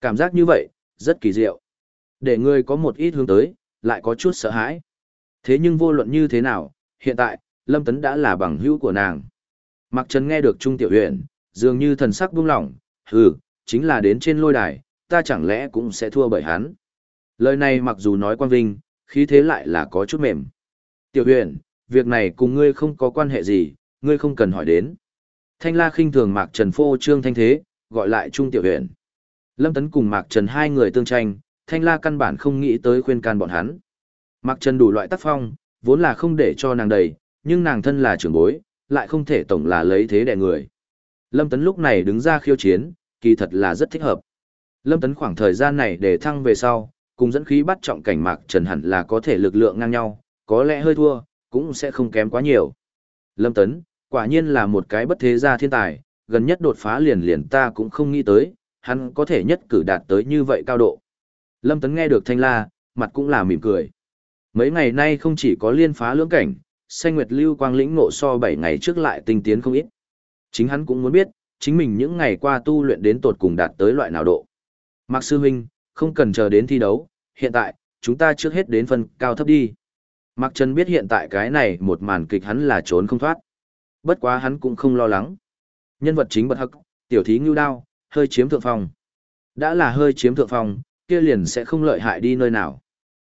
Cảm giác như vậy, rất kỳ diệu. Để người có một ít hướng tới, lại có chút sợ hãi. Thế nhưng vô luận như thế nào, hiện tại, Lâm Tấn đã là bằng hữu của nàng. Mặc Trần nghe được Trung Tiểu Huyền, dường như thần sắc buông lỏng, hừ, chính là đến trên lôi đài, ta chẳng lẽ cũng sẽ thua bởi hắn. Lời này mặc dù nói quan vinh, khí thế lại là có chút mềm. Tiểu Huyền, việc này cùng ngươi không có quan hệ gì, ngươi không cần hỏi đến. Thanh La khinh thường Mạc Trần phô trương thanh thế, gọi lại Trung Tiểu Huyền. Lâm Tấn cùng Mạc Trần hai người tương tranh, Thanh La căn bản không nghĩ tới khuyên can bọn hắn. Mạc Trần đủ loại tác phong, vốn là không để cho nàng đầy, nhưng nàng thân là trưởng bối, lại không thể tổng là lấy thế đè người. Lâm Tấn lúc này đứng ra khiêu chiến, kỳ thật là rất thích hợp. Lâm Tấn khoảng thời gian này để thăng về sau, cùng dẫn khí bắt trọng cảnh Mạc Trần hẳn là có thể lực lượng ngang nhau, có lẽ hơi thua, cũng sẽ không kém quá nhiều. Lâm Tấn, quả nhiên là một cái bất thế gia thiên tài, gần nhất đột phá liền liền ta cũng không nghĩ tới, hắn có thể nhất cử đạt tới như vậy cao độ. Lâm Tấn nghe được thanh la, mặt cũng là mỉm cười. Mấy ngày nay không chỉ có liên phá lưỡng cảnh, xanh nguyệt lưu quang lĩnh ngộ so 7 ngày trước lại tinh tiến không ít. Chính hắn cũng muốn biết, chính mình những ngày qua tu luyện đến tột cùng đạt tới loại nào độ. Mạc Sư Huynh, không cần chờ đến thi đấu, hiện tại, chúng ta trước hết đến phần cao thấp đi. Mạc Trần biết hiện tại cái này một màn kịch hắn là trốn không thoát. Bất quá hắn cũng không lo lắng. Nhân vật chính bật hắc, tiểu thí ngưu đao, hơi chiếm thượng phong. Đã là hơi chiếm thượng phong, kia liền sẽ không lợi hại đi nơi nào.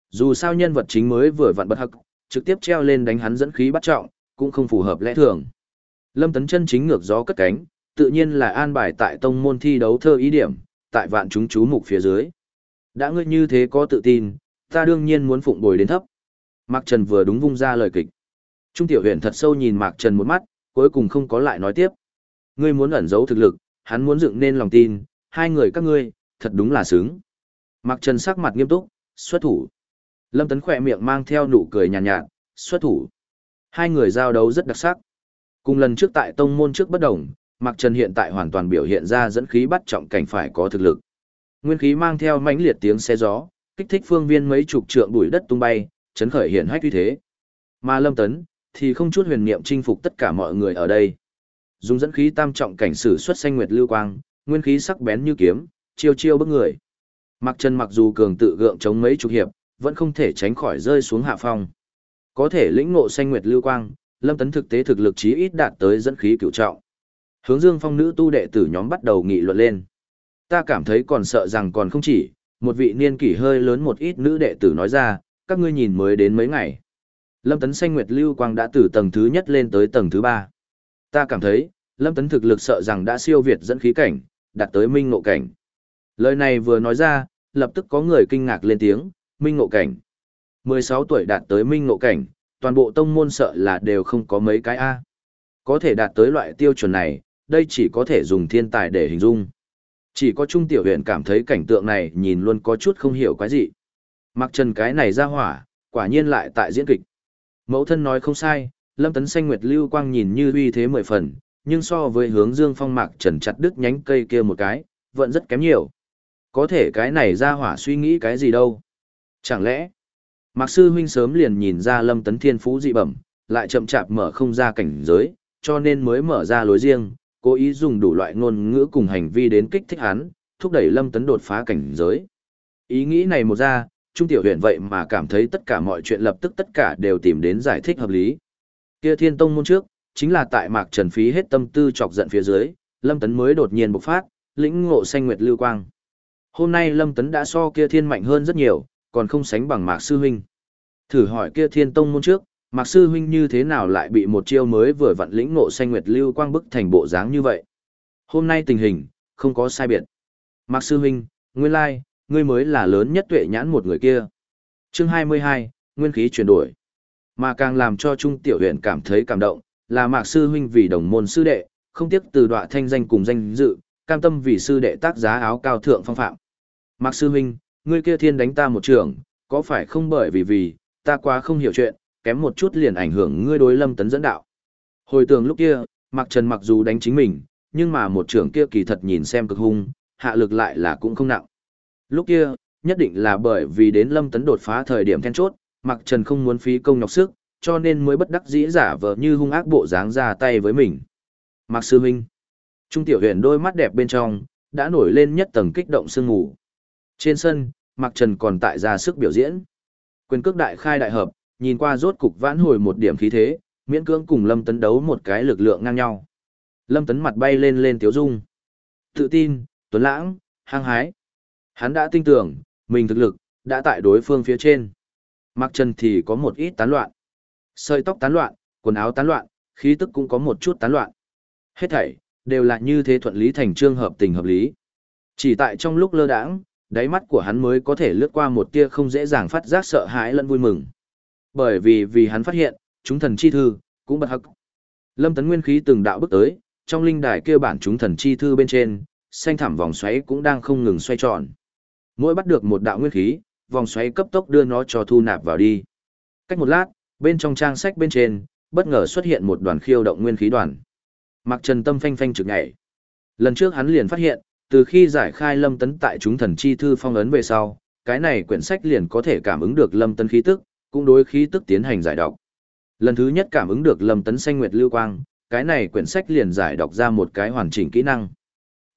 Dù sao nhân vật chính mới vừa vặn bất hắc, trực tiếp treo lên đánh hắn dẫn khí bắt trọng, cũng không phù hợp lẽ thường. Lâm Tấn chân chính ngược gió cất cánh, tự nhiên là an bài tại tông môn thi đấu thơ ý điểm, tại vạn chúng chú mục phía dưới. Đã ngươi như thế có tự tin, ta đương nhiên muốn phụng bồi đến thấp. Mạc Trần vừa đúng vung ra lời kịch. Trung tiểu huyền thật sâu nhìn Mạc Trần một mắt, cuối cùng không có lại nói tiếp. Ngươi muốn ẩn giấu thực lực, hắn muốn dựng nên lòng tin, hai người các ngươi, thật đúng là sướng. Mạc Trần sắc mặt nghiêm túc, xuất thủ. Lâm Tấn khỏe miệng mang theo nụ cười nhàn nhạt, nhạt, xuất thủ. Hai người giao đấu rất đặc sắc. Cùng lần trước tại tông môn trước bất đồng, Mạc Trần hiện tại hoàn toàn biểu hiện ra dẫn khí bắt trọng cảnh phải có thực lực. Nguyên khí mang theo mãnh liệt tiếng xe gió, kích thích phương viên mấy chục trượng bụi đất tung bay, chấn khởi hiện hách uy thế. Mà Lâm Tấn thì không chút huyền niệm chinh phục tất cả mọi người ở đây. Dùng dẫn khí tam trọng cảnh sử xuất xanh nguyệt lưu quang, nguyên khí sắc bén như kiếm, chiêu chiêu bức người. Mặc Trần mặc dù cường tự gượng chống mấy chục hiệp, vẫn không thể tránh khỏi rơi xuống hạ phong. Có thể lĩnh ngộ xanh nguyệt lưu quang, Lâm Tấn thực tế thực lực chí ít đạt tới dẫn khí cửu trọng. Hướng Dương Phong nữ tu đệ tử nhóm bắt đầu nghị luận lên. Ta cảm thấy còn sợ rằng còn không chỉ, một vị niên kỷ hơi lớn một ít nữ đệ tử nói ra, các ngươi nhìn mới đến mấy ngày. Lâm Tấn xanh nguyệt lưu quang đã từ tầng thứ nhất lên tới tầng thứ ba. Ta cảm thấy, Lâm Tấn thực lực sợ rằng đã siêu việt dẫn khí cảnh, đạt tới minh ngộ cảnh. Lời này vừa nói ra, lập tức có người kinh ngạc lên tiếng, minh ngộ cảnh. 16 tuổi đạt tới minh ngộ cảnh, toàn bộ tông môn sợ là đều không có mấy cái A. Có thể đạt tới loại tiêu chuẩn này, đây chỉ có thể dùng thiên tài để hình dung. Chỉ có Trung Tiểu huyện cảm thấy cảnh tượng này nhìn luôn có chút không hiểu cái gì. Mặc trần cái này ra hỏa, quả nhiên lại tại diễn kịch. Mẫu thân nói không sai, Lâm Tấn Xanh Nguyệt Lưu Quang nhìn như uy thế mười phần, nhưng so với hướng dương phong mạc trần chặt đứt nhánh cây kia một cái, vẫn rất kém nhiều. Có thể cái này ra hỏa suy nghĩ cái gì đâu. Chẳng lẽ, Mạc Sư Huynh sớm liền nhìn ra Lâm Tấn Thiên Phú dị bẩm, lại chậm chạp mở không ra cảnh giới, cho nên mới mở ra lối riêng, cố ý dùng đủ loại ngôn ngữ cùng hành vi đến kích thích hắn, thúc đẩy Lâm Tấn đột phá cảnh giới. Ý nghĩ này một ra, Trung Tiểu huyện vậy mà cảm thấy tất cả mọi chuyện lập tức tất cả đều tìm đến giải thích hợp lý. Kia Thiên Tông môn trước, chính là tại Mạc Trần phí hết tâm tư chọc giận phía dưới, Lâm Tấn mới đột nhiên bộc phát, lĩnh ngộ xanh nguyệt lưu quang. Hôm nay Lâm Tấn đã so kia Thiên mạnh hơn rất nhiều, còn không sánh bằng Mạc sư huynh. Thử hỏi kia Thiên Tông môn trước, Mạc sư huynh như thế nào lại bị một chiêu mới vừa vặn lĩnh ngộ xanh nguyệt lưu quang bức thành bộ dáng như vậy? Hôm nay tình hình không có sai biệt. Mạc sư huynh, nguyên lai, ngươi mới là lớn nhất tuệ nhãn một người kia. Chương 22, nguyên khí chuyển đổi. Mà càng làm cho Trung Tiểu huyền cảm thấy cảm động, là Mạc Sư Huynh vì đồng môn sư đệ, không tiếc từ đọa thanh danh cùng danh dự, cam tâm vì sư đệ tác giá áo cao thượng phong phạm. Mạc Sư Huynh, ngươi kia thiên đánh ta một trường, có phải không bởi vì vì, ta quá không hiểu chuyện, kém một chút liền ảnh hưởng ngươi đối lâm tấn dẫn đạo. Hồi tưởng lúc kia, Mạc Trần mặc dù đánh chính mình, nhưng mà một trưởng kia kỳ thật nhìn xem cực hung, hạ lực lại là cũng không nặng. Lúc kia, nhất định là bởi vì đến lâm tấn đột phá thời điểm then chốt, Mạc Trần không muốn phí công nhọc sức, cho nên mới bất đắc dĩ giả vờ như hung ác bộ dáng ra tay với mình. Mạc Sư Minh Trung Tiểu Huyền đôi mắt đẹp bên trong, đã nổi lên nhất tầng kích động sương mù. Trên sân, Mạc Trần còn tại ra sức biểu diễn. Quyền cước đại khai đại hợp, nhìn qua rốt cục vãn hồi một điểm khí thế, miễn cưỡng cùng Lâm Tấn đấu một cái lực lượng ngang nhau. Lâm Tấn mặt bay lên lên tiếu dung. Tự tin, tuấn lãng, hăng hái. Hắn đã tin tưởng, mình thực lực, đã tại đối phương phía trên mặc Trần thì có một ít tán loạn. Sợi tóc tán loạn, quần áo tán loạn, khí tức cũng có một chút tán loạn. Hết thảy, đều là như thế thuận lý thành trương hợp tình hợp lý. Chỉ tại trong lúc lơ đãng, đáy mắt của hắn mới có thể lướt qua một tia không dễ dàng phát giác sợ hãi lẫn vui mừng. Bởi vì vì hắn phát hiện, chúng thần chi thư, cũng bật hắc. Lâm Tấn Nguyên khí từng đạo bước tới, trong linh đài kia bản chúng thần chi thư bên trên, xanh thảm vòng xoáy cũng đang không ngừng xoay tròn. Mỗi bắt được một đạo nguyên khí, vòng xoáy cấp tốc đưa nó cho thu nạp vào đi. Cách một lát, bên trong trang sách bên trên, bất ngờ xuất hiện một đoàn khiêu động nguyên khí đoàn. Mặc Trần Tâm phanh phanh trực nhảy. Lần trước hắn liền phát hiện, từ khi giải khai Lâm Tấn tại chúng thần chi thư phong ấn về sau, cái này quyển sách liền có thể cảm ứng được Lâm Tấn khí tức, cũng đối khí tức tiến hành giải đọc. Lần thứ nhất cảm ứng được Lâm Tấn xanh nguyệt lưu quang, cái này quyển sách liền giải đọc ra một cái hoàn chỉnh kỹ năng.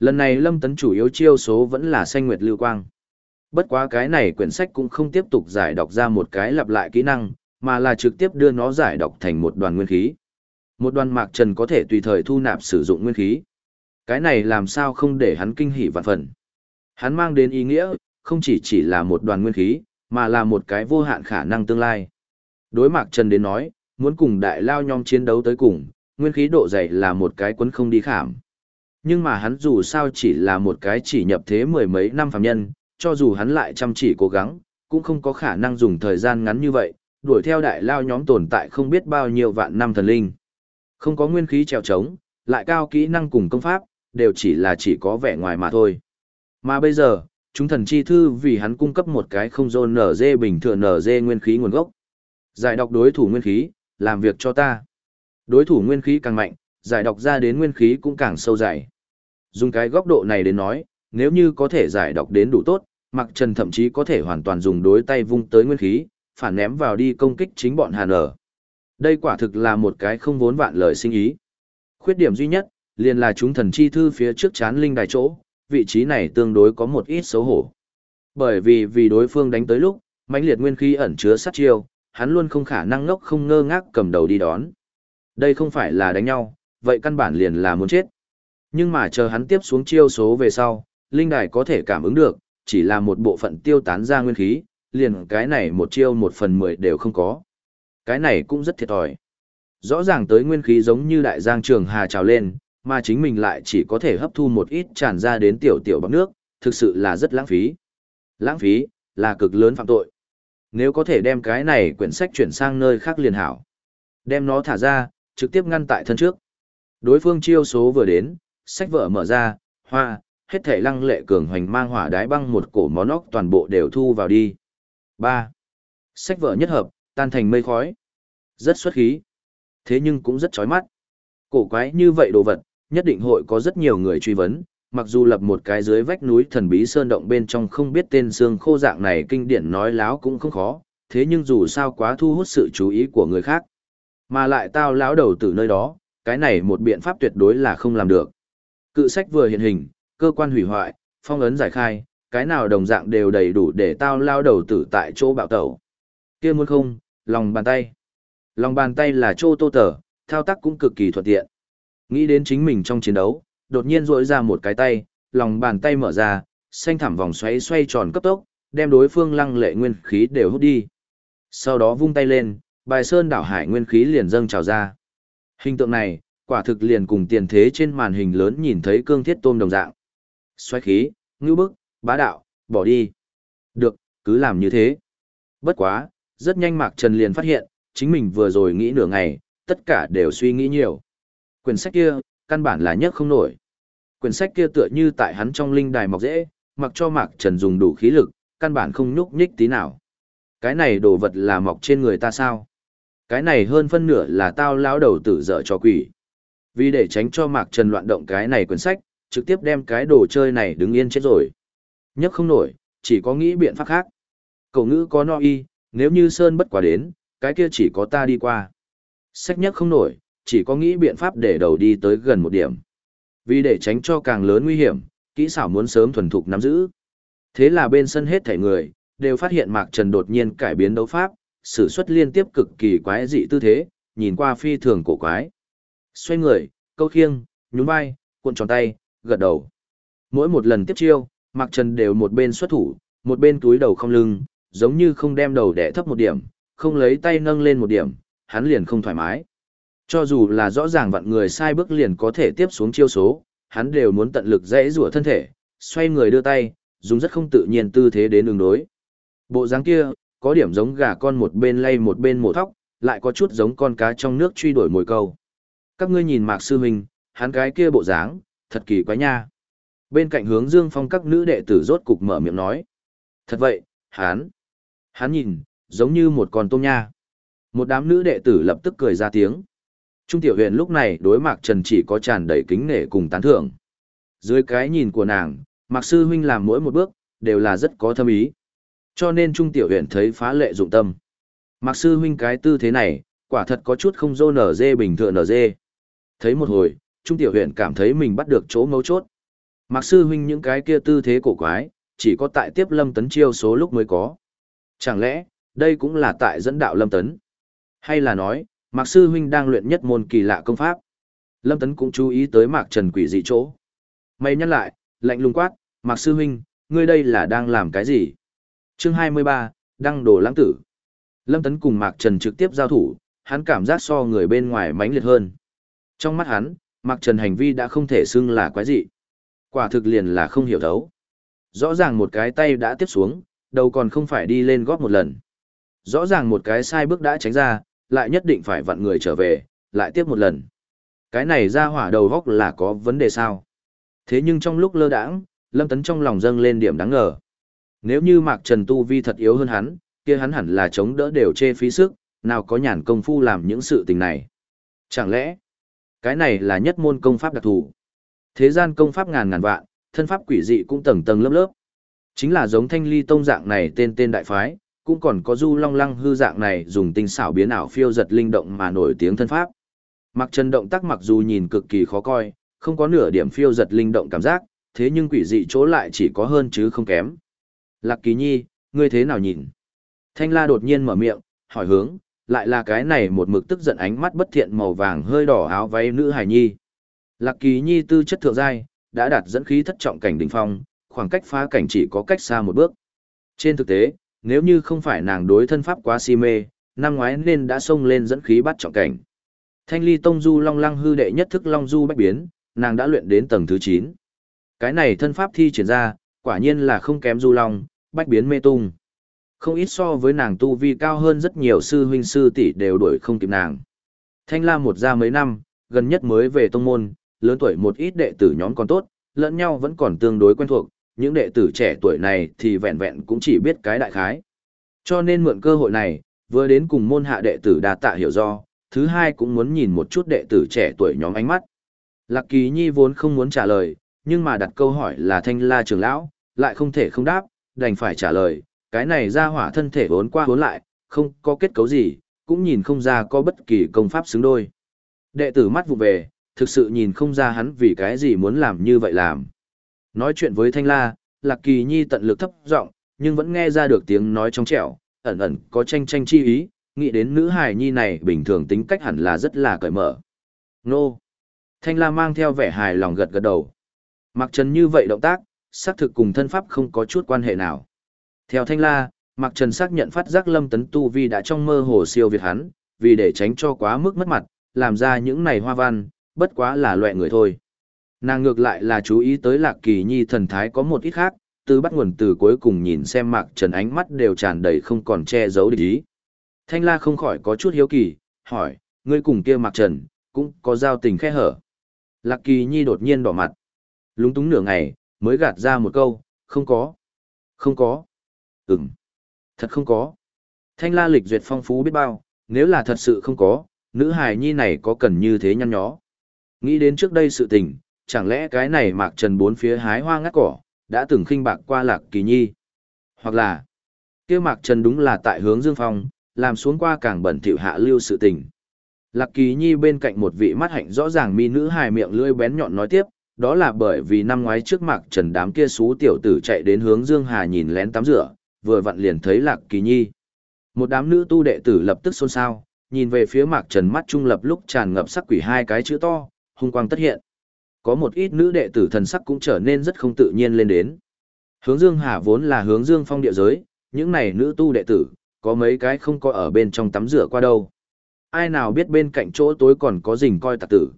Lần này Lâm Tấn chủ yếu chiêu số vẫn là xanh nguyệt lưu quang. Bất quá cái này quyển sách cũng không tiếp tục giải đọc ra một cái lặp lại kỹ năng, mà là trực tiếp đưa nó giải đọc thành một đoàn nguyên khí. Một đoàn mạc trần có thể tùy thời thu nạp sử dụng nguyên khí. Cái này làm sao không để hắn kinh hỉ vạn phần. Hắn mang đến ý nghĩa, không chỉ chỉ là một đoàn nguyên khí, mà là một cái vô hạn khả năng tương lai. Đối mạc trần đến nói, muốn cùng đại lao nhom chiến đấu tới cùng, nguyên khí độ dày là một cái quấn không đi khảm. Nhưng mà hắn dù sao chỉ là một cái chỉ nhập thế mười mấy năm phàm nhân, cho dù hắn lại chăm chỉ cố gắng, cũng không có khả năng dùng thời gian ngắn như vậy, đuổi theo đại lao nhóm tồn tại không biết bao nhiêu vạn năm thần linh. Không có nguyên khí trèo trống, lại cao kỹ năng cùng công pháp, đều chỉ là chỉ có vẻ ngoài mà thôi. Mà bây giờ, chúng thần chi thư vì hắn cung cấp một cái không dồn nở dê bình thường nở dê nguyên khí nguồn gốc. Giải đọc đối thủ nguyên khí, làm việc cho ta. Đối thủ nguyên khí càng mạnh, giải đọc ra đến nguyên khí cũng càng sâu dày. Dùng cái góc độ này đến nói, nếu như có thể giải đọc đến đủ tốt, Mạc Trần thậm chí có thể hoàn toàn dùng đối tay vung tới nguyên khí, phản ném vào đi công kích chính bọn Hàn ở. Đây quả thực là một cái không vốn vạn lời sinh ý. Khuyết điểm duy nhất, liền là chúng thần chi thư phía trước chán linh đài chỗ, vị trí này tương đối có một ít xấu hổ. Bởi vì vì đối phương đánh tới lúc, mãnh liệt nguyên khí ẩn chứa sát chiêu, hắn luôn không khả năng ngốc không ngơ ngác cầm đầu đi đón. Đây không phải là đánh nhau, vậy căn bản liền là muốn chết. Nhưng mà chờ hắn tiếp xuống chiêu số về sau, linh đài có thể cảm ứng được, chỉ là một bộ phận tiêu tán ra nguyên khí, liền cái này một chiêu một phần mười đều không có. Cái này cũng rất thiệt thòi. Rõ ràng tới nguyên khí giống như đại giang trường hà trào lên, mà chính mình lại chỉ có thể hấp thu một ít tràn ra đến tiểu tiểu bằng nước, thực sự là rất lãng phí. Lãng phí, là cực lớn phạm tội. Nếu có thể đem cái này quyển sách chuyển sang nơi khác liền hảo. Đem nó thả ra, trực tiếp ngăn tại thân trước. Đối phương chiêu số vừa đến, sách vở mở ra, hoa, hết thể lăng lệ cường hoành mang hỏa đái băng một cổ món óc toàn bộ đều thu vào đi. 3. Sách vở nhất hợp, tan thành mây khói. Rất xuất khí. Thế nhưng cũng rất chói mắt. Cổ quái như vậy đồ vật, nhất định hội có rất nhiều người truy vấn, mặc dù lập một cái dưới vách núi thần bí sơn động bên trong không biết tên xương khô dạng này kinh điển nói láo cũng không khó, thế nhưng dù sao quá thu hút sự chú ý của người khác. Mà lại tao lão đầu từ nơi đó, cái này một biện pháp tuyệt đối là không làm được. Cự sách vừa hiện hình, cơ quan hủy hoại, phong ấn giải khai, cái nào đồng dạng đều đầy đủ để tao lao đầu tử tại chỗ bạo tẩu. kia muốn không, lòng bàn tay. Lòng bàn tay là chỗ tô tờ, thao tác cũng cực kỳ thuận tiện. Nghĩ đến chính mình trong chiến đấu, đột nhiên rỗi ra một cái tay, lòng bàn tay mở ra, xanh thẳm vòng xoáy xoay tròn cấp tốc, đem đối phương lăng lệ nguyên khí đều hút đi. Sau đó vung tay lên, bài sơn đảo hải nguyên khí liền dâng trào ra. Hình tượng này, quả thực liền cùng tiền thế trên màn hình lớn nhìn thấy cương thiết tôm đồng dạng. Xoáy khí, ngưu bức, bá đạo, bỏ đi. Được, cứ làm như thế. Bất quá, rất nhanh Mạc Trần liền phát hiện, chính mình vừa rồi nghĩ nửa ngày, tất cả đều suy nghĩ nhiều. Quyển sách kia, căn bản là nhất không nổi. Quyển sách kia tựa như tại hắn trong linh đài mọc dễ, mặc cho Mạc Trần dùng đủ khí lực, căn bản không nhúc nhích tí nào. Cái này đồ vật là mọc trên người ta sao? Cái này hơn phân nửa là tao lão đầu tử dở cho quỷ. Vì để tránh cho Mạc Trần loạn động cái này quyển sách, trực tiếp đem cái đồ chơi này đứng yên chết rồi. Nhất không nổi, chỉ có nghĩ biện pháp khác. Cậu ngữ có no y, nếu như Sơn bất quả đến, cái kia chỉ có ta đi qua. Sách nhất không nổi, chỉ có nghĩ biện pháp để đầu đi tới gần một điểm. Vì để tránh cho càng lớn nguy hiểm, kỹ xảo muốn sớm thuần thục nắm giữ. Thế là bên sân hết thảy người, đều phát hiện Mạc Trần đột nhiên cải biến đấu pháp, sử xuất liên tiếp cực kỳ quái dị tư thế, nhìn qua phi thường cổ quái. Xoay người, câu khiêng, nhún vai, cuộn tròn tay, gật đầu. Mỗi một lần tiếp chiêu, Mạc Trần đều một bên xuất thủ, một bên túi đầu không lưng, giống như không đem đầu đẻ thấp một điểm, không lấy tay nâng lên một điểm, hắn liền không thoải mái. Cho dù là rõ ràng vặn người sai bước liền có thể tiếp xuống chiêu số, hắn đều muốn tận lực dễ rủa thân thể, xoay người đưa tay, dùng rất không tự nhiên tư thế đến đường đối. Bộ dáng kia, có điểm giống gà con một bên lay một bên mổ thóc, lại có chút giống con cá trong nước truy đuổi mồi câu. Các ngươi nhìn Mạc Sư Minh, hắn cái kia bộ dáng, thật kỳ quái nha. Bên cạnh hướng Dương Phong các nữ đệ tử rốt cục mở miệng nói. Thật vậy, hắn, hắn nhìn, giống như một con tôm nha. Một đám nữ đệ tử lập tức cười ra tiếng. Trung tiểu huyền lúc này đối Mạc Trần chỉ có tràn đầy kính nể cùng tán thưởng. Dưới cái nhìn của nàng, Mạc Sư Huynh làm mỗi một bước, đều là rất có thâm ý. Cho nên Trung tiểu huyền thấy phá lệ dụng tâm. Mạc Sư Huynh cái tư thế này, quả thật có chút không dô nở dê bình thường nở dê. Thấy một hồi, Trung tiểu huyền cảm thấy mình bắt được chỗ mấu chốt. Mạc Sư Huynh những cái kia tư thế cổ quái, chỉ có tại tiếp lâm tấn chiêu số lúc mới có. Chẳng lẽ, đây cũng là tại dẫn đạo lâm tấn? Hay là nói, Mạc Sư Huynh đang luyện nhất môn kỳ lạ công pháp? Lâm tấn cũng chú ý tới Mạc Trần quỷ dị chỗ. Mày nhắc lại, lạnh lùng quát, Mạc Sư Huynh, ngươi đây là đang làm cái gì? Chương 23, Đăng Đồ Lãng Tử. Lâm Tấn cùng Mạc Trần trực tiếp giao thủ, hắn cảm giác so người bên ngoài mãnh liệt hơn. Trong mắt hắn, Mạc Trần hành vi đã không thể xưng là quái dị. Quả thực liền là không hiểu thấu. Rõ ràng một cái tay đã tiếp xuống, đầu còn không phải đi lên góp một lần. Rõ ràng một cái sai bước đã tránh ra, lại nhất định phải vặn người trở về, lại tiếp một lần. Cái này ra hỏa đầu góc là có vấn đề sao? Thế nhưng trong lúc lơ đãng, Lâm Tấn trong lòng dâng lên điểm đáng ngờ. Nếu như Mạc Trần Tu Vi thật yếu hơn hắn, kia hắn hẳn là chống đỡ đều chê phí sức, nào có nhàn công phu làm những sự tình này. Chẳng lẽ, cái này là nhất môn công pháp đặc thù? Thế gian công pháp ngàn ngàn vạn, thân pháp quỷ dị cũng tầng tầng lớp lớp. Chính là giống thanh ly tông dạng này tên tên đại phái, cũng còn có du long lăng hư dạng này dùng tinh xảo biến ảo phiêu giật linh động mà nổi tiếng thân pháp. Mặc chân động tác mặc dù nhìn cực kỳ khó coi, không có nửa điểm phiêu giật linh động cảm giác, thế nhưng quỷ dị chỗ lại chỉ có hơn chứ không kém. Lạc kỳ nhi, ngươi thế nào nhìn? Thanh la đột nhiên mở miệng, hỏi hướng, lại là cái này một mực tức giận ánh mắt bất thiện màu vàng hơi đỏ áo váy nữ hài nhi. Lạc kỳ nhi tư chất thượng giai, đã đạt dẫn khí thất trọng cảnh đỉnh phong, khoảng cách phá cảnh chỉ có cách xa một bước. Trên thực tế, nếu như không phải nàng đối thân pháp quá si mê, năm ngoái nên đã xông lên dẫn khí bắt trọng cảnh. Thanh ly tông du long lăng hư đệ nhất thức long du bách biến, nàng đã luyện đến tầng thứ 9. Cái này thân pháp thi triển ra, quả nhiên là không kém du long, bách biến mê tung. Không ít so với nàng tu vi cao hơn rất nhiều sư huynh sư tỷ đều đuổi không kịp nàng. Thanh la một ra mấy năm, gần nhất mới về tông môn, lớn tuổi một ít đệ tử nhóm còn tốt, lẫn nhau vẫn còn tương đối quen thuộc, những đệ tử trẻ tuổi này thì vẹn vẹn cũng chỉ biết cái đại khái. Cho nên mượn cơ hội này, vừa đến cùng môn hạ đệ tử đa tạ hiểu do, thứ hai cũng muốn nhìn một chút đệ tử trẻ tuổi nhóm ánh mắt. Lạc Kỳ Nhi vốn không muốn trả lời, nhưng mà đặt câu hỏi là thanh la trưởng lão, lại không thể không đáp, đành phải trả lời, cái này ra hỏa thân thể vốn qua vốn lại, không có kết cấu gì, cũng nhìn không ra có bất kỳ công pháp xứng đôi. Đệ tử mắt vụ về, thực sự nhìn không ra hắn vì cái gì muốn làm như vậy làm. Nói chuyện với Thanh La, Lạc Kỳ Nhi tận lực thấp giọng, nhưng vẫn nghe ra được tiếng nói trong trẻo, ẩn ẩn có tranh tranh chi ý, nghĩ đến nữ hài nhi này bình thường tính cách hẳn là rất là cởi mở. Nô! Thanh La mang theo vẻ hài lòng gật gật đầu. Mặc Trần như vậy động tác, xác thực cùng thân pháp không có chút quan hệ nào. Theo Thanh La, Mặc Trần xác nhận phát giác Lâm Tấn Tu Vi đã trong mơ hồ siêu việt hắn, vì để tránh cho quá mức mất mặt, làm ra những này hoa văn, bất quá là loại người thôi. Nàng ngược lại là chú ý tới Lạc Kỳ Nhi thần thái có một ít khác, từ bắt nguồn từ cuối cùng nhìn xem Mạc Trần ánh mắt đều tràn đầy không còn che giấu địch ý. Thanh La không khỏi có chút hiếu kỳ, hỏi, ngươi cùng kia Mạc Trần, cũng có giao tình khe hở. Lạc Kỳ Nhi đột nhiên đỏ mặt. Lúng túng nửa ngày, mới gạt ra một câu, không có. Không có. Ừm. Thật không có. Thanh La lịch duyệt phong phú biết bao, nếu là thật sự không có, nữ hài nhi này có cần như thế nhăn nhó. Nghĩ đến trước đây sự tình, chẳng lẽ cái này mạc trần bốn phía hái hoa ngắt cỏ, đã từng khinh bạc qua lạc kỳ nhi. Hoặc là, kia mạc trần đúng là tại hướng dương phong, làm xuống qua càng bẩn thỉu hạ lưu sự tình. Lạc kỳ nhi bên cạnh một vị mắt hạnh rõ ràng mi nữ hài miệng lưỡi bén nhọn nói tiếp, Đó là bởi vì năm ngoái trước mạc trần đám kia xú tiểu tử chạy đến hướng Dương Hà nhìn lén tắm rửa, vừa vặn liền thấy Lạc Kỳ Nhi. Một đám nữ tu đệ tử lập tức xôn xao, nhìn về phía Mạc Trần mắt trung lập lúc tràn ngập sắc quỷ hai cái chữ to, hung quang tất hiện. Có một ít nữ đệ tử thần sắc cũng trở nên rất không tự nhiên lên đến. Hướng Dương Hà vốn là hướng Dương Phong địa giới, những này nữ tu đệ tử, có mấy cái không có ở bên trong tắm rửa qua đâu. Ai nào biết bên cạnh chỗ tối còn có rình coi tạc tử.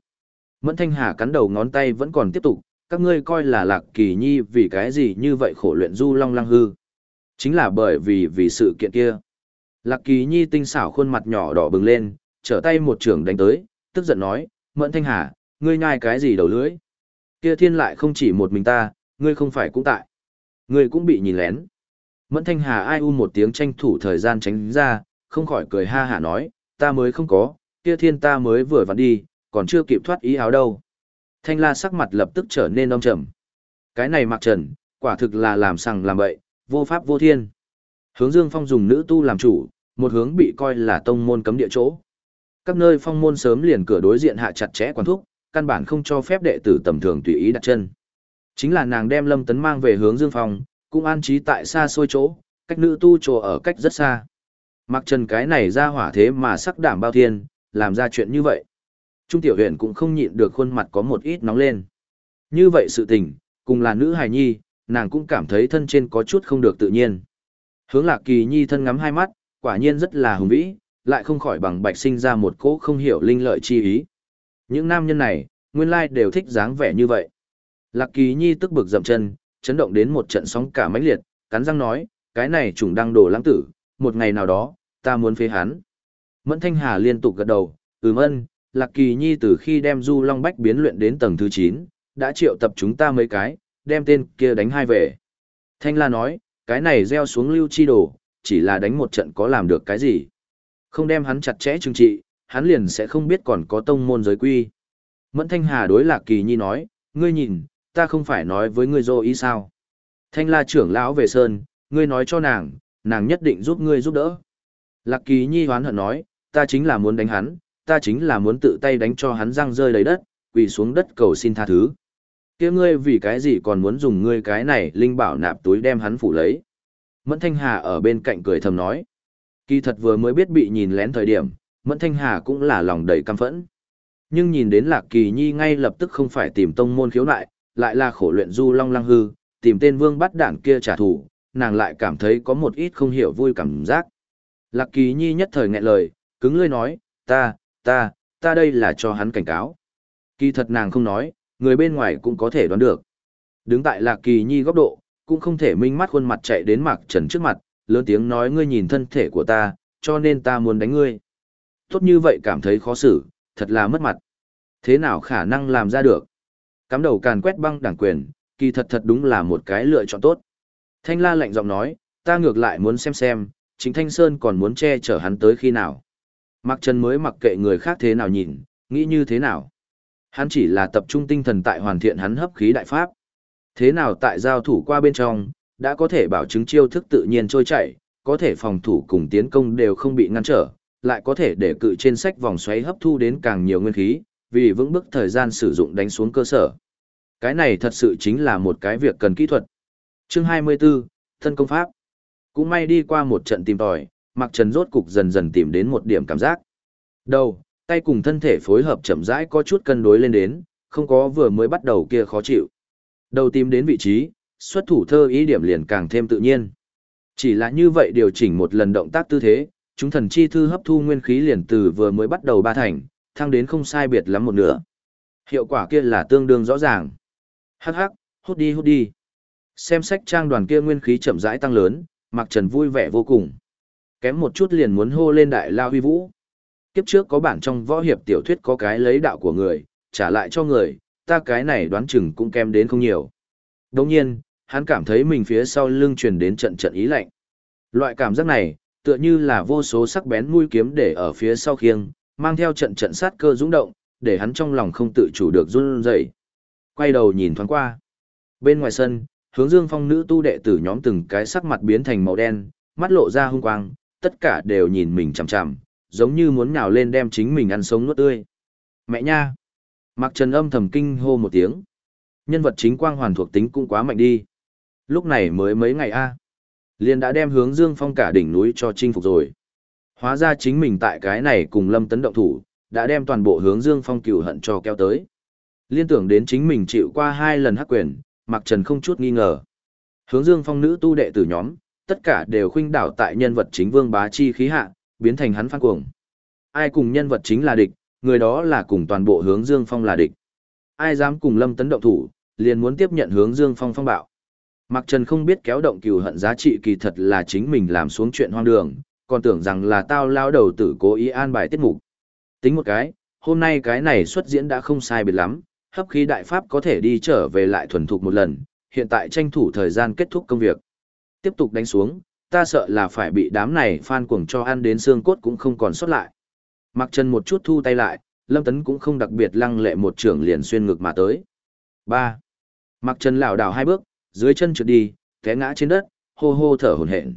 Mẫn Thanh Hà cắn đầu ngón tay vẫn còn tiếp tục, các ngươi coi là Lạc Kỳ Nhi vì cái gì như vậy khổ luyện du long lăng hư. Chính là bởi vì vì sự kiện kia. Lạc Kỳ Nhi tinh xảo khuôn mặt nhỏ đỏ bừng lên, trở tay một trường đánh tới, tức giận nói, Mẫn Thanh Hà, ngươi nhai cái gì đầu lưỡi? Kia thiên lại không chỉ một mình ta, ngươi không phải cũng tại. Ngươi cũng bị nhìn lén. Mẫn Thanh Hà ai u một tiếng tranh thủ thời gian tránh ra, không khỏi cười ha hả nói, ta mới không có, kia thiên ta mới vừa vặn đi, còn chưa kịp thoát ý áo đâu. Thanh la sắc mặt lập tức trở nên âm trầm. Cái này mặc trần, quả thực là làm sằng làm bậy, vô pháp vô thiên. Hướng Dương Phong dùng nữ tu làm chủ, một hướng bị coi là tông môn cấm địa chỗ. Các nơi phong môn sớm liền cửa đối diện hạ chặt chẽ quan thúc, căn bản không cho phép đệ tử tầm thường tùy ý đặt chân. Chính là nàng đem Lâm Tấn mang về hướng Dương Phong, cũng an trí tại xa xôi chỗ, cách nữ tu chỗ ở cách rất xa. Mặc trần cái này ra hỏa thế mà sắc đảm bao thiên, làm ra chuyện như vậy. Trung tiểu huyền cũng không nhịn được khuôn mặt có một ít nóng lên. Như vậy sự tình, cùng là nữ hài nhi, nàng cũng cảm thấy thân trên có chút không được tự nhiên. Hướng lạc kỳ nhi thân ngắm hai mắt, quả nhiên rất là hùng vĩ, lại không khỏi bằng bạch sinh ra một cỗ không hiểu linh lợi chi ý. Những nam nhân này, nguyên lai đều thích dáng vẻ như vậy. Lạc kỳ nhi tức bực dậm chân, chấn động đến một trận sóng cả mãnh liệt, cắn răng nói, cái này trùng đang đổ lãng tử, một ngày nào đó, ta muốn phế hắn. Mẫn Thanh Hà liên tục gật đầu, ừm ân, Lạc Kỳ Nhi từ khi đem Du Long Bách biến luyện đến tầng thứ 9, đã triệu tập chúng ta mấy cái, đem tên kia đánh hai về. Thanh La nói, cái này gieo xuống lưu chi đồ, chỉ là đánh một trận có làm được cái gì. Không đem hắn chặt chẽ trừng trị, hắn liền sẽ không biết còn có tông môn giới quy. Mẫn Thanh Hà đối Lạc Kỳ Nhi nói, ngươi nhìn, ta không phải nói với ngươi dô ý sao. Thanh La trưởng lão về Sơn, ngươi nói cho nàng, nàng nhất định giúp ngươi giúp đỡ. Lạc Kỳ Nhi hoán hận nói, ta chính là muốn đánh hắn, ta chính là muốn tự tay đánh cho hắn răng rơi đầy đất, quỳ xuống đất cầu xin tha thứ kia ngươi vì cái gì còn muốn dùng ngươi cái này linh bảo nạp túi đem hắn phủ lấy. Mẫn Thanh Hà ở bên cạnh cười thầm nói. Kỳ thật vừa mới biết bị nhìn lén thời điểm, Mẫn Thanh Hà cũng là lòng đầy căm phẫn. Nhưng nhìn đến Lạc Kỳ Nhi ngay lập tức không phải tìm tông môn khiếu nại, lại là khổ luyện du long lăng hư, tìm tên vương bắt đảng kia trả thù, nàng lại cảm thấy có một ít không hiểu vui cảm giác. Lạc Kỳ Nhi nhất thời nghẹn lời, cứng lưỡi nói, ta, ta, ta đây là cho hắn cảnh cáo. Kỳ thật nàng không nói, người bên ngoài cũng có thể đoán được. Đứng tại Lạc Kỳ Nhi góc độ, cũng không thể minh mắt khuôn mặt chạy đến Mạc Trần trước mặt, lớn tiếng nói ngươi nhìn thân thể của ta, cho nên ta muốn đánh ngươi. Tốt như vậy cảm thấy khó xử, thật là mất mặt. Thế nào khả năng làm ra được? Cắm đầu càn quét băng đảng quyền, kỳ thật thật đúng là một cái lựa chọn tốt. Thanh la lạnh giọng nói, ta ngược lại muốn xem xem, chính Thanh Sơn còn muốn che chở hắn tới khi nào. Mặc Trần mới mặc kệ người khác thế nào nhìn, nghĩ như thế nào. Hắn chỉ là tập trung tinh thần tại hoàn thiện hắn hấp khí đại pháp. Thế nào tại giao thủ qua bên trong, đã có thể bảo chứng chiêu thức tự nhiên trôi chảy, có thể phòng thủ cùng tiến công đều không bị ngăn trở, lại có thể để cự trên sách vòng xoáy hấp thu đến càng nhiều nguyên khí, vì vững bước thời gian sử dụng đánh xuống cơ sở. Cái này thật sự chính là một cái việc cần kỹ thuật. Chương 24, Thân công pháp. Cũng may đi qua một trận tìm tòi, Mạc Trần rốt cục dần dần tìm đến một điểm cảm giác. Đầu, tay cùng thân thể phối hợp chậm rãi có chút cân đối lên đến, không có vừa mới bắt đầu kia khó chịu. Đầu tìm đến vị trí, xuất thủ thơ ý điểm liền càng thêm tự nhiên. Chỉ là như vậy điều chỉnh một lần động tác tư thế, chúng thần chi thư hấp thu nguyên khí liền từ vừa mới bắt đầu ba thành, thăng đến không sai biệt lắm một nửa. Hiệu quả kia là tương đương rõ ràng. Hắc hắc, hút đi hút đi. Xem sách trang đoàn kia nguyên khí chậm rãi tăng lớn, Mạc Trần vui vẻ vô cùng. Kém một chút liền muốn hô lên đại lao huy vũ. Kiếp trước có bản trong võ hiệp tiểu thuyết có cái lấy đạo của người, trả lại cho người, ta cái này đoán chừng cũng kém đến không nhiều. Đồng nhiên, hắn cảm thấy mình phía sau lưng truyền đến trận trận ý lạnh. Loại cảm giác này, tựa như là vô số sắc bén mũi kiếm để ở phía sau khiêng, mang theo trận trận sát cơ dũng động, để hắn trong lòng không tự chủ được run rẩy. Quay đầu nhìn thoáng qua. Bên ngoài sân, hướng dương phong nữ tu đệ tử nhóm từng cái sắc mặt biến thành màu đen, mắt lộ ra hung quang, tất cả đều nhìn mình chằm chằm, giống như muốn nhào lên đem chính mình ăn sống nuốt tươi. Mẹ nha! Mặc trần âm thầm kinh hô một tiếng. Nhân vật chính quang hoàn thuộc tính cũng quá mạnh đi. Lúc này mới mấy ngày a liền đã đem hướng dương phong cả đỉnh núi cho chinh phục rồi. Hóa ra chính mình tại cái này cùng lâm tấn động thủ, đã đem toàn bộ hướng dương phong cửu hận cho kéo tới. Liên tưởng đến chính mình chịu qua hai lần hắc quyền, Mạc Trần không chút nghi ngờ. Hướng dương phong nữ tu đệ tử nhóm, tất cả đều khuynh đảo tại nhân vật chính vương bá chi khí hạ, biến thành hắn phan cuồng. Ai cùng nhân vật chính là địch, người đó là cùng toàn bộ hướng dương phong là địch. Ai dám cùng lâm tấn động thủ, liền muốn tiếp nhận hướng dương phong phong bạo. Mạc Trần không biết kéo động cừu hận giá trị kỳ thật là chính mình làm xuống chuyện hoang đường, còn tưởng rằng là tao lao đầu tử cố ý an bài tiết mục. Tính một cái, hôm nay cái này xuất diễn đã không sai biệt lắm, hấp khí đại pháp có thể đi trở về lại thuần thục một lần, hiện tại tranh thủ thời gian kết thúc công việc. Tiếp tục đánh xuống, ta sợ là phải bị đám này phan cuồng cho ăn đến xương cốt cũng không còn sót lại. Mặc chân một chút thu tay lại, Lâm Tấn cũng không đặc biệt lăng lệ một trưởng liền xuyên ngực mà tới. 3. Mặc Trần lảo đảo hai bước, dưới chân trượt đi, té ngã trên đất, hô hô thở hổn hển.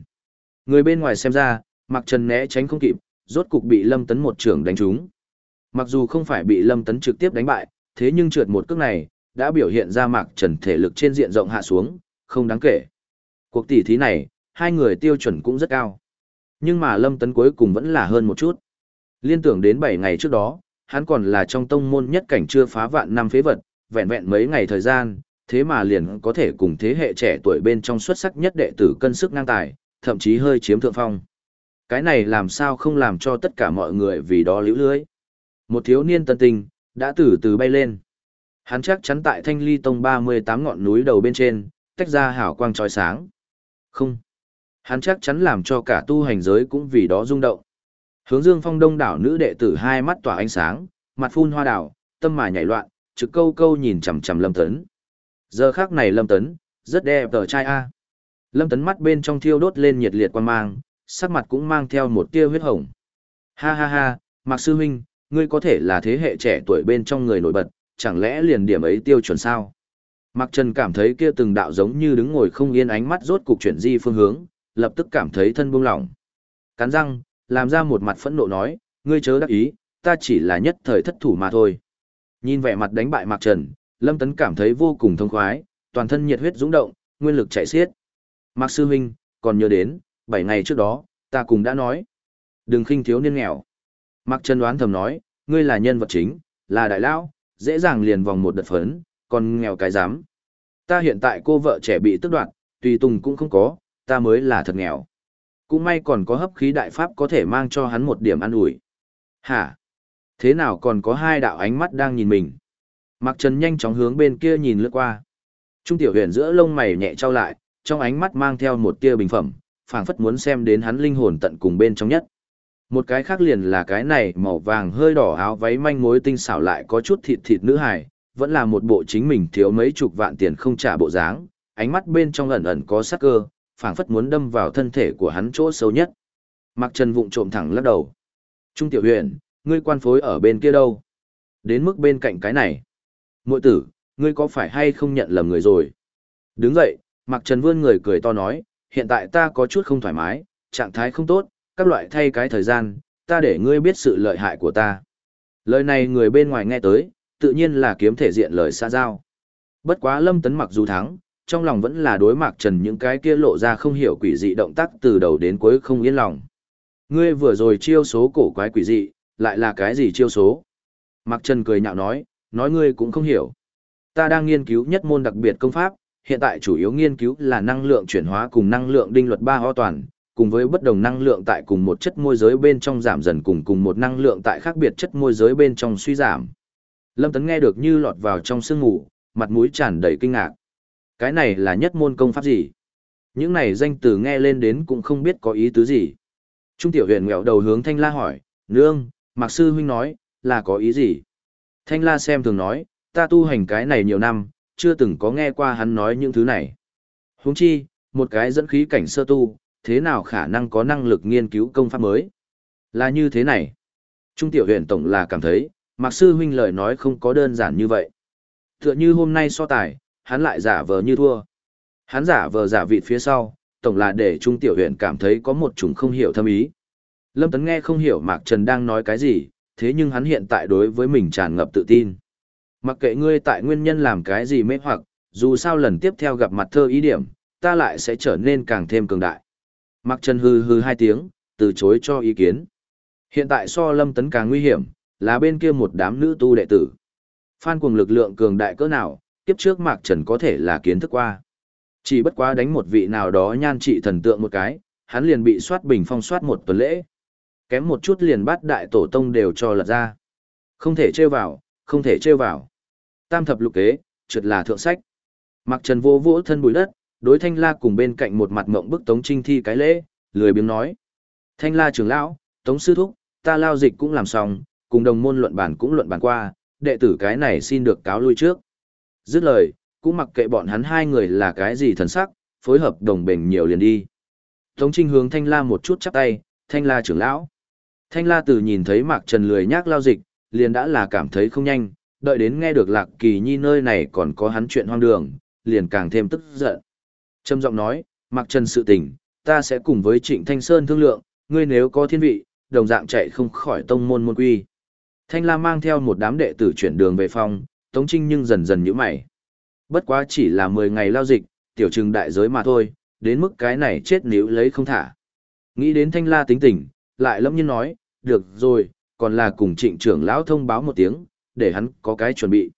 Người bên ngoài xem ra, Mặc Trần né tránh không kịp, rốt cục bị Lâm Tấn một trưởng đánh trúng. Mặc dù không phải bị Lâm Tấn trực tiếp đánh bại, thế nhưng trượt một cước này, đã biểu hiện ra Mặc Trần thể lực trên diện rộng hạ xuống, không đáng kể. Cuộc tỷ thí này, hai người tiêu chuẩn cũng rất cao. Nhưng mà Lâm Tấn cuối cùng vẫn là hơn một chút. Liên tưởng đến 7 ngày trước đó, hắn còn là trong tông môn nhất cảnh chưa phá vạn năm phế vật, vẹn vẹn mấy ngày thời gian, thế mà liền có thể cùng thế hệ trẻ tuổi bên trong xuất sắc nhất đệ tử cân sức ngang tài, thậm chí hơi chiếm thượng phong. Cái này làm sao không làm cho tất cả mọi người vì đó liễu lưới. Một thiếu niên tân tình, đã từ từ bay lên. Hắn chắc chắn tại thanh ly tông 38 ngọn núi đầu bên trên, tách ra hảo quang trói sáng. Không. Hắn chắc chắn làm cho cả tu hành giới cũng vì đó rung động. Hướng dương phong đông đảo nữ đệ tử hai mắt tỏa ánh sáng, mặt phun hoa đảo, tâm mà nhảy loạn, trực câu câu nhìn chằm chằm lâm tấn. Giờ khác này lâm tấn, rất đẹp tờ trai A. Lâm tấn mắt bên trong thiêu đốt lên nhiệt liệt quan mang, sắc mặt cũng mang theo một tia huyết hồng. Ha ha ha, Mạc Sư Huynh, ngươi có thể là thế hệ trẻ tuổi bên trong người nổi bật, chẳng lẽ liền điểm ấy tiêu chuẩn sao? Mạc Trần cảm thấy kia từng đạo giống như đứng ngồi không yên ánh mắt rốt cục chuyển di phương hướng, lập tức cảm thấy thân buông lỏng. Cắn răng, làm ra một mặt phẫn nộ nói, ngươi chớ đắc ý, ta chỉ là nhất thời thất thủ mà thôi. Nhìn vẻ mặt đánh bại Mạc Trần, Lâm Tấn cảm thấy vô cùng thông khoái, toàn thân nhiệt huyết dũng động, nguyên lực chạy xiết. Mạc Sư Huynh, còn nhớ đến, 7 ngày trước đó, ta cùng đã nói. Đừng khinh thiếu niên nghèo. Mạc Trần đoán thầm nói, ngươi là nhân vật chính, là đại lão, dễ dàng liền vòng một đợt phấn, còn nghèo cái dám. Ta hiện tại cô vợ trẻ bị tức đoạt, tùy tùng cũng không có, ta mới là thật nghèo. Cũng may còn có hấp khí đại pháp có thể mang cho hắn một điểm an ủi. Hả? Thế nào còn có hai đạo ánh mắt đang nhìn mình? Mạc Trần nhanh chóng hướng bên kia nhìn lướt qua. Trung tiểu huyền giữa lông mày nhẹ trao lại, trong ánh mắt mang theo một tia bình phẩm, phảng phất muốn xem đến hắn linh hồn tận cùng bên trong nhất. Một cái khác liền là cái này màu vàng hơi đỏ áo váy manh mối tinh xảo lại có chút thịt thịt nữ hài, vẫn là một bộ chính mình thiếu mấy chục vạn tiền không trả bộ dáng, ánh mắt bên trong ẩn ẩn có sắc cơ, phảng phất muốn đâm vào thân thể của hắn chỗ sâu nhất. Mặc Trần vụng trộm thẳng lắc đầu. Trung tiểu huyền, ngươi quan phối ở bên kia đâu? Đến mức bên cạnh cái này. Mội tử, ngươi có phải hay không nhận lầm người rồi? Đứng dậy, Mặc Trần vươn người cười to nói, hiện tại ta có chút không thoải mái, trạng thái không tốt, các loại thay cái thời gian, ta để ngươi biết sự lợi hại của ta. Lời này người bên ngoài nghe tới, tự nhiên là kiếm thể diện lời xa giao. Bất quá Lâm Tấn mặc dù thắng, trong lòng vẫn là đối Mạc Trần những cái kia lộ ra không hiểu quỷ dị động tác từ đầu đến cuối không yên lòng. Ngươi vừa rồi chiêu số cổ quái quỷ dị, lại là cái gì chiêu số? Mạc Trần cười nhạo nói, nói ngươi cũng không hiểu. Ta đang nghiên cứu nhất môn đặc biệt công pháp, hiện tại chủ yếu nghiên cứu là năng lượng chuyển hóa cùng năng lượng đinh luật ba ho toàn, cùng với bất đồng năng lượng tại cùng một chất môi giới bên trong giảm dần cùng cùng một năng lượng tại khác biệt chất môi giới bên trong suy giảm. Lâm Tấn nghe được như lọt vào trong sương ngủ, mặt mũi tràn đầy kinh ngạc. Cái này là nhất môn công pháp gì? Những này danh từ nghe lên đến cũng không biết có ý tứ gì. Trung tiểu huyền nghẹo đầu hướng Thanh La hỏi, Nương, Mạc Sư Huynh nói, là có ý gì? Thanh La xem thường nói, ta tu hành cái này nhiều năm, chưa từng có nghe qua hắn nói những thứ này. Huống chi, một cái dẫn khí cảnh sơ tu, thế nào khả năng có năng lực nghiên cứu công pháp mới? Là như thế này. Trung tiểu huyền tổng là cảm thấy, Mạc Sư Huynh lời nói không có đơn giản như vậy. Tựa như hôm nay so tài, hắn lại giả vờ như thua. Hắn giả vờ giả vị phía sau, tổng là để Trung tiểu huyền cảm thấy có một chủng không hiểu thâm ý. Lâm Tấn nghe không hiểu Mạc Trần đang nói cái gì, thế nhưng hắn hiện tại đối với mình tràn ngập tự tin. Mặc kệ ngươi tại nguyên nhân làm cái gì mê hoặc, dù sao lần tiếp theo gặp mặt thơ ý điểm, ta lại sẽ trở nên càng thêm cường đại. Mặc Trần hư hư hai tiếng, từ chối cho ý kiến. Hiện tại so lâm tấn càng nguy hiểm, là bên kia một đám nữ tu đệ tử. Phan cuồng lực lượng cường đại cỡ nào, kiếp trước Mạc Trần có thể là kiến thức qua. Chỉ bất quá đánh một vị nào đó nhan trị thần tượng một cái, hắn liền bị soát bình phong soát một tuần lễ. Kém một chút liền bắt đại tổ tông đều cho lật ra. Không thể trêu vào, không thể trêu vào. Tam thập lục kế, trượt là thượng sách. Mạc Trần vô vỗ thân bụi đất, đối Thanh La cùng bên cạnh một mặt ngộng bức Tống Trinh thi cái lễ, lười biếng nói: "Thanh La trưởng lão, Tống sư thúc, ta lao dịch cũng làm xong, cùng đồng môn luận bản cũng luận bản qua, đệ tử cái này xin được cáo lui trước." Dứt lời, cũng mặc kệ bọn hắn hai người là cái gì thần sắc, phối hợp đồng bền nhiều liền đi. Tống Trinh hướng Thanh La một chút chắp tay, Thanh La trưởng lão. Thanh La từ nhìn thấy Mạc Trần lười nhác lao dịch, liền đã là cảm thấy không nhanh, đợi đến nghe được Lạc Kỳ Nhi nơi này còn có hắn chuyện hoang đường, liền càng thêm tức giận. Trầm giọng nói, Mạc Trần sự tình, ta sẽ cùng với Trịnh Thanh Sơn thương lượng, ngươi nếu có thiên vị, đồng dạng chạy không khỏi tông môn môn quy. Thanh La mang theo một đám đệ tử chuyển đường về phòng, Tống Trinh nhưng dần dần nhíu mày. Bất quá chỉ là 10 ngày lao dịch, tiểu trừng đại giới mà thôi, đến mức cái này chết níu lấy không thả. Nghĩ đến Thanh La tính tình, lại lâm nhiên nói, được rồi, còn là cùng trịnh trưởng lão thông báo một tiếng, để hắn có cái chuẩn bị.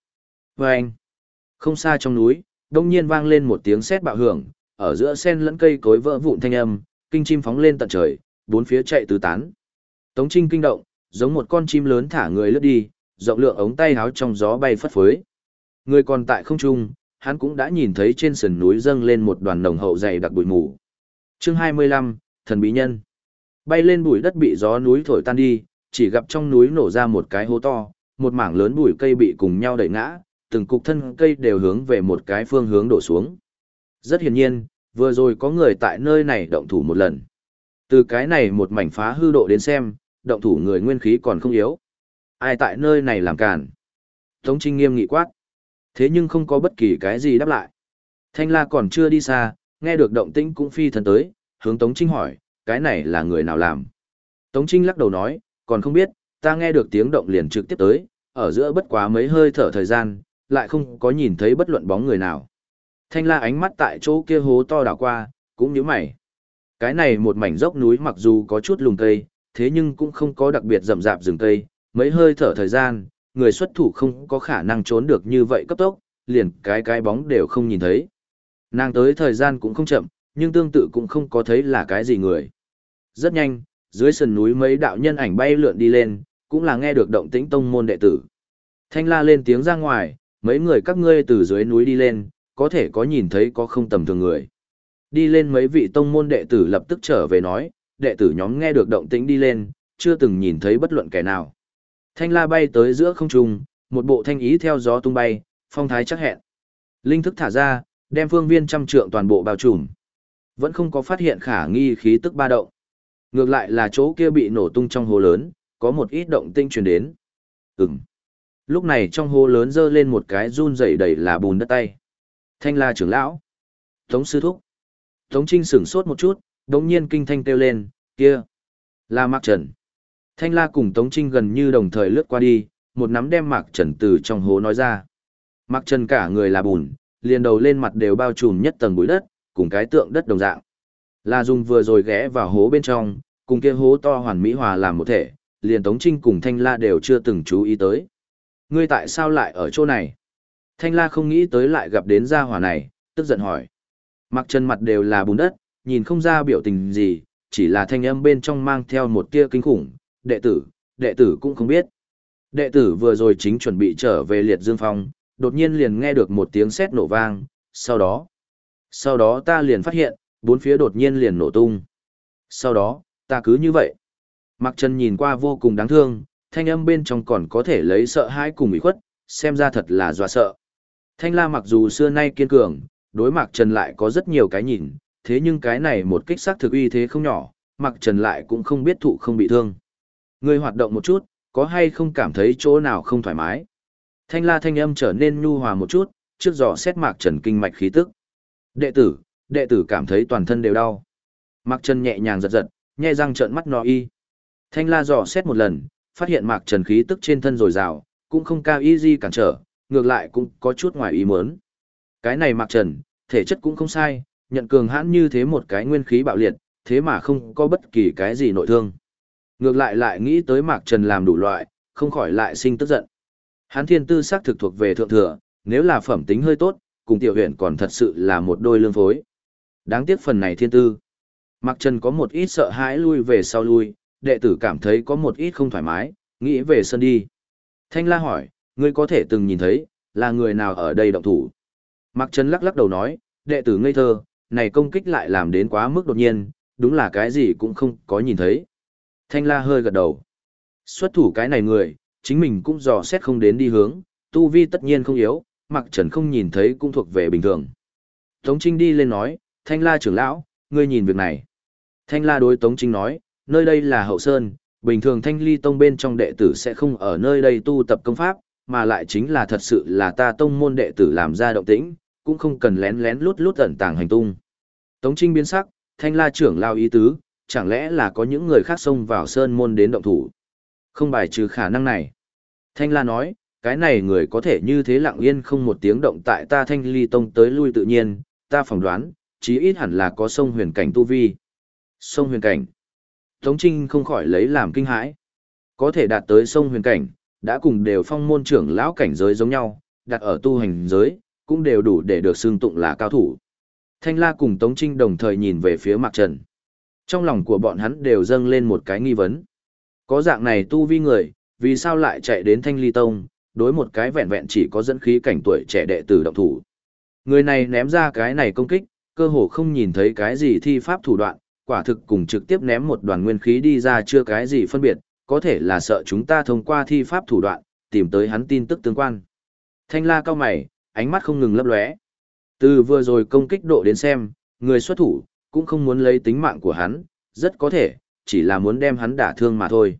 Và anh, không xa trong núi, đông nhiên vang lên một tiếng sét bạo hưởng, ở giữa sen lẫn cây cối vỡ vụn thanh âm, kinh chim phóng lên tận trời, bốn phía chạy tứ tán. Tống Trinh kinh động, giống một con chim lớn thả người lướt đi, rộng lượng ống tay háo trong gió bay phất phới. Người còn tại không trung, hắn cũng đã nhìn thấy trên sườn núi dâng lên một đoàn nồng hậu dày đặc bụi mù. Chương 25, thần bí nhân. Bay lên bụi đất bị gió núi thổi tan đi, chỉ gặp trong núi nổ ra một cái hố to, một mảng lớn bụi cây bị cùng nhau đẩy ngã, từng cục thân cây đều hướng về một cái phương hướng đổ xuống. Rất hiển nhiên, vừa rồi có người tại nơi này động thủ một lần. Từ cái này một mảnh phá hư độ đến xem, động thủ người nguyên khí còn không yếu. Ai tại nơi này làm càn? Tống Trinh nghiêm nghị quát. Thế nhưng không có bất kỳ cái gì đáp lại. Thanh La còn chưa đi xa, nghe được động tĩnh cũng phi thần tới, hướng Tống Trinh hỏi, cái này là người nào làm? Tống Trinh lắc đầu nói, còn không biết, ta nghe được tiếng động liền trực tiếp tới, ở giữa bất quá mấy hơi thở thời gian, lại không có nhìn thấy bất luận bóng người nào. Thanh la ánh mắt tại chỗ kia hố to đảo qua, cũng nhíu mày. Cái này một mảnh dốc núi mặc dù có chút lùng cây, thế nhưng cũng không có đặc biệt rậm rạp rừng cây, mấy hơi thở thời gian, người xuất thủ không có khả năng trốn được như vậy cấp tốc, liền cái cái bóng đều không nhìn thấy. Nàng tới thời gian cũng không chậm, nhưng tương tự cũng không có thấy là cái gì người. Rất nhanh, dưới sườn núi mấy đạo nhân ảnh bay lượn đi lên, cũng là nghe được động tĩnh tông môn đệ tử. Thanh la lên tiếng ra ngoài, mấy người các ngươi từ dưới núi đi lên, có thể có nhìn thấy có không tầm thường người. Đi lên mấy vị tông môn đệ tử lập tức trở về nói, đệ tử nhóm nghe được động tĩnh đi lên, chưa từng nhìn thấy bất luận kẻ nào. Thanh la bay tới giữa không trung, một bộ thanh ý theo gió tung bay, phong thái chắc hẹn. Linh thức thả ra, đem phương viên trăm trượng toàn bộ bao trùm. Vẫn không có phát hiện khả nghi khí tức ba động. Ngược lại là chỗ kia bị nổ tung trong hồ lớn, có một ít động tinh truyền đến. Ừm. Lúc này trong hồ lớn dơ lên một cái run rẩy đầy là bùn đất tay. Thanh la trưởng lão. Tống sư thúc. Tống trinh sửng sốt một chút, đống nhiên kinh thanh kêu lên, kia. Là Mạc Trần. Thanh la cùng Tống trinh gần như đồng thời lướt qua đi, một nắm đem Mạc Trần từ trong hố nói ra. Mạc Trần cả người là bùn, liền đầu lên mặt đều bao trùm nhất tầng bụi đất, cùng cái tượng đất đồng dạng. La Dung vừa rồi ghé vào hố bên trong, cùng kia hố to hoàn mỹ hòa làm một thể, liền Tống Trinh cùng Thanh La đều chưa từng chú ý tới. Ngươi tại sao lại ở chỗ này? Thanh La không nghĩ tới lại gặp đến gia hỏa này, tức giận hỏi. Mặc Trần mặt đều là bùn đất, nhìn không ra biểu tình gì, chỉ là thanh âm bên trong mang theo một tia kinh khủng, đệ tử, đệ tử cũng không biết. Đệ tử vừa rồi chính chuẩn bị trở về liệt dương phong, đột nhiên liền nghe được một tiếng sét nổ vang, sau đó, sau đó ta liền phát hiện, bốn phía đột nhiên liền nổ tung. Sau đó, ta cứ như vậy. Mặc Trần nhìn qua vô cùng đáng thương, thanh âm bên trong còn có thể lấy sợ hãi cùng ủy khuất, xem ra thật là dọa sợ. Thanh La mặc dù xưa nay kiên cường, đối Mạc Trần lại có rất nhiều cái nhìn, thế nhưng cái này một kích sát thực uy thế không nhỏ, Mạc Trần lại cũng không biết thụ không bị thương. Ngươi hoạt động một chút, có hay không cảm thấy chỗ nào không thoải mái? Thanh La thanh âm trở nên nhu hòa một chút, trước giò xét Mạc Trần kinh mạch khí tức. Đệ tử, đệ tử cảm thấy toàn thân đều đau. Mạc Trần nhẹ nhàng giật giật, nhẹ răng trợn mắt nói y. Thanh la dò xét một lần, phát hiện mạc trần khí tức trên thân rồi rào, cũng không cao y di cản trở, ngược lại cũng có chút ngoài ý muốn. Cái này Mạc Trần, thể chất cũng không sai, nhận cường hãn như thế một cái nguyên khí bạo liệt, thế mà không có bất kỳ cái gì nội thương. Ngược lại lại nghĩ tới Mạc Trần làm đủ loại, không khỏi lại sinh tức giận. Hán thiên tư sắc thực thuộc về thượng thừa, nếu là phẩm tính hơi tốt, cùng tiểu huyện còn thật sự là một đôi lương phối. Đáng tiếc phần này thiên tư. Mạc Trần có một ít sợ hãi lui về sau lui, đệ tử cảm thấy có một ít không thoải mái, nghĩ về sân đi. Thanh la hỏi, ngươi có thể từng nhìn thấy, là người nào ở đây động thủ. Mạc Trần lắc lắc đầu nói, đệ tử ngây thơ, này công kích lại làm đến quá mức đột nhiên, đúng là cái gì cũng không có nhìn thấy. Thanh la hơi gật đầu. Xuất thủ cái này người, chính mình cũng dò xét không đến đi hướng, tu vi tất nhiên không yếu, mặc Trần không nhìn thấy cũng thuộc về bình thường. Tống Trinh đi lên nói, Thanh la trưởng lão, ngươi nhìn việc này. Thanh la đối Tống Trinh nói, nơi đây là hậu sơn, bình thường Thanh ly tông bên trong đệ tử sẽ không ở nơi đây tu tập công pháp, mà lại chính là thật sự là ta tông môn đệ tử làm ra động tĩnh, cũng không cần lén lén lút lút ẩn tàng hành tung. Tống Trinh biến sắc, Thanh la trưởng lao ý tứ, chẳng lẽ là có những người khác xông vào sơn môn đến động thủ. Không bài trừ khả năng này. Thanh la nói, cái này người có thể như thế lặng yên không một tiếng động tại ta thanh ly tông tới lui tự nhiên, ta phỏng đoán, chí ít hẳn là có sông huyền cảnh tu vi. Sông huyền cảnh. Tống Trinh không khỏi lấy làm kinh hãi. Có thể đạt tới sông huyền cảnh, đã cùng đều phong môn trưởng lão cảnh giới giống nhau, đặt ở tu hành giới, cũng đều đủ để được xương tụng là cao thủ. Thanh La cùng Tống Trinh đồng thời nhìn về phía Mạc Trần. Trong lòng của bọn hắn đều dâng lên một cái nghi vấn. Có dạng này tu vi người, vì sao lại chạy đến Thanh Ly Tông, đối một cái vẹn vẹn chỉ có dẫn khí cảnh tuổi trẻ đệ tử động thủ. Người này ném ra cái này công kích, cơ hồ không nhìn thấy cái gì thi pháp thủ đoạn, quả thực cùng trực tiếp ném một đoàn nguyên khí đi ra chưa cái gì phân biệt, có thể là sợ chúng ta thông qua thi pháp thủ đoạn, tìm tới hắn tin tức tương quan. Thanh la cao mày, ánh mắt không ngừng lấp lóe. Từ vừa rồi công kích độ đến xem, người xuất thủ, cũng không muốn lấy tính mạng của hắn, rất có thể, chỉ là muốn đem hắn đả thương mà thôi.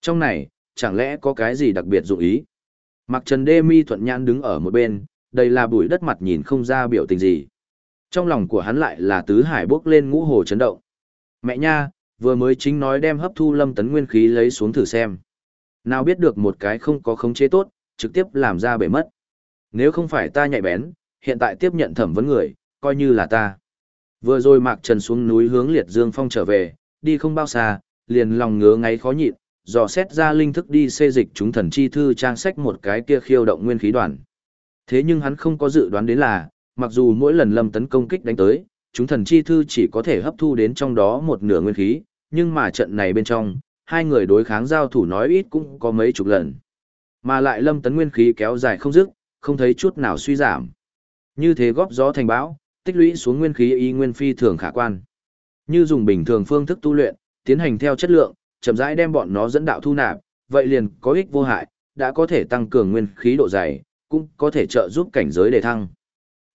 Trong này, chẳng lẽ có cái gì đặc biệt dụng ý? Mặc Trần Đê Mi thuận nhãn đứng ở một bên, đây là bụi đất mặt nhìn không ra biểu tình gì. Trong lòng của hắn lại là tứ hải bước lên ngũ hồ chấn động. Mẹ nha, vừa mới chính nói đem hấp thu lâm tấn nguyên khí lấy xuống thử xem. Nào biết được một cái không có khống chế tốt, trực tiếp làm ra bể mất. Nếu không phải ta nhạy bén, hiện tại tiếp nhận thẩm vấn người, coi như là ta. Vừa rồi Mạc Trần xuống núi hướng Liệt Dương Phong trở về, đi không bao xa, liền lòng ngứa ngáy khó nhịn, dò xét ra linh thức đi xê dịch chúng thần chi thư trang sách một cái kia khiêu động nguyên khí đoàn. Thế nhưng hắn không có dự đoán đến là, mặc dù mỗi lần lâm tấn công kích đánh tới, chúng thần chi thư chỉ có thể hấp thu đến trong đó một nửa nguyên khí, nhưng mà trận này bên trong, hai người đối kháng giao thủ nói ít cũng có mấy chục lần. Mà lại lâm tấn nguyên khí kéo dài không dứt, không thấy chút nào suy giảm. Như thế góp gió thành bão, tích lũy xuống nguyên khí y nguyên phi thường khả quan. Như dùng bình thường phương thức tu luyện, tiến hành theo chất lượng, chậm rãi đem bọn nó dẫn đạo thu nạp, vậy liền có ích vô hại, đã có thể tăng cường nguyên khí độ dày, cũng có thể trợ giúp cảnh giới đề thăng.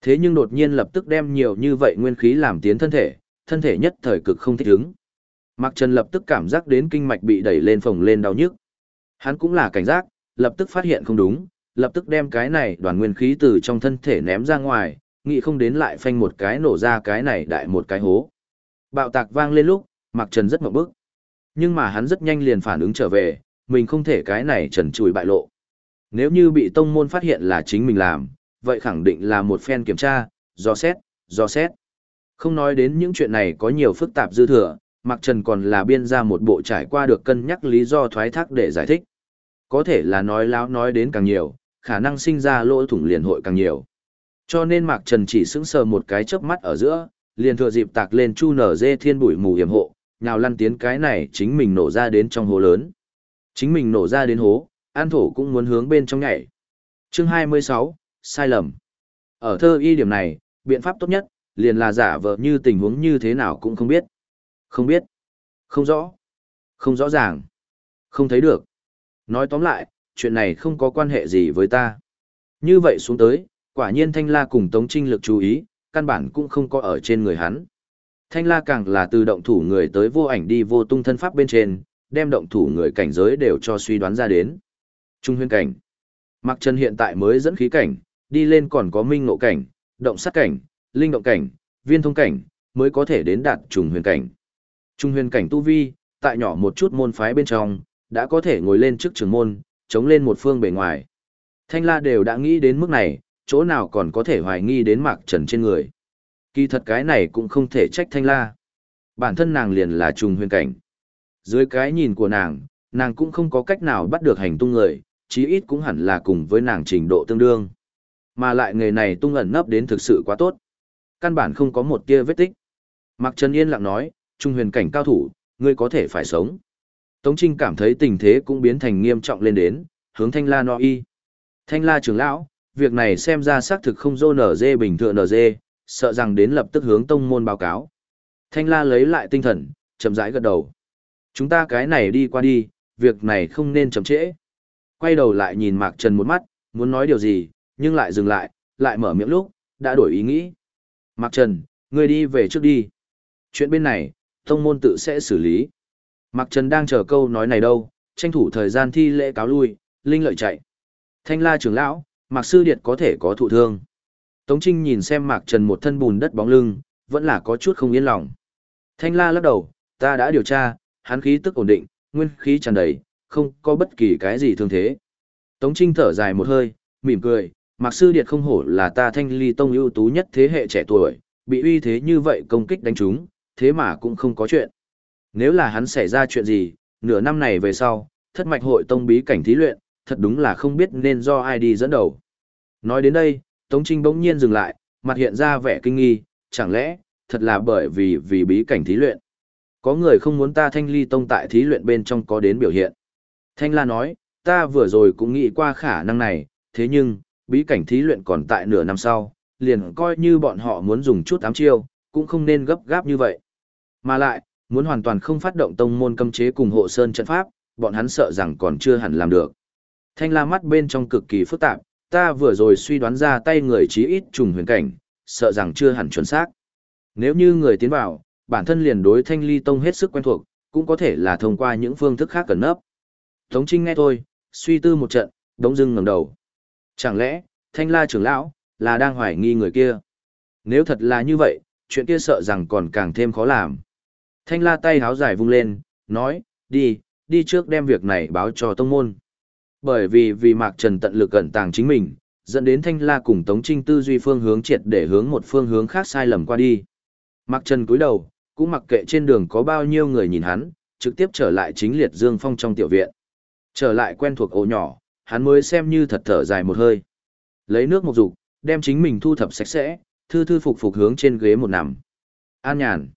Thế nhưng đột nhiên lập tức đem nhiều như vậy nguyên khí làm tiến thân thể, thân thể nhất thời cực không thích ứng. Mạc Trần lập tức cảm giác đến kinh mạch bị đẩy lên phồng lên đau nhức. Hắn cũng là cảnh giác, lập tức phát hiện không đúng, lập tức đem cái này đoàn nguyên khí từ trong thân thể ném ra ngoài, nghĩ không đến lại phanh một cái nổ ra cái này đại một cái hố. Bạo tạc vang lên lúc, Mạc Trần rất mộng bức. Nhưng mà hắn rất nhanh liền phản ứng trở về, mình không thể cái này trần trùi bại lộ. Nếu như bị tông môn phát hiện là chính mình làm, vậy khẳng định là một phen kiểm tra, do xét, do xét. Không nói đến những chuyện này có nhiều phức tạp dư thừa, Mạc Trần còn là biên ra một bộ trải qua được cân nhắc lý do thoái thác để giải thích. Có thể là nói láo nói đến càng nhiều, khả năng sinh ra lỗ thủng liền hội càng nhiều. Cho nên Mạc Trần chỉ sững sờ một cái chớp mắt ở giữa, liền thừa dịp tạc lên chu nở dê thiên bụi mù hiểm hộ, nào lăn tiến cái này chính mình nổ ra đến trong hố lớn. Chính mình nổ ra đến hố, an thổ cũng muốn hướng bên trong nhảy. Chương 26, sai lầm. Ở thơ y điểm này, biện pháp tốt nhất, liền là giả vờ như tình huống như thế nào cũng không biết. Không biết. Không rõ. Không rõ ràng. Không thấy được. Nói tóm lại, chuyện này không có quan hệ gì với ta. Như vậy xuống tới, quả nhiên Thanh La cùng Tống Trinh lực chú ý, căn bản cũng không có ở trên người hắn. Thanh La càng là từ động thủ người tới vô ảnh đi vô tung thân pháp bên trên, đem động thủ người cảnh giới đều cho suy đoán ra đến. Trung huyền cảnh. Mặc Trần hiện tại mới dẫn khí cảnh, đi lên còn có minh ngộ cảnh, động sát cảnh, linh động cảnh, viên thông cảnh, mới có thể đến đạt trùng huyền cảnh. Trung huyền cảnh tu vi, tại nhỏ một chút môn phái bên trong, đã có thể ngồi lên trước trường môn, chống lên một phương bề ngoài. Thanh la đều đã nghĩ đến mức này, chỗ nào còn có thể hoài nghi đến Mạc Trần trên người. Kỳ thật cái này cũng không thể trách Thanh la. Bản thân nàng liền là trùng huyền cảnh. Dưới cái nhìn của nàng, nàng cũng không có cách nào bắt được hành tung người, chí ít cũng hẳn là cùng với nàng trình độ tương đương. Mà lại nghề này tung ẩn nấp đến thực sự quá tốt. Căn bản không có một tia vết tích. Mạc Trần yên lặng nói, trung huyền cảnh cao thủ, ngươi có thể phải sống. Tống Trinh cảm thấy tình thế cũng biến thành nghiêm trọng lên đến, hướng Thanh La nói y. Thanh La trưởng lão, việc này xem ra xác thực không dô nở dê bình thường nở dê, sợ rằng đến lập tức hướng tông môn báo cáo. Thanh La lấy lại tinh thần, chậm rãi gật đầu. Chúng ta cái này đi qua đi, việc này không nên chậm trễ. Quay đầu lại nhìn Mạc Trần một mắt, muốn nói điều gì, nhưng lại dừng lại, lại mở miệng lúc, đã đổi ý nghĩ. Mạc Trần, ngươi đi về trước đi. Chuyện bên này, tông môn tự sẽ xử lý. Mạc Trần đang chờ câu nói này đâu, tranh thủ thời gian thi lễ cáo lui, linh lợi chạy. Thanh la trưởng lão, Mạc Sư Điệt có thể có thụ thương. Tống Trinh nhìn xem Mạc Trần một thân bùn đất bóng lưng, vẫn là có chút không yên lòng. Thanh la lắc đầu, ta đã điều tra, hắn khí tức ổn định, nguyên khí tràn đầy, không có bất kỳ cái gì thương thế. Tống Trinh thở dài một hơi, mỉm cười, Mạc Sư Điệt không hổ là ta thanh ly tông ưu tú nhất thế hệ trẻ tuổi, bị uy thế như vậy công kích đánh trúng, thế mà cũng không có chuyện. Nếu là hắn xảy ra chuyện gì, nửa năm này về sau, thất mạch hội tông bí cảnh thí luyện, thật đúng là không biết nên do ai đi dẫn đầu. Nói đến đây, Tống Trinh bỗng nhiên dừng lại, mặt hiện ra vẻ kinh nghi, chẳng lẽ, thật là bởi vì vì bí cảnh thí luyện. Có người không muốn ta thanh ly tông tại thí luyện bên trong có đến biểu hiện. Thanh la nói, ta vừa rồi cũng nghĩ qua khả năng này, thế nhưng, bí cảnh thí luyện còn tại nửa năm sau, liền coi như bọn họ muốn dùng chút ám chiêu, cũng không nên gấp gáp như vậy. Mà lại, muốn hoàn toàn không phát động tông môn cấm chế cùng hộ sơn trận pháp, bọn hắn sợ rằng còn chưa hẳn làm được. Thanh la mắt bên trong cực kỳ phức tạp, ta vừa rồi suy đoán ra tay người chí ít trùng huyền cảnh, sợ rằng chưa hẳn chuẩn xác. Nếu như người tiến vào, bản thân liền đối thanh ly tông hết sức quen thuộc, cũng có thể là thông qua những phương thức khác cần nấp. Tống Trinh nghe thôi, suy tư một trận, đống dưng ngẩng đầu. Chẳng lẽ, thanh la trưởng lão, là đang hoài nghi người kia? Nếu thật là như vậy, chuyện kia sợ rằng còn càng thêm khó làm. Thanh la tay háo dài vung lên, nói, đi, đi trước đem việc này báo cho tông môn. Bởi vì vì Mạc Trần tận lực cẩn tàng chính mình, dẫn đến Thanh La cùng Tống Trinh tư duy phương hướng triệt để hướng một phương hướng khác sai lầm qua đi. Mạc Trần cúi đầu, cũng mặc kệ trên đường có bao nhiêu người nhìn hắn, trực tiếp trở lại chính liệt Dương Phong trong tiểu viện. Trở lại quen thuộc ổ nhỏ, hắn mới xem như thật thở dài một hơi. Lấy nước một dục, đem chính mình thu thập sạch sẽ, thư thư phục phục hướng trên ghế một nằm. An nhàn.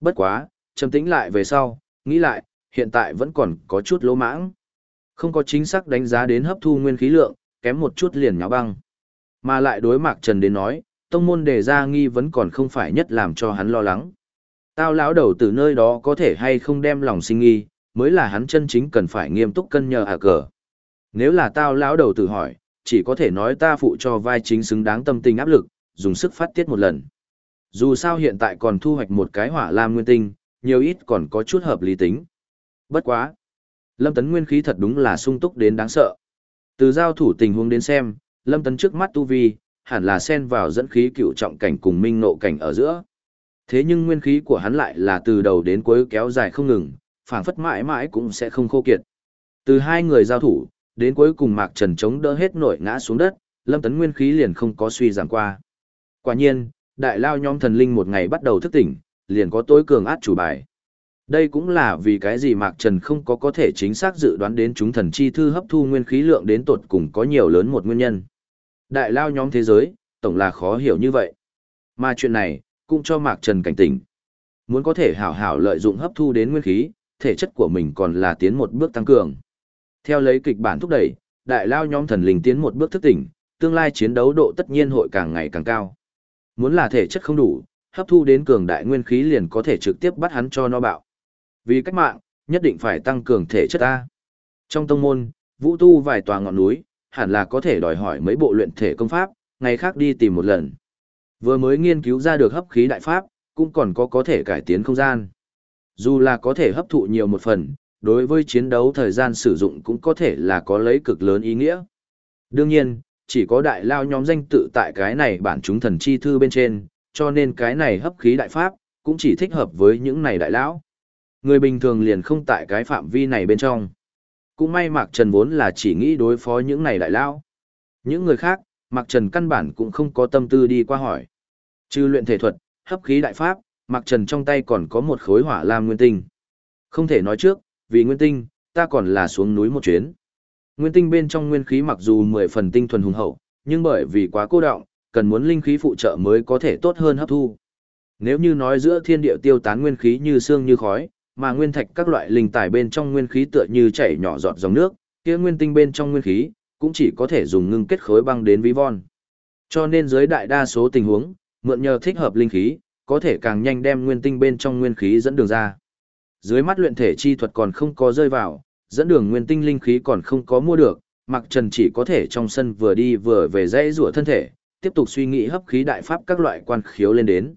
Bất quá, trầm tĩnh lại về sau, nghĩ lại, hiện tại vẫn còn có chút lỗ mãng. Không có chính xác đánh giá đến hấp thu nguyên khí lượng, kém một chút liền nháo băng. Mà lại đối Mạc Trần đến nói, tông môn đề ra nghi vấn còn không phải nhất làm cho hắn lo lắng. Tao lão đầu từ nơi đó có thể hay không đem lòng sinh nghi, mới là hắn chân chính cần phải nghiêm túc cân nhờ à cờ. Nếu là tao lão đầu tử hỏi, chỉ có thể nói ta phụ cho vai chính xứng đáng tâm tình áp lực, dùng sức phát tiết một lần. Dù sao hiện tại còn thu hoạch một cái hỏa lam nguyên tinh, nhiều ít còn có chút hợp lý tính. Bất quá. Lâm Tấn nguyên khí thật đúng là sung túc đến đáng sợ. Từ giao thủ tình huống đến xem, Lâm Tấn trước mắt tu vi, hẳn là xen vào dẫn khí cựu trọng cảnh cùng minh nộ cảnh ở giữa. Thế nhưng nguyên khí của hắn lại là từ đầu đến cuối kéo dài không ngừng, phảng phất mãi mãi cũng sẽ không khô kiệt. Từ hai người giao thủ, đến cuối cùng Mạc Trần chống đỡ hết nổi ngã xuống đất, Lâm Tấn nguyên khí liền không có suy giảm qua. Quả nhiên, đại lao nhóm thần linh một ngày bắt đầu thức tỉnh, liền có tối cường át chủ bài. Đây cũng là vì cái gì Mạc Trần không có có thể chính xác dự đoán đến chúng thần chi thư hấp thu nguyên khí lượng đến tột cùng có nhiều lớn một nguyên nhân. Đại lao nhóm thế giới, tổng là khó hiểu như vậy. Mà chuyện này, cũng cho Mạc Trần cảnh tỉnh. Muốn có thể hảo hảo lợi dụng hấp thu đến nguyên khí, thể chất của mình còn là tiến một bước tăng cường. Theo lấy kịch bản thúc đẩy, đại lao nhóm thần linh tiến một bước thức tỉnh, tương lai chiến đấu độ tất nhiên hội càng ngày càng cao. Muốn là thể chất không đủ, hấp thu đến cường đại nguyên khí liền có thể trực tiếp bắt hắn cho nó bạo. Vì cách mạng, nhất định phải tăng cường thể chất ta. Trong tông môn, vũ tu vài tòa ngọn núi, hẳn là có thể đòi hỏi mấy bộ luyện thể công pháp, ngày khác đi tìm một lần. Vừa mới nghiên cứu ra được hấp khí đại pháp, cũng còn có có thể cải tiến không gian. Dù là có thể hấp thụ nhiều một phần, đối với chiến đấu thời gian sử dụng cũng có thể là có lấy cực lớn ý nghĩa. Đương nhiên, chỉ có đại lao nhóm danh tự tại cái này bản chúng thần chi thư bên trên, cho nên cái này hấp khí đại pháp, cũng chỉ thích hợp với những này đại lão. Người bình thường liền không tại cái phạm vi này bên trong. Cũng may Mạc Trần vốn là chỉ nghĩ đối phó những này đại lao. Những người khác, Mạc Trần căn bản cũng không có tâm tư đi qua hỏi. Trừ luyện thể thuật, hấp khí đại pháp, Mạc Trần trong tay còn có một khối hỏa lam nguyên tinh. Không thể nói trước, vì nguyên tinh, ta còn là xuống núi một chuyến. Nguyên tinh bên trong nguyên khí mặc dù 10 phần tinh thuần hùng hậu, nhưng bởi vì quá cô động, cần muốn linh khí phụ trợ mới có thể tốt hơn hấp thu. Nếu như nói giữa thiên địa tiêu tán nguyên khí như xương như khói, mà nguyên thạch các loại linh tài bên trong nguyên khí tựa như chảy nhỏ giọt dòng nước, kia nguyên tinh bên trong nguyên khí cũng chỉ có thể dùng ngưng kết khối băng đến ví von. Cho nên dưới đại đa số tình huống, mượn nhờ thích hợp linh khí, có thể càng nhanh đem nguyên tinh bên trong nguyên khí dẫn đường ra. Dưới mắt luyện thể chi thuật còn không có rơi vào, dẫn đường nguyên tinh linh khí còn không có mua được, Mặc Trần chỉ có thể trong sân vừa đi vừa về dãy rủa thân thể, tiếp tục suy nghĩ hấp khí đại pháp các loại quan khiếu lên đến.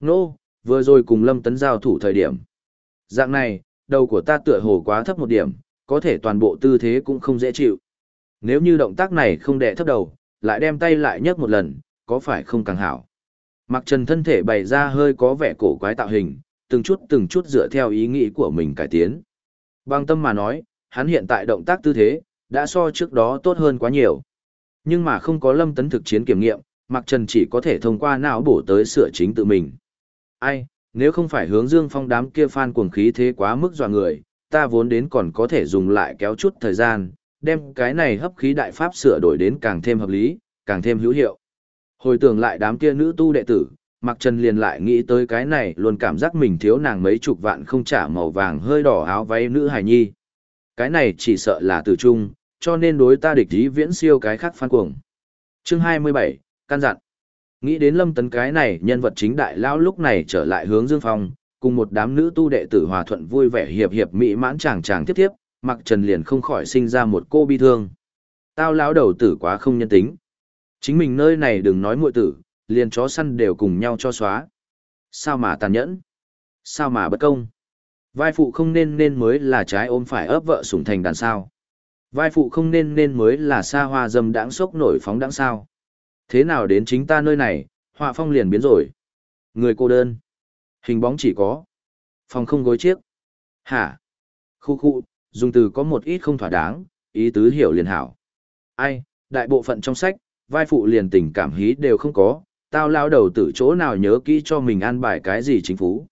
Nô, vừa rồi cùng Lâm Tấn giao thủ thời điểm. Dạng này, đầu của ta tựa hồ quá thấp một điểm, có thể toàn bộ tư thế cũng không dễ chịu. Nếu như động tác này không đè thấp đầu, lại đem tay lại nhấc một lần, có phải không càng hảo. Mặc trần thân thể bày ra hơi có vẻ cổ quái tạo hình, từng chút từng chút dựa theo ý nghĩ của mình cải tiến. Bằng tâm mà nói, hắn hiện tại động tác tư thế, đã so trước đó tốt hơn quá nhiều. Nhưng mà không có lâm tấn thực chiến kiểm nghiệm, Mặc Trần chỉ có thể thông qua não bổ tới sửa chính tự mình. Ai, nếu không phải hướng dương phong đám kia phan cuồng khí thế quá mức dọa người, ta vốn đến còn có thể dùng lại kéo chút thời gian, đem cái này hấp khí đại pháp sửa đổi đến càng thêm hợp lý, càng thêm hữu hiệu. Hồi tưởng lại đám kia nữ tu đệ tử, Mạc Trần liền lại nghĩ tới cái này luôn cảm giác mình thiếu nàng mấy chục vạn không trả màu vàng hơi đỏ áo váy nữ hài nhi. Cái này chỉ sợ là từ chung, cho nên đối ta địch ý viễn siêu cái khác phan cuồng. Chương 27, căn dặn. Nghĩ đến lâm tấn cái này nhân vật chính đại lão lúc này trở lại hướng dương phong, cùng một đám nữ tu đệ tử hòa thuận vui vẻ hiệp hiệp mỹ mãn chàng chàng tiếp tiếp, mặc trần liền không khỏi sinh ra một cô bi thương. Tao lão đầu tử quá không nhân tính. Chính mình nơi này đừng nói muội tử, liền chó săn đều cùng nhau cho xóa. Sao mà tàn nhẫn? Sao mà bất công? Vai phụ không nên nên mới là trái ôm phải ấp vợ sủng thành đàn sao. Vai phụ không nên nên mới là xa hoa dâm đãng sốc nổi phóng đãng sao. Thế nào đến chính ta nơi này, họa phong liền biến rồi. Người cô đơn. Hình bóng chỉ có. Phòng không gối chiếc. Hả? Khu khu, dùng từ có một ít không thỏa đáng, ý tứ hiểu liền hảo. Ai, đại bộ phận trong sách, vai phụ liền tình cảm hí đều không có, tao lao đầu tử chỗ nào nhớ kỹ cho mình ăn bài cái gì chính phú.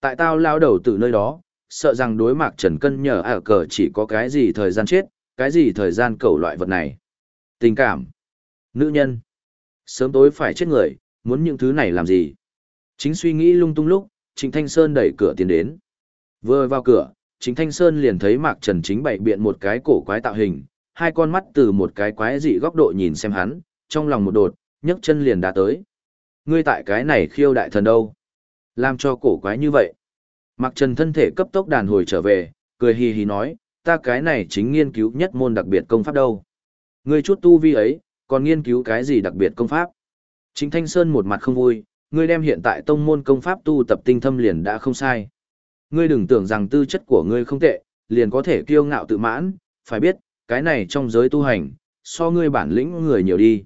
Tại tao lao đầu tử nơi đó, sợ rằng đối mặt Trần Cân nhờ ở cờ chỉ có cái gì thời gian chết, cái gì thời gian cầu loại vật này. Tình cảm. Nữ nhân sớm tối phải chết người, muốn những thứ này làm gì. Chính suy nghĩ lung tung lúc, Trịnh Thanh Sơn đẩy cửa tiến đến. Vừa vào cửa, Trịnh Thanh Sơn liền thấy Mạc Trần chính bày biện một cái cổ quái tạo hình, hai con mắt từ một cái quái dị góc độ nhìn xem hắn, trong lòng một đột, nhấc chân liền đã tới. Ngươi tại cái này khiêu đại thần đâu? Làm cho cổ quái như vậy. Mạc Trần thân thể cấp tốc đàn hồi trở về, cười hì hì nói, ta cái này chính nghiên cứu nhất môn đặc biệt công pháp đâu. Ngươi chút tu vi ấy, còn nghiên cứu cái gì đặc biệt công pháp. Chính Thanh Sơn một mặt không vui, ngươi đem hiện tại tông môn công pháp tu tập tinh thâm liền đã không sai. Ngươi đừng tưởng rằng tư chất của ngươi không tệ, liền có thể kiêu ngạo tự mãn, phải biết, cái này trong giới tu hành, so ngươi bản lĩnh người nhiều đi.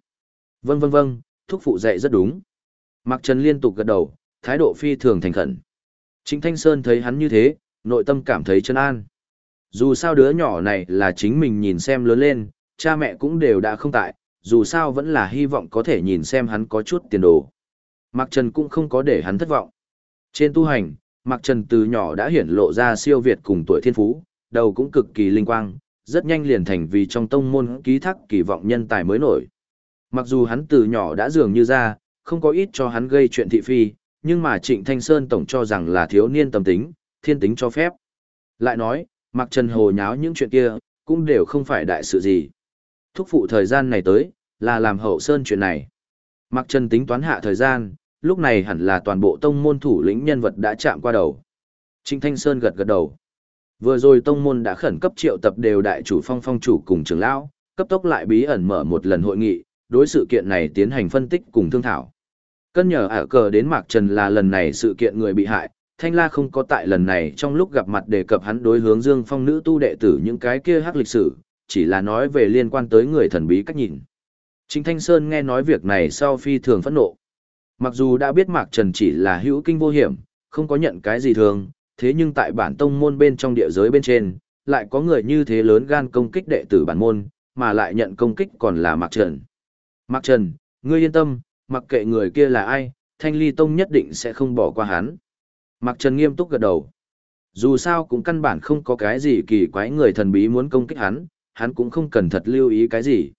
Vâng vâng vâng, thúc phụ dạy rất đúng. Mạc Trần liên tục gật đầu, thái độ phi thường thành khẩn. Trịnh Thanh Sơn thấy hắn như thế, nội tâm cảm thấy chân an. Dù sao đứa nhỏ này là chính mình nhìn xem lớn lên, cha mẹ cũng đều đã không tại, dù sao vẫn là hy vọng có thể nhìn xem hắn có chút tiền đồ. Mạc Trần cũng không có để hắn thất vọng. Trên tu hành, Mạc Trần từ nhỏ đã hiển lộ ra siêu việt cùng tuổi thiên phú, đầu cũng cực kỳ linh quang, rất nhanh liền thành vì trong tông môn ký thác kỳ vọng nhân tài mới nổi. Mặc dù hắn từ nhỏ đã dường như ra, không có ít cho hắn gây chuyện thị phi, nhưng mà Trịnh Thanh Sơn tổng cho rằng là thiếu niên tâm tính, thiên tính cho phép. Lại nói, Mạc Trần hồ nháo những chuyện kia, cũng đều không phải đại sự gì. Thúc phụ thời gian này tới, là làm hậu sơn chuyện này. Mặc Trần tính toán hạ thời gian, lúc này hẳn là toàn bộ tông môn thủ lĩnh nhân vật đã chạm qua đầu. Trịnh Thanh Sơn gật gật đầu. Vừa rồi tông môn đã khẩn cấp triệu tập đều đại chủ phong phong chủ cùng trưởng lão, cấp tốc lại bí ẩn mở một lần hội nghị, đối sự kiện này tiến hành phân tích cùng thương thảo. Cân nhờ ả cờ đến Mạc Trần là lần này sự kiện người bị hại, Thanh La không có tại lần này trong lúc gặp mặt đề cập hắn đối hướng Dương Phong nữ tu đệ tử những cái kia hắc lịch sử, chỉ là nói về liên quan tới người thần bí cách nhìn. Chính Thanh Sơn nghe nói việc này sau phi thường phẫn nộ. Mặc dù đã biết Mạc Trần chỉ là hữu kinh vô hiểm, không có nhận cái gì thường, thế nhưng tại bản tông môn bên trong địa giới bên trên, lại có người như thế lớn gan công kích đệ tử bản môn, mà lại nhận công kích còn là Mạc Trần. Mạc Trần, ngươi yên tâm, mặc kệ người kia là ai, Thanh Ly Tông nhất định sẽ không bỏ qua hắn. Mạc Trần nghiêm túc gật đầu. Dù sao cũng căn bản không có cái gì kỳ quái người thần bí muốn công kích hắn, hắn cũng không cần thật lưu ý cái gì.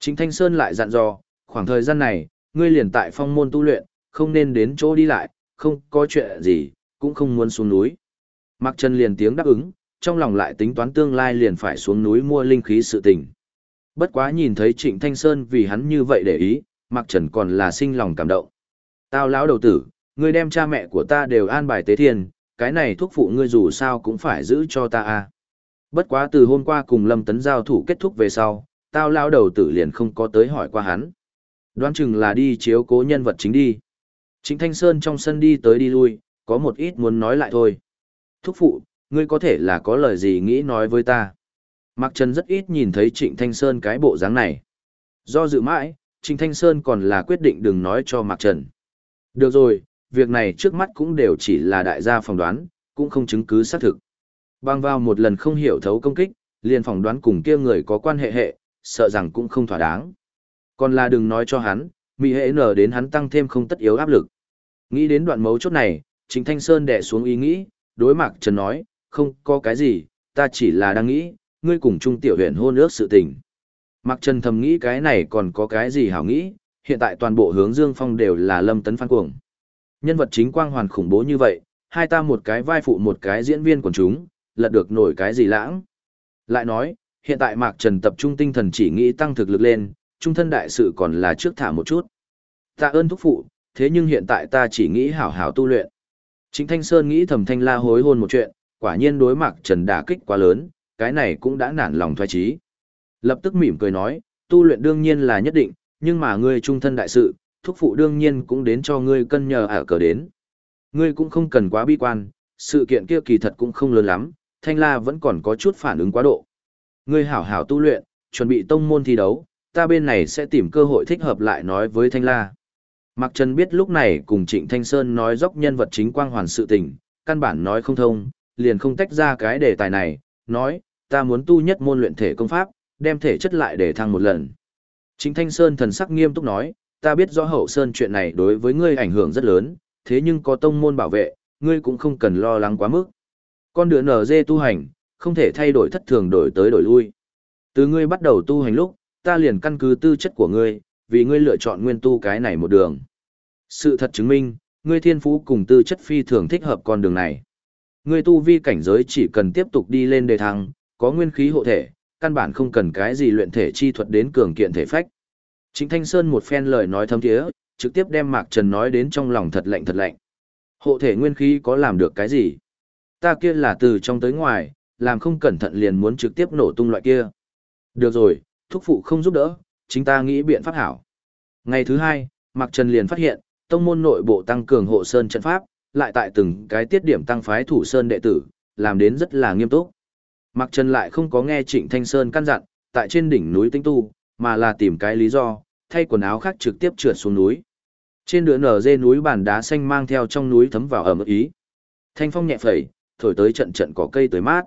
Chính Thanh Sơn lại dặn dò, khoảng thời gian này, ngươi liền tại phong môn tu luyện, không nên đến chỗ đi lại, không có chuyện gì, cũng không muốn xuống núi. Mạc Trần liền tiếng đáp ứng, trong lòng lại tính toán tương lai liền phải xuống núi mua linh khí sự tình. Bất quá nhìn thấy Trịnh Thanh Sơn vì hắn như vậy để ý, Mạc Trần còn là sinh lòng cảm động. Tao lão đầu tử, ngươi đem cha mẹ của ta đều an bài tế thiên, cái này thuốc phụ ngươi dù sao cũng phải giữ cho ta a. Bất quá từ hôm qua cùng Lâm Tấn giao thủ kết thúc về sau, tao lão đầu tử liền không có tới hỏi qua hắn. Đoán chừng là đi chiếu cố nhân vật chính đi. Trịnh Thanh Sơn trong sân đi tới đi lui, có một ít muốn nói lại thôi. Thúc phụ, ngươi có thể là có lời gì nghĩ nói với ta. Mạc Trần rất ít nhìn thấy Trịnh Thanh Sơn cái bộ dáng này. Do dự mãi, Trịnh Thanh Sơn còn là quyết định đừng nói cho Mạc Trần. Được rồi, việc này trước mắt cũng đều chỉ là đại gia phỏng đoán, cũng không chứng cứ xác thực. Bang vào một lần không hiểu thấu công kích, liền phỏng đoán cùng kia người có quan hệ hệ, sợ rằng cũng không thỏa đáng. Còn là đừng nói cho hắn, mỹ hệ nở đến hắn tăng thêm không tất yếu áp lực. Nghĩ đến đoạn mấu chốt này, Trịnh Thanh Sơn đè xuống ý nghĩ, đối mặt Trần nói, không có cái gì, ta chỉ là đang nghĩ, ngươi cùng Trung Tiểu huyện hôn ước sự tình. Mạc Trần thầm nghĩ cái này còn có cái gì hảo nghĩ, hiện tại toàn bộ hướng Dương Phong đều là lâm tấn phan cuồng. Nhân vật chính quang hoàn khủng bố như vậy, hai ta một cái vai phụ một cái diễn viên của chúng, lật được nổi cái gì lãng. Lại nói, hiện tại Mạc Trần tập trung tinh thần chỉ nghĩ tăng thực lực lên, trung thân đại sự còn là trước thả một chút. Tạ ơn thúc phụ, thế nhưng hiện tại ta chỉ nghĩ hảo hảo tu luyện. Chính Thanh Sơn nghĩ thầm thanh la hối hôn một chuyện, quả nhiên đối Mạc Trần đả kích quá lớn, cái này cũng đã nản lòng thoái trí. Lập tức mỉm cười nói, tu luyện đương nhiên là nhất định, nhưng mà ngươi trung thân đại sự, thúc phụ đương nhiên cũng đến cho ngươi cân nhờ ở cờ đến. Ngươi cũng không cần quá bi quan, sự kiện kia kỳ thật cũng không lớn lắm, thanh la vẫn còn có chút phản ứng quá độ. Ngươi hảo hảo tu luyện, chuẩn bị tông môn thi đấu, ta bên này sẽ tìm cơ hội thích hợp lại nói với thanh la. Mạc Trần biết lúc này cùng Trịnh Thanh Sơn nói dốc nhân vật chính quang hoàn sự tình, căn bản nói không thông, liền không tách ra cái đề tài này, nói, ta muốn tu nhất môn luyện thể công pháp, đem thể chất lại để thăng một lần. Trịnh Thanh Sơn thần sắc nghiêm túc nói, ta biết rõ hậu sơn chuyện này đối với ngươi ảnh hưởng rất lớn, thế nhưng có tông môn bảo vệ, ngươi cũng không cần lo lắng quá mức. Con đường nở dê tu hành, không thể thay đổi thất thường đổi tới đổi lui. Từ ngươi bắt đầu tu hành lúc, ta liền căn cứ tư chất của ngươi, vì ngươi lựa chọn nguyên tu cái này một đường. Sự thật chứng minh, ngươi thiên phú cùng tư chất phi thường thích hợp con đường này. Ngươi tu vi cảnh giới chỉ cần tiếp tục đi lên đề thăng, có nguyên khí hộ thể, căn bản không cần cái gì luyện thể chi thuật đến cường kiện thể phách. Chính Thanh Sơn một phen lời nói thâm thiế, trực tiếp đem Mạc Trần nói đến trong lòng thật lạnh thật lạnh. Hộ thể nguyên khí có làm được cái gì? Ta kia là từ trong tới ngoài, làm không cẩn thận liền muốn trực tiếp nổ tung loại kia. Được rồi, thúc phụ không giúp đỡ, chính ta nghĩ biện pháp hảo. Ngày thứ hai, Mạc Trần liền phát hiện, tông môn nội bộ tăng cường hộ sơn trận pháp, lại tại từng cái tiết điểm tăng phái thủ sơn đệ tử, làm đến rất là nghiêm túc. Mạc Trần lại không có nghe Trịnh Thanh Sơn căn dặn, tại trên đỉnh núi tinh tu, mà là tìm cái lý do, thay quần áo khác trực tiếp trượt xuống núi. Trên đường nở dê núi bản đá xanh mang theo trong núi thấm vào ẩm ý. Thanh phong nhẹ phẩy, thổi tới trận trận cỏ cây tới mát.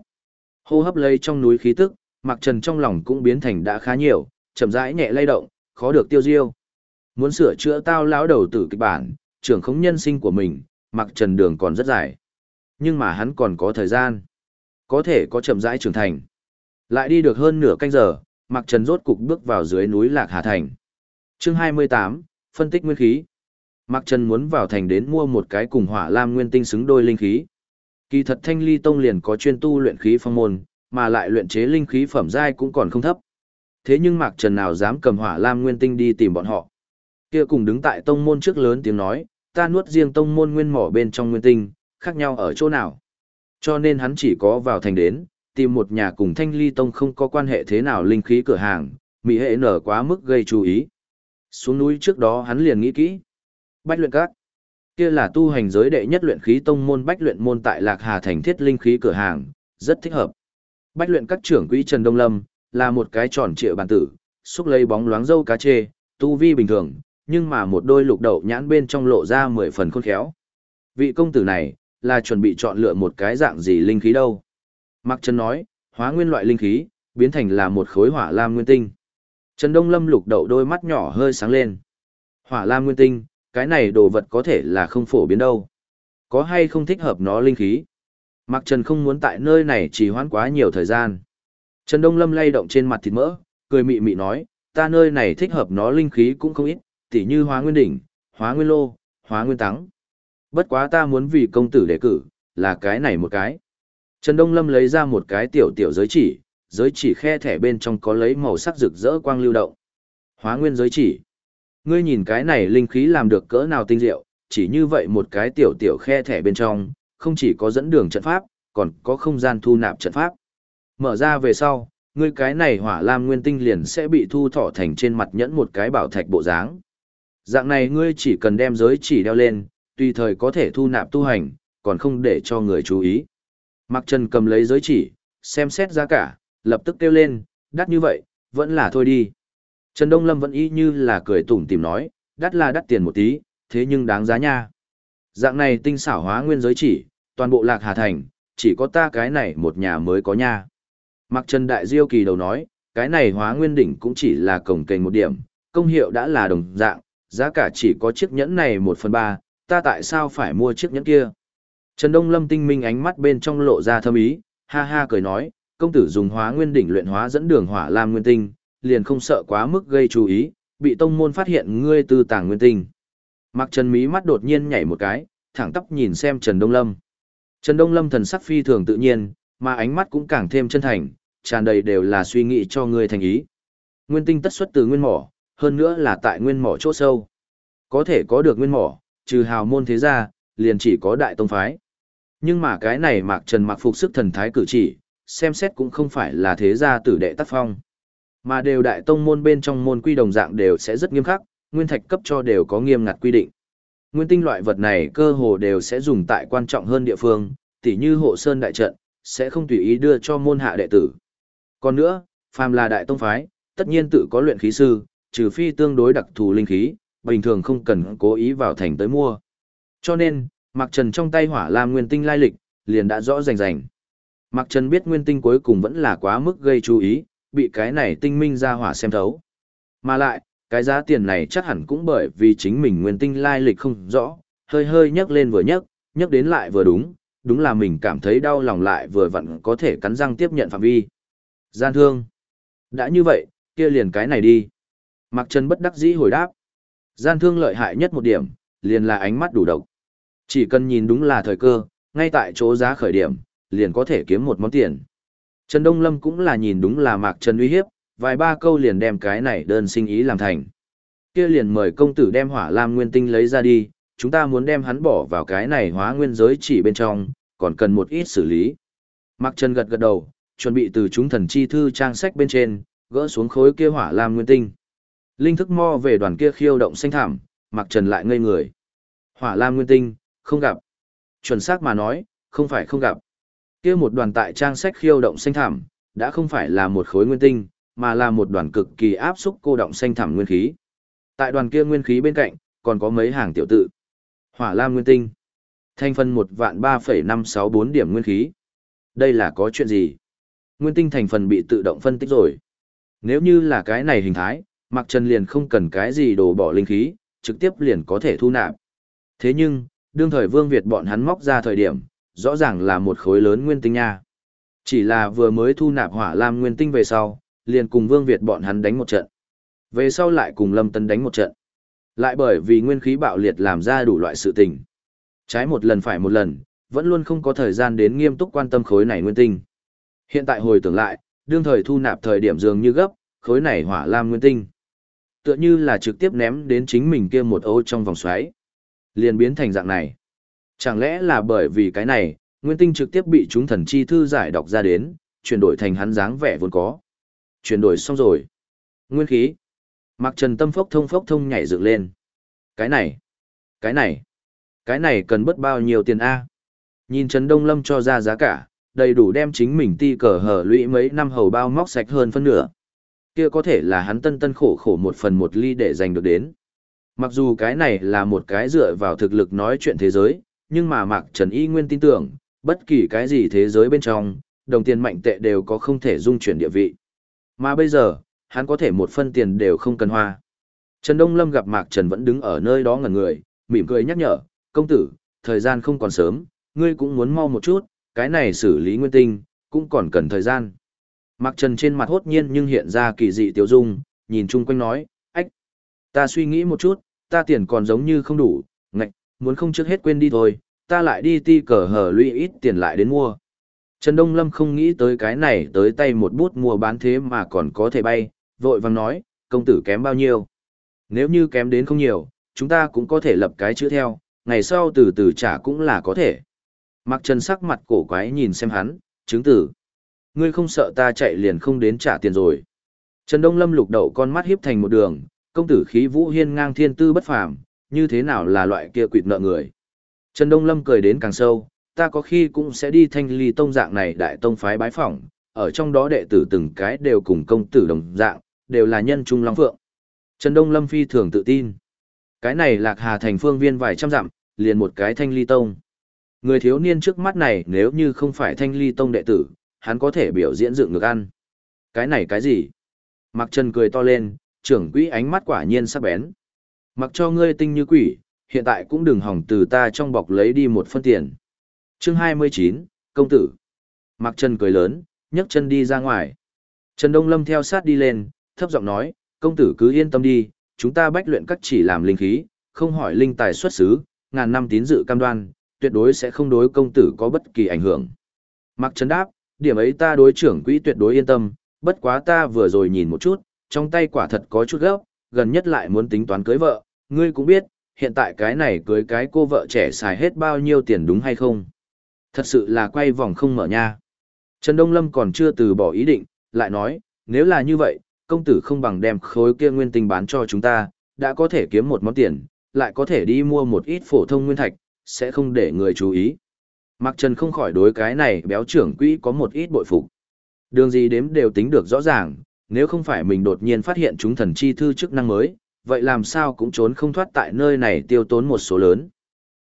Hô hấp lấy trong núi khí tức, Mạc Trần trong lòng cũng biến thành đã khá nhiều, chậm rãi nhẹ lay động, khó được tiêu diêu. Muốn sửa chữa tao lão đầu tử kịch bản, trưởng khống nhân sinh của mình, Mạc Trần đường còn rất dài. Nhưng mà hắn còn có thời gian. Có thể có chậm rãi trưởng thành. Lại đi được hơn nửa canh giờ, Mạc Trần rốt cục bước vào dưới núi Lạc Hà Thành. chương 28, phân tích nguyên khí. Mạc Trần muốn vào thành đến mua một cái cùng hỏa lam nguyên tinh xứng đôi linh khí. Kỳ thật Thanh Ly Tông liền có chuyên tu luyện khí phong môn, mà lại luyện chế linh khí phẩm giai cũng còn không thấp. Thế nhưng Mạc Trần nào dám cầm hỏa lam nguyên tinh đi tìm bọn họ. Kia cùng đứng tại tông môn trước lớn tiếng nói, ta nuốt riêng tông môn nguyên mỏ bên trong nguyên tinh, khác nhau ở chỗ nào. Cho nên hắn chỉ có vào thành đến, tìm một nhà cùng thanh ly tông không có quan hệ thế nào linh khí cửa hàng, mỹ hệ nở quá mức gây chú ý. Xuống núi trước đó hắn liền nghĩ kỹ. Bách luyện các. Kia là tu hành giới đệ nhất luyện khí tông môn bách luyện môn tại Lạc Hà thành thiết linh khí cửa hàng, rất thích hợp. Bách luyện các trưởng quỹ Trần Đông Lâm, là một cái tròn trịa bản tử, xúc lấy bóng loáng dâu cá chê, tu vi bình thường, nhưng mà một đôi lục đậu nhãn bên trong lộ ra mười phần khôn khéo. Vị công tử này, là chuẩn bị chọn lựa một cái dạng gì linh khí đâu. Mạc Trần nói, hóa nguyên loại linh khí, biến thành là một khối hỏa lam nguyên tinh. Trần Đông Lâm lục đậu đôi mắt nhỏ hơi sáng lên. Hỏa lam nguyên tinh, cái này đồ vật có thể là không phổ biến đâu. Có hay không thích hợp nó linh khí? Mạc Trần không muốn tại nơi này trì hoãn quá nhiều thời gian. Trần Đông Lâm lay động trên mặt thịt mỡ, cười mị mị nói, ta nơi này thích hợp nó linh khí cũng không ít, tỉ như hóa nguyên đỉnh, hóa nguyên lô, hóa nguyên tắng. Bất quá ta muốn vì công tử đề cử, là cái này một cái. Trần Đông Lâm lấy ra một cái tiểu tiểu giới chỉ, giới chỉ khe thẻ bên trong có lấy màu sắc rực rỡ quang lưu động. Hóa nguyên giới chỉ. Ngươi nhìn cái này linh khí làm được cỡ nào tinh diệu, chỉ như vậy một cái tiểu tiểu khe thẻ bên trong, không chỉ có dẫn đường trận pháp, còn có không gian thu nạp trận pháp. Mở ra về sau, ngươi cái này hỏa lam nguyên tinh liền sẽ bị thu thọ thành trên mặt nhẫn một cái bảo thạch bộ dáng. Dạng này ngươi chỉ cần đem giới chỉ đeo lên, tùy thời có thể thu nạp tu hành, còn không để cho người chú ý. Mặc Trần cầm lấy giới chỉ, xem xét giá cả, lập tức kêu lên, đắt như vậy, vẫn là thôi đi. Trần Đông Lâm vẫn y như là cười tủm tìm nói, đắt là đắt tiền một tí, thế nhưng đáng giá nha. Dạng này tinh xảo hóa nguyên giới chỉ, toàn bộ lạc hà thành, chỉ có ta cái này một nhà mới có nha. Mặc Trần Đại Diêu kỳ đầu nói, cái này hóa nguyên đỉnh cũng chỉ là cổng kênh một điểm, công hiệu đã là đồng dạng, giá cả chỉ có chiếc nhẫn này một phần ba, ta tại sao phải mua chiếc nhẫn kia? Trần Đông Lâm tinh minh ánh mắt bên trong lộ ra thâm ý, ha ha cười nói, công tử dùng hóa nguyên đỉnh luyện hóa dẫn đường hỏa lam nguyên tinh, liền không sợ quá mức gây chú ý, bị tông môn phát hiện ngươi tư tàng nguyên tinh. Mặc Trần mí mắt đột nhiên nhảy một cái, thẳng tắp nhìn xem Trần Đông Lâm. Trần Đông Lâm thần sắc phi thường tự nhiên, mà ánh mắt cũng càng thêm chân thành, tràn đầy đều là suy nghĩ cho ngươi thành ý. Nguyên tinh tất xuất từ nguyên mỏ, hơn nữa là tại nguyên mỏ chỗ sâu. Có thể có được nguyên mỏ, trừ hào môn thế gia, liền chỉ có đại tông phái. Nhưng mà cái này Mạc Trần mặc phục sức thần thái cử chỉ, xem xét cũng không phải là thế gia tử đệ tác phong. Mà đều đại tông môn bên trong môn quy đồng dạng đều sẽ rất nghiêm khắc, nguyên thạch cấp cho đều có nghiêm ngặt quy định. Nguyên tinh loại vật này cơ hồ đều sẽ dùng tại quan trọng hơn địa phương, tỉ như hộ sơn đại trận, sẽ không tùy ý đưa cho môn hạ đệ tử. Còn nữa, phàm là đại tông phái, tất nhiên tự có luyện khí sư, trừ phi tương đối đặc thù linh khí, bình thường không cần cố ý vào thành tới mua. Cho nên, Mạc Trần trong tay hỏa lam nguyên tinh lai lịch, liền đã rõ rành rành. Mạc Trần biết nguyên tinh cuối cùng vẫn là quá mức gây chú ý, bị cái này tinh minh ra hỏa xem thấu. Mà lại, cái giá tiền này chắc hẳn cũng bởi vì chính mình nguyên tinh lai lịch không rõ, hơi hơi nhấc lên vừa nhấc, nhấc đến lại vừa đúng, đúng là mình cảm thấy đau lòng lại vừa vặn có thể cắn răng tiếp nhận phạm vi. Gian thương. Đã như vậy, kia liền cái này đi. Mạc Trần bất đắc dĩ hồi đáp. Gian thương lợi hại nhất một điểm, liền là ánh mắt đủ độc. Chỉ cần nhìn đúng là thời cơ, ngay tại chỗ giá khởi điểm, liền có thể kiếm một món tiền. Trần Đông Lâm cũng là nhìn đúng là Mạc Trần uy hiếp, vài ba câu liền đem cái này đơn sinh ý làm thành. Kia liền mời công tử đem hỏa lam nguyên tinh lấy ra đi, chúng ta muốn đem hắn bỏ vào cái này hóa nguyên giới chỉ bên trong, còn cần một ít xử lý. Mạc Trần gật gật đầu, chuẩn bị từ chúng thần chi thư trang sách bên trên, gỡ xuống khối kia hỏa lam nguyên tinh. Linh thức mo về đoàn kia khiêu động xanh thảm, Mạc Trần lại ngây người. Hỏa lam nguyên tinh, không gặp. Chuẩn xác mà nói, không phải không gặp. Kia một đoàn tại trang sách khiêu động xanh thảm, đã không phải là một khối nguyên tinh, mà là một đoàn cực kỳ áp xúc cô động xanh thảm nguyên khí. Tại đoàn kia nguyên khí bên cạnh, còn có mấy hàng tiểu tự. Hỏa lam nguyên tinh. Thành phần một vạn ba phẩy năm sáu bốn điểm nguyên khí. Đây là có chuyện gì? Nguyên tinh thành phần bị tự động phân tích rồi. Nếu như là cái này hình thái, Mạc Trần liền không cần cái gì đổ bỏ linh khí, trực tiếp liền có thể thu nạp. Thế nhưng, đương thời Vương Việt bọn hắn móc ra thời điểm, rõ ràng là một khối lớn nguyên tinh nha. Chỉ là vừa mới thu nạp hỏa lam nguyên tinh về sau, liền cùng Vương Việt bọn hắn đánh một trận. Về sau lại cùng Lâm Tân đánh một trận. Lại bởi vì nguyên khí bạo liệt làm ra đủ loại sự tình. Trái một lần phải một lần, vẫn luôn không có thời gian đến nghiêm túc quan tâm khối này nguyên tinh. Hiện tại hồi tưởng lại, đương thời thu nạp thời điểm dường như gấp, khối này hỏa lam nguyên tinh. Tựa như là trực tiếp ném đến chính mình kia một ô trong vòng xoáy. Liền biến thành dạng này. Chẳng lẽ là bởi vì cái này, nguyên tinh trực tiếp bị chúng thần chi thư giải đọc ra đến, chuyển đổi thành hắn dáng vẻ vốn có. Chuyển đổi xong rồi. Nguyên khí. Mặc trần tâm phốc thông phốc thông nhảy dựng lên. Cái này. Cái này. Cái này cần bất bao nhiêu tiền A. Nhìn Trần Đông Lâm cho ra giá cả, đầy đủ đem chính mình ti cờ hở lũy mấy năm hầu bao móc sạch hơn phân nửa. Kia có thể là hắn tân tân khổ khổ một phần một ly để giành được đến. Mặc dù cái này là một cái dựa vào thực lực nói chuyện thế giới, nhưng mà Mạc Trần Y nguyên tin tưởng, bất kỳ cái gì thế giới bên trong, đồng tiền mạnh tệ đều có không thể dung chuyển địa vị. Mà bây giờ, hắn có thể một phân tiền đều không cần hoa. Trần Đông Lâm gặp Mạc Trần vẫn đứng ở nơi đó ngẩn người, mỉm cười nhắc nhở, công tử, thời gian không còn sớm, ngươi cũng muốn mau một chút, cái này xử lý nguyên tinh, cũng còn cần thời gian. Mạc Trần trên mặt hốt nhiên nhưng hiện ra kỳ dị tiêu dung, nhìn chung quanh nói, ách, ta suy nghĩ một chút, ta tiền còn giống như không đủ, ngạch, muốn không trước hết quên đi thôi, ta lại đi ti cờ hở lũy ít tiền lại đến mua. Trần Đông Lâm không nghĩ tới cái này tới tay một bút mua bán thế mà còn có thể bay, vội vàng nói, công tử kém bao nhiêu. Nếu như kém đến không nhiều, chúng ta cũng có thể lập cái chữ theo, ngày sau từ từ trả cũng là có thể. Mặc Trần sắc mặt cổ quái nhìn xem hắn, chứng tử. Ngươi không sợ ta chạy liền không đến trả tiền rồi. Trần Đông Lâm lục đậu con mắt hiếp thành một đường, công tử khí vũ hiên ngang thiên tư bất phàm, như thế nào là loại kia quỵt nợ người. Trần Đông Lâm cười đến càng sâu, ta có khi cũng sẽ đi thanh ly tông dạng này đại tông phái bái phỏng, ở trong đó đệ tử từng cái đều cùng công tử đồng dạng, đều là nhân trung long phượng. Trần Đông Lâm phi thường tự tin. Cái này lạc hà thành phương viên vài trăm dặm, liền một cái thanh ly tông. Người thiếu niên trước mắt này nếu như không phải thanh ly tông đệ tử, hắn có thể biểu diễn dựng ngược ăn. Cái này cái gì? Mặc Trần cười to lên, trưởng quỹ ánh mắt quả nhiên sắc bén. Mặc cho ngươi tinh như quỷ, hiện tại cũng đừng hỏng từ ta trong bọc lấy đi một phân tiền. Chương 29, công tử. Mặc Trần cười lớn, nhấc chân đi ra ngoài. Trần Đông Lâm theo sát đi lên, thấp giọng nói, công tử cứ yên tâm đi, chúng ta bách luyện các chỉ làm linh khí, không hỏi linh tài xuất xứ, ngàn năm tín dự cam đoan, tuyệt đối sẽ không đối công tử có bất kỳ ảnh hưởng. Mặc Trần đáp, điểm ấy ta đối trưởng quỹ tuyệt đối yên tâm, bất quá ta vừa rồi nhìn một chút, trong tay quả thật có chút gấp, gần nhất lại muốn tính toán cưới vợ, ngươi cũng biết, hiện tại cái này cưới cái cô vợ trẻ xài hết bao nhiêu tiền đúng hay không. Thật sự là quay vòng không mở nha. Trần Đông Lâm còn chưa từ bỏ ý định, lại nói, nếu là như vậy, công tử không bằng đem khối kia nguyên tinh bán cho chúng ta, đã có thể kiếm một món tiền, lại có thể đi mua một ít phổ thông nguyên thạch, sẽ không để người chú ý. Mạc Trần không khỏi đối cái này béo trưởng quỹ có một ít bội phục. Đường gì đếm đều tính được rõ ràng, nếu không phải mình đột nhiên phát hiện chúng thần chi thư chức năng mới, vậy làm sao cũng trốn không thoát tại nơi này tiêu tốn một số lớn.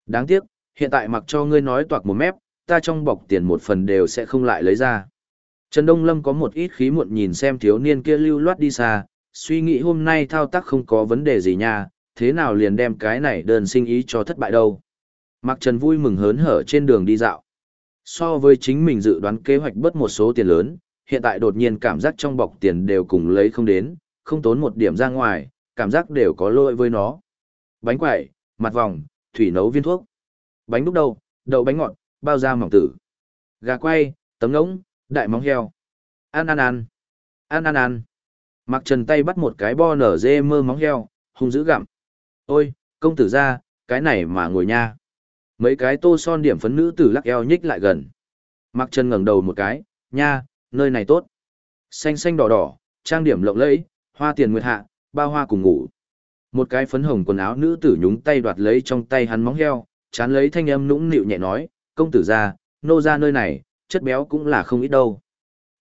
Đáng tiếc, hiện tại mặc cho ngươi nói toạc một mép, ta trong bọc tiền một phần đều sẽ không lại lấy ra. Trần Đông Lâm có một ít khí muộn nhìn xem thiếu niên kia lưu loát đi xa, suy nghĩ hôm nay thao tác không có vấn đề gì nha, thế nào liền đem cái này đơn sinh ý cho thất bại đâu. Mạc Trần vui mừng hớn hở trên đường đi dạo. So với chính mình dự đoán kế hoạch bớt một số tiền lớn, hiện tại đột nhiên cảm giác trong bọc tiền đều cùng lấy không đến, không tốn một điểm ra ngoài, cảm giác đều có lỗi với nó. Bánh quẩy, mặt vòng, thủy nấu viên thuốc. Bánh đúc đầu, đậu bánh ngọt, bao da mỏng tử. Gà quay, tấm ngỗng, đại móng heo. Ăn ăn ăn. Ăn ăn ăn. Mặc trần tay bắt một cái bo nở dê mơ móng heo, hung dữ gặm. Ôi, công tử ra, cái này mà ngồi nha. Mấy cái tô son điểm phấn nữ tử lắc eo nhích lại gần. Mặc trần ngẩng đầu một cái, nha, nơi này tốt. Xanh xanh đỏ đỏ, trang điểm lộng lẫy, hoa tiền nguyệt hạ, ba hoa cùng ngủ. Một cái phấn hồng quần áo nữ tử nhúng tay đoạt lấy trong tay hắn móng heo, chán lấy thanh âm nũng nịu nhẹ nói, công tử ra, nô ra nơi này, chất béo cũng là không ít đâu.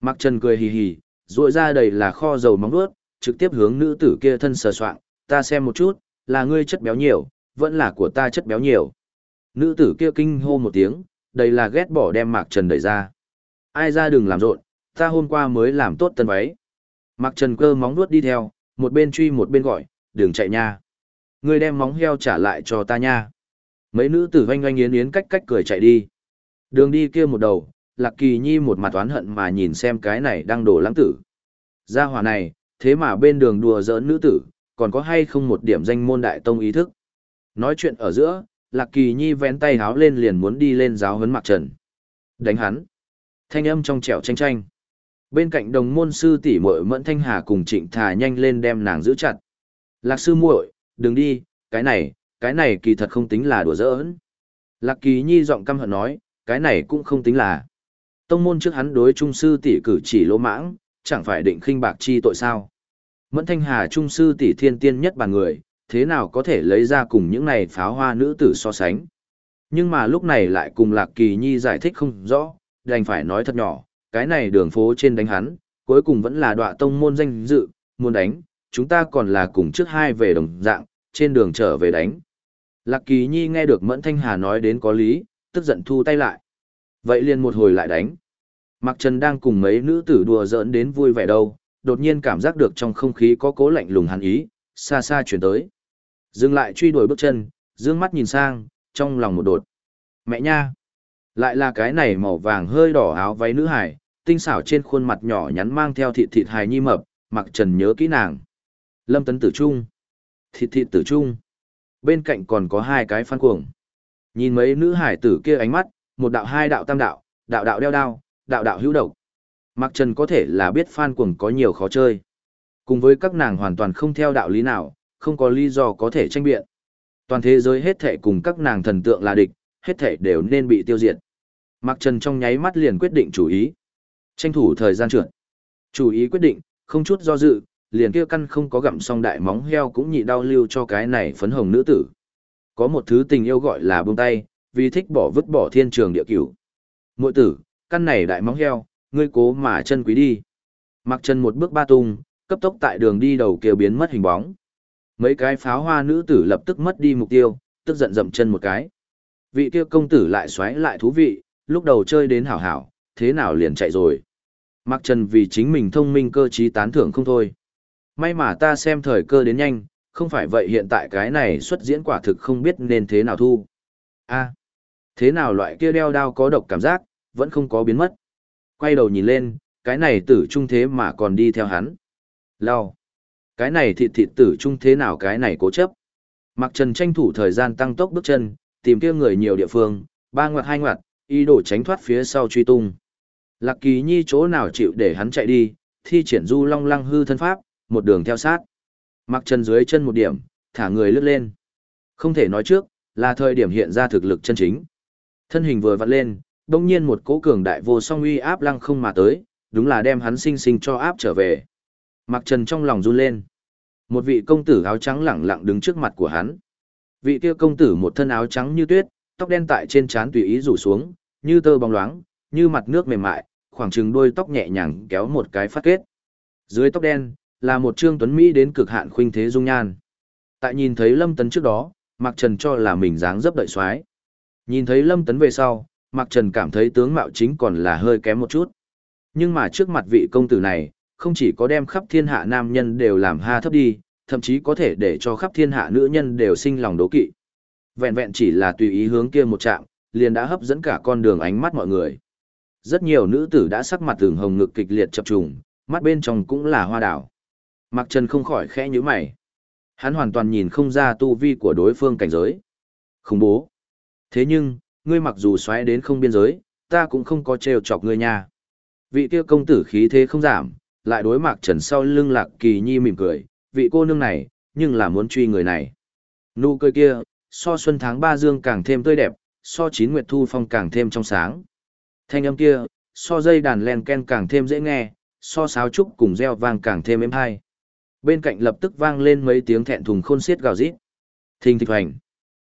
Mặc trần cười hì hì, ruội ra đầy là kho dầu móng đuốt, trực tiếp hướng nữ tử kia thân sờ soạng, ta xem một chút, là ngươi chất béo nhiều, vẫn là của ta chất béo nhiều. Nữ tử kia kinh hô một tiếng, đây là ghét bỏ đem Mạc Trần đẩy ra. Ai ra đừng làm rộn, ta hôm qua mới làm tốt tân váy. Mạc Trần cơ móng nuốt đi theo, một bên truy một bên gọi, đừng chạy nha. Ngươi đem móng heo trả lại cho ta nha. Mấy nữ tử oanh oanh yến yến cách cách cười chạy đi. Đường đi kia một đầu, Lạc Kỳ Nhi một mặt oán hận mà nhìn xem cái này đang đổ lãng tử. Gia hỏa này, thế mà bên đường đùa giỡn nữ tử, còn có hay không một điểm danh môn đại tông ý thức. Nói chuyện ở giữa, Lạc Kỳ Nhi vén tay háo lên liền muốn đi lên giáo huấn Mạc Trần. Đánh hắn. Thanh âm trong trẻo tranh tranh. Bên cạnh đồng môn sư tỷ muội Mẫn Thanh Hà cùng Trịnh Thà nhanh lên đem nàng giữ chặt. Lạc sư muội, đừng đi, cái này, cái này kỳ thật không tính là đùa giỡn. Lạc Kỳ Nhi giọng căm hận nói, cái này cũng không tính là. Tông môn trước hắn đối trung sư tỷ cử chỉ lỗ mãng, chẳng phải định khinh bạc chi tội sao. Mẫn Thanh Hà trung sư tỷ thiên tiên nhất bàn người, thế nào có thể lấy ra cùng những này pháo hoa nữ tử so sánh. Nhưng mà lúc này lại cùng Lạc Kỳ Nhi giải thích không rõ, đành phải nói thật nhỏ, cái này đường phố trên đánh hắn, cuối cùng vẫn là đọa tông môn danh dự, muốn đánh, chúng ta còn là cùng trước hai về đồng dạng, trên đường trở về đánh. Lạc Kỳ Nhi nghe được Mẫn Thanh Hà nói đến có lý, tức giận thu tay lại. Vậy liền một hồi lại đánh. Mạc Trần đang cùng mấy nữ tử đùa giỡn đến vui vẻ đâu, đột nhiên cảm giác được trong không khí có cố lạnh lùng hàn ý, xa xa chuyển tới. Dừng lại truy đuổi bước chân, dương mắt nhìn sang, trong lòng một đột. Mẹ nha! Lại là cái này màu vàng hơi đỏ áo váy nữ hải, tinh xảo trên khuôn mặt nhỏ nhắn mang theo thịt thịt hài nhi mập, mặc trần nhớ kỹ nàng. Lâm tấn tử trung. Thịt thịt tử trung. Bên cạnh còn có hai cái phan cuồng. Nhìn mấy nữ hải tử kia ánh mắt, một đạo hai đạo tam đạo, đạo đạo đeo đao, đạo đạo hữu độc. Mặc trần có thể là biết phan cuồng có nhiều khó chơi. Cùng với các nàng hoàn toàn không theo đạo lý nào, không có lý do có thể tranh biện. Toàn thế giới hết thể cùng các nàng thần tượng là địch, hết thể đều nên bị tiêu diệt. Mặc Trần trong nháy mắt liền quyết định chủ ý. Tranh thủ thời gian trượt. Chủ ý quyết định, không chút do dự, liền kia căn không có gặm xong đại móng heo cũng nhị đau lưu cho cái này phấn hồng nữ tử. Có một thứ tình yêu gọi là buông tay, vì thích bỏ vứt bỏ thiên trường địa cửu. Muội tử, căn này đại móng heo, ngươi cố mà chân quý đi. Mặc chân một bước ba tung, cấp tốc tại đường đi đầu kia biến mất hình bóng. Mấy cái pháo hoa nữ tử lập tức mất đi mục tiêu, tức giận dậm chân một cái. Vị kia công tử lại xoáy lại thú vị, lúc đầu chơi đến hảo hảo, thế nào liền chạy rồi. Mặc trần vì chính mình thông minh cơ trí tán thưởng không thôi. May mà ta xem thời cơ đến nhanh, không phải vậy hiện tại cái này xuất diễn quả thực không biết nên thế nào thu. a thế nào loại kia đeo đao có độc cảm giác, vẫn không có biến mất. Quay đầu nhìn lên, cái này tử trung thế mà còn đi theo hắn. Lao. Cái này thịt thịt tử trung thế nào cái này cố chấp. Mặc trần tranh thủ thời gian tăng tốc bước chân, tìm kia người nhiều địa phương, ba ngoặt hai ngoặt, ý đồ tránh thoát phía sau truy tung. Lạc kỳ nhi chỗ nào chịu để hắn chạy đi, thi triển du long lăng hư thân pháp, một đường theo sát. Mặc chân dưới chân một điểm, thả người lướt lên. Không thể nói trước, là thời điểm hiện ra thực lực chân chính. Thân hình vừa vặn lên, đông nhiên một cỗ cường đại vô song uy áp lăng không mà tới, đúng là đem hắn sinh sinh cho áp trở về. Mặc trần trong lòng run lên. Một vị công tử áo trắng lẳng lặng đứng trước mặt của hắn. Vị kia công tử một thân áo trắng như tuyết, tóc đen tại trên trán tùy ý rủ xuống, như tơ bóng loáng, như mặt nước mềm mại, khoảng chừng đuôi tóc nhẹ nhàng kéo một cái phát kết. Dưới tóc đen, là một trương tuấn Mỹ đến cực hạn khuynh thế dung nhan. Tại nhìn thấy Lâm Tấn trước đó, Mạc Trần cho là mình dáng dấp đợi xoái. Nhìn thấy Lâm Tấn về sau, Mạc Trần cảm thấy tướng mạo chính còn là hơi kém một chút. Nhưng mà trước mặt vị công tử này, không chỉ có đem khắp thiên hạ nam nhân đều làm ha thấp đi, thậm chí có thể để cho khắp thiên hạ nữ nhân đều sinh lòng đố kỵ. Vẹn vẹn chỉ là tùy ý hướng kia một chạm, liền đã hấp dẫn cả con đường ánh mắt mọi người. Rất nhiều nữ tử đã sắc mặt tường hồng ngực kịch liệt chập trùng, mắt bên trong cũng là hoa đảo. Mặc Trần không khỏi khẽ nhíu mày. Hắn hoàn toàn nhìn không ra tu vi của đối phương cảnh giới. Không bố. Thế nhưng, ngươi mặc dù xoáy đến không biên giới, ta cũng không có trêu chọc ngươi nha. Vị kia công tử khí thế không giảm, lại đối Mạc Trần sau lưng Lạc Kỳ Nhi mỉm cười, vị cô nương này, nhưng là muốn truy người này. Nụ cười kia, so xuân tháng ba dương càng thêm tươi đẹp, so chín nguyệt thu phong càng thêm trong sáng. Thanh âm kia, so dây đàn len ken càng thêm dễ nghe, so sáo trúc cùng reo vang càng thêm êm hay. Bên cạnh lập tức vang lên mấy tiếng thẹn thùng khôn xiết gào rít. Thình thịch hoành.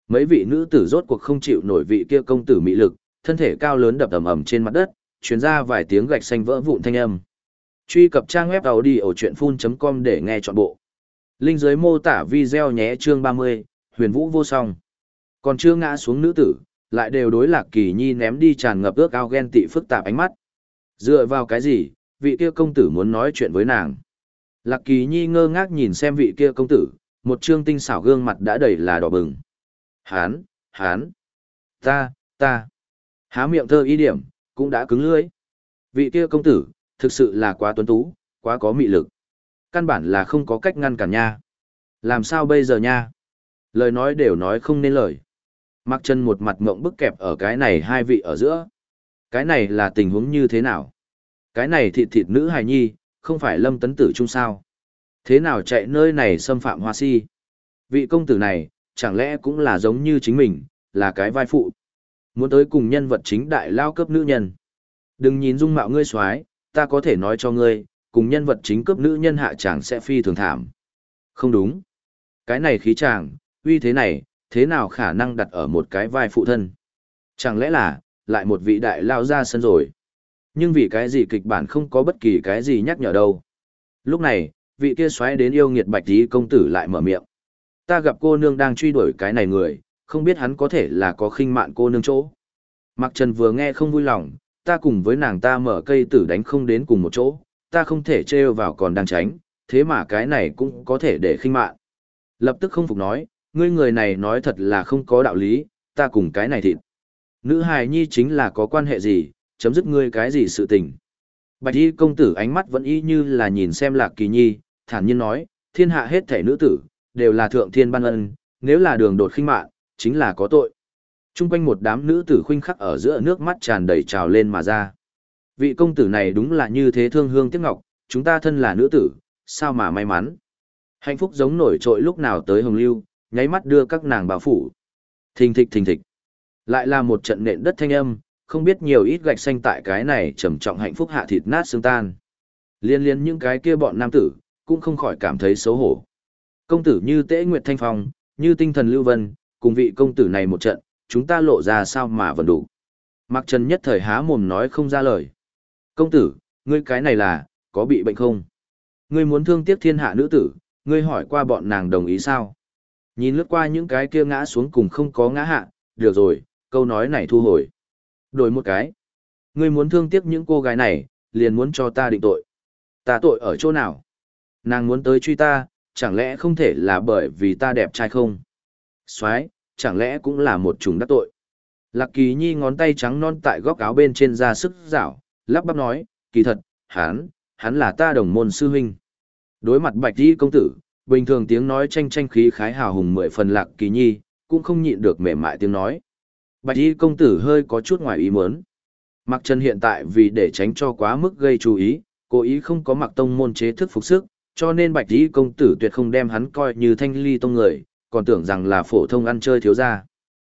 Mấy vị nữ tử rốt cuộc không chịu nổi vị kia công tử mị lực, thân thể cao lớn đập ầm ầm trên mặt đất, truyền ra vài tiếng gạch xanh vỡ vụn thanh âm. Truy cập trang web đầu đi ở audiochuyenphun.com để nghe trọn bộ. Linh dưới mô tả video nhé chương 30, huyền vũ vô song. Còn chưa ngã xuống nữ tử, lại đều đối lạc kỳ nhi ném đi tràn ngập ước ao ghen tị phức tạp ánh mắt. Dựa vào cái gì, vị kia công tử muốn nói chuyện với nàng. Lạc kỳ nhi ngơ ngác nhìn xem vị kia công tử, một trương tinh xảo gương mặt đã đầy là đỏ bừng. Hán, hán, ta, ta. Há miệng thơ ý điểm, cũng đã cứng lưỡi. Vị kia công tử, thực sự là quá tuấn tú, quá có mị lực. Căn bản là không có cách ngăn cản nha. Làm sao bây giờ nha? Lời nói đều nói không nên lời. Mặc chân một mặt mộng bức kẹp ở cái này hai vị ở giữa. Cái này là tình huống như thế nào? Cái này thịt thịt nữ hài nhi, không phải lâm tấn tử chung sao? Thế nào chạy nơi này xâm phạm hoa si? Vị công tử này, chẳng lẽ cũng là giống như chính mình, là cái vai phụ? Muốn tới cùng nhân vật chính đại lao cấp nữ nhân. Đừng nhìn dung mạo ngươi xoái, ta có thể nói cho ngươi, cùng nhân vật chính cấp nữ nhân hạ chàng sẽ phi thường thảm. Không đúng. Cái này khí chàng, uy thế này, thế nào khả năng đặt ở một cái vai phụ thân? Chẳng lẽ là, lại một vị đại lao ra sân rồi? Nhưng vì cái gì kịch bản không có bất kỳ cái gì nhắc nhở đâu. Lúc này, vị kia xoáy đến yêu nghiệt bạch tí công tử lại mở miệng. Ta gặp cô nương đang truy đuổi cái này người, không biết hắn có thể là có khinh mạn cô nương chỗ. Mặc Trần vừa nghe không vui lòng, ta cùng với nàng ta mở cây tử đánh không đến cùng một chỗ, ta không thể trêu vào còn đang tránh, thế mà cái này cũng có thể để khinh mạn. Lập tức không phục nói, ngươi người này nói thật là không có đạo lý, ta cùng cái này thịt. Nữ hài nhi chính là có quan hệ gì, chấm dứt ngươi cái gì sự tình. Bạch y công tử ánh mắt vẫn y như là nhìn xem lạc kỳ nhi, thản nhiên nói, thiên hạ hết thể nữ tử, đều là thượng thiên ban ân, nếu là đường đột khinh mạn, chính là có tội. Trung quanh một đám nữ tử khuynh khắc ở giữa nước mắt tràn đầy trào lên mà ra. Vị công tử này đúng là như thế thương hương tiếc ngọc, chúng ta thân là nữ tử, sao mà may mắn. Hạnh phúc giống nổi trội lúc nào tới hồng lưu, nháy mắt đưa các nàng bảo phủ. Thình thịch thình thịch. Lại là một trận nện đất thanh âm, không biết nhiều ít gạch xanh tại cái này trầm trọng hạnh phúc hạ thịt nát xương tan. Liên liên những cái kia bọn nam tử, cũng không khỏi cảm thấy xấu hổ. Công tử như Tế Nguyệt Thanh Phong, như tinh thần Lưu Vân, cùng vị công tử này một trận, chúng ta lộ ra sao mà vẫn đủ. Mạc Trần nhất thời há mồm nói không ra lời. Công tử, ngươi cái này là, có bị bệnh không? Ngươi muốn thương tiếc thiên hạ nữ tử, ngươi hỏi qua bọn nàng đồng ý sao? Nhìn lướt qua những cái kia ngã xuống cùng không có ngã hạ, được rồi, câu nói này thu hồi. Đổi một cái. Ngươi muốn thương tiếc những cô gái này, liền muốn cho ta định tội. Ta tội ở chỗ nào? Nàng muốn tới truy ta, chẳng lẽ không thể là bởi vì ta đẹp trai không? Soái, chẳng lẽ cũng là một chủng đắc tội? Lạc Kỳ Nhi ngón tay trắng non tại góc áo bên trên ra sức rảo, lắp bắp nói, kỳ thật, hắn, hắn là ta đồng môn sư huynh. Đối mặt Bạch Di công tử, bình thường tiếng nói tranh tranh khí khái hào hùng mười phần Lạc Kỳ Nhi, cũng không nhịn được mềm mại tiếng nói. Bạch y công tử hơi có chút ngoài ý muốn. Mặc Trần hiện tại vì để tránh cho quá mức gây chú ý, cố ý không có mặc tông môn chế thức phục sức, cho nên bạch y công tử tuyệt không đem hắn coi như thanh ly tông người, còn tưởng rằng là phổ thông ăn chơi thiếu gia.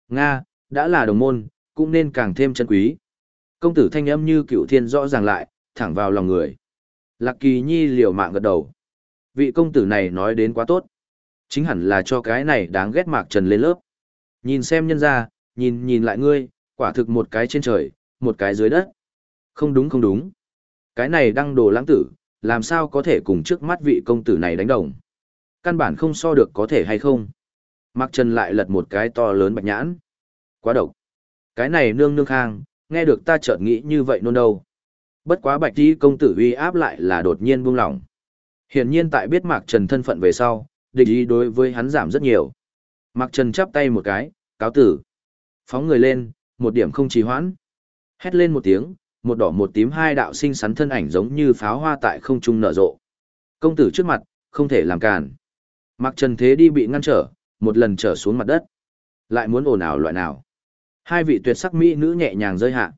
Nga, đã là đồng môn, cũng nên càng thêm chân quý. Công tử thanh âm như cựu thiên rõ ràng lại, thẳng vào lòng người. Lạc kỳ nhi liều mạng gật đầu. Vị công tử này nói đến quá tốt. Chính hẳn là cho cái này đáng ghét mạc trần lên lớp. Nhìn xem nhân ra, nhìn nhìn lại ngươi, quả thực một cái trên trời, một cái dưới đất. Không đúng không đúng. Cái này đăng đồ lãng tử, làm sao có thể cùng trước mắt vị công tử này đánh đồng. Căn bản không so được có thể hay không. Mạc Trần lại lật một cái to lớn bạch nhãn. Quá độc. Cái này nương nương khang, nghe được ta chợt nghĩ như vậy nôn đâu. Bất quá bạch đi công tử uy áp lại là đột nhiên buông lỏng. Hiển nhiên tại biết Mạc Trần thân phận về sau, địch ý đối với hắn giảm rất nhiều. Mạc Trần chắp tay một cái, cáo tử. Phóng người lên, một điểm không trì hoãn. Hét lên một tiếng, một đỏ một tím hai đạo sinh sắn thân ảnh giống như pháo hoa tại không trung nở rộ. Công tử trước mặt, không thể làm cản. Mặc trần thế đi bị ngăn trở, một lần trở xuống mặt đất. Lại muốn ồn ào loại nào. Hai vị tuyệt sắc mỹ nữ nhẹ nhàng rơi hạ.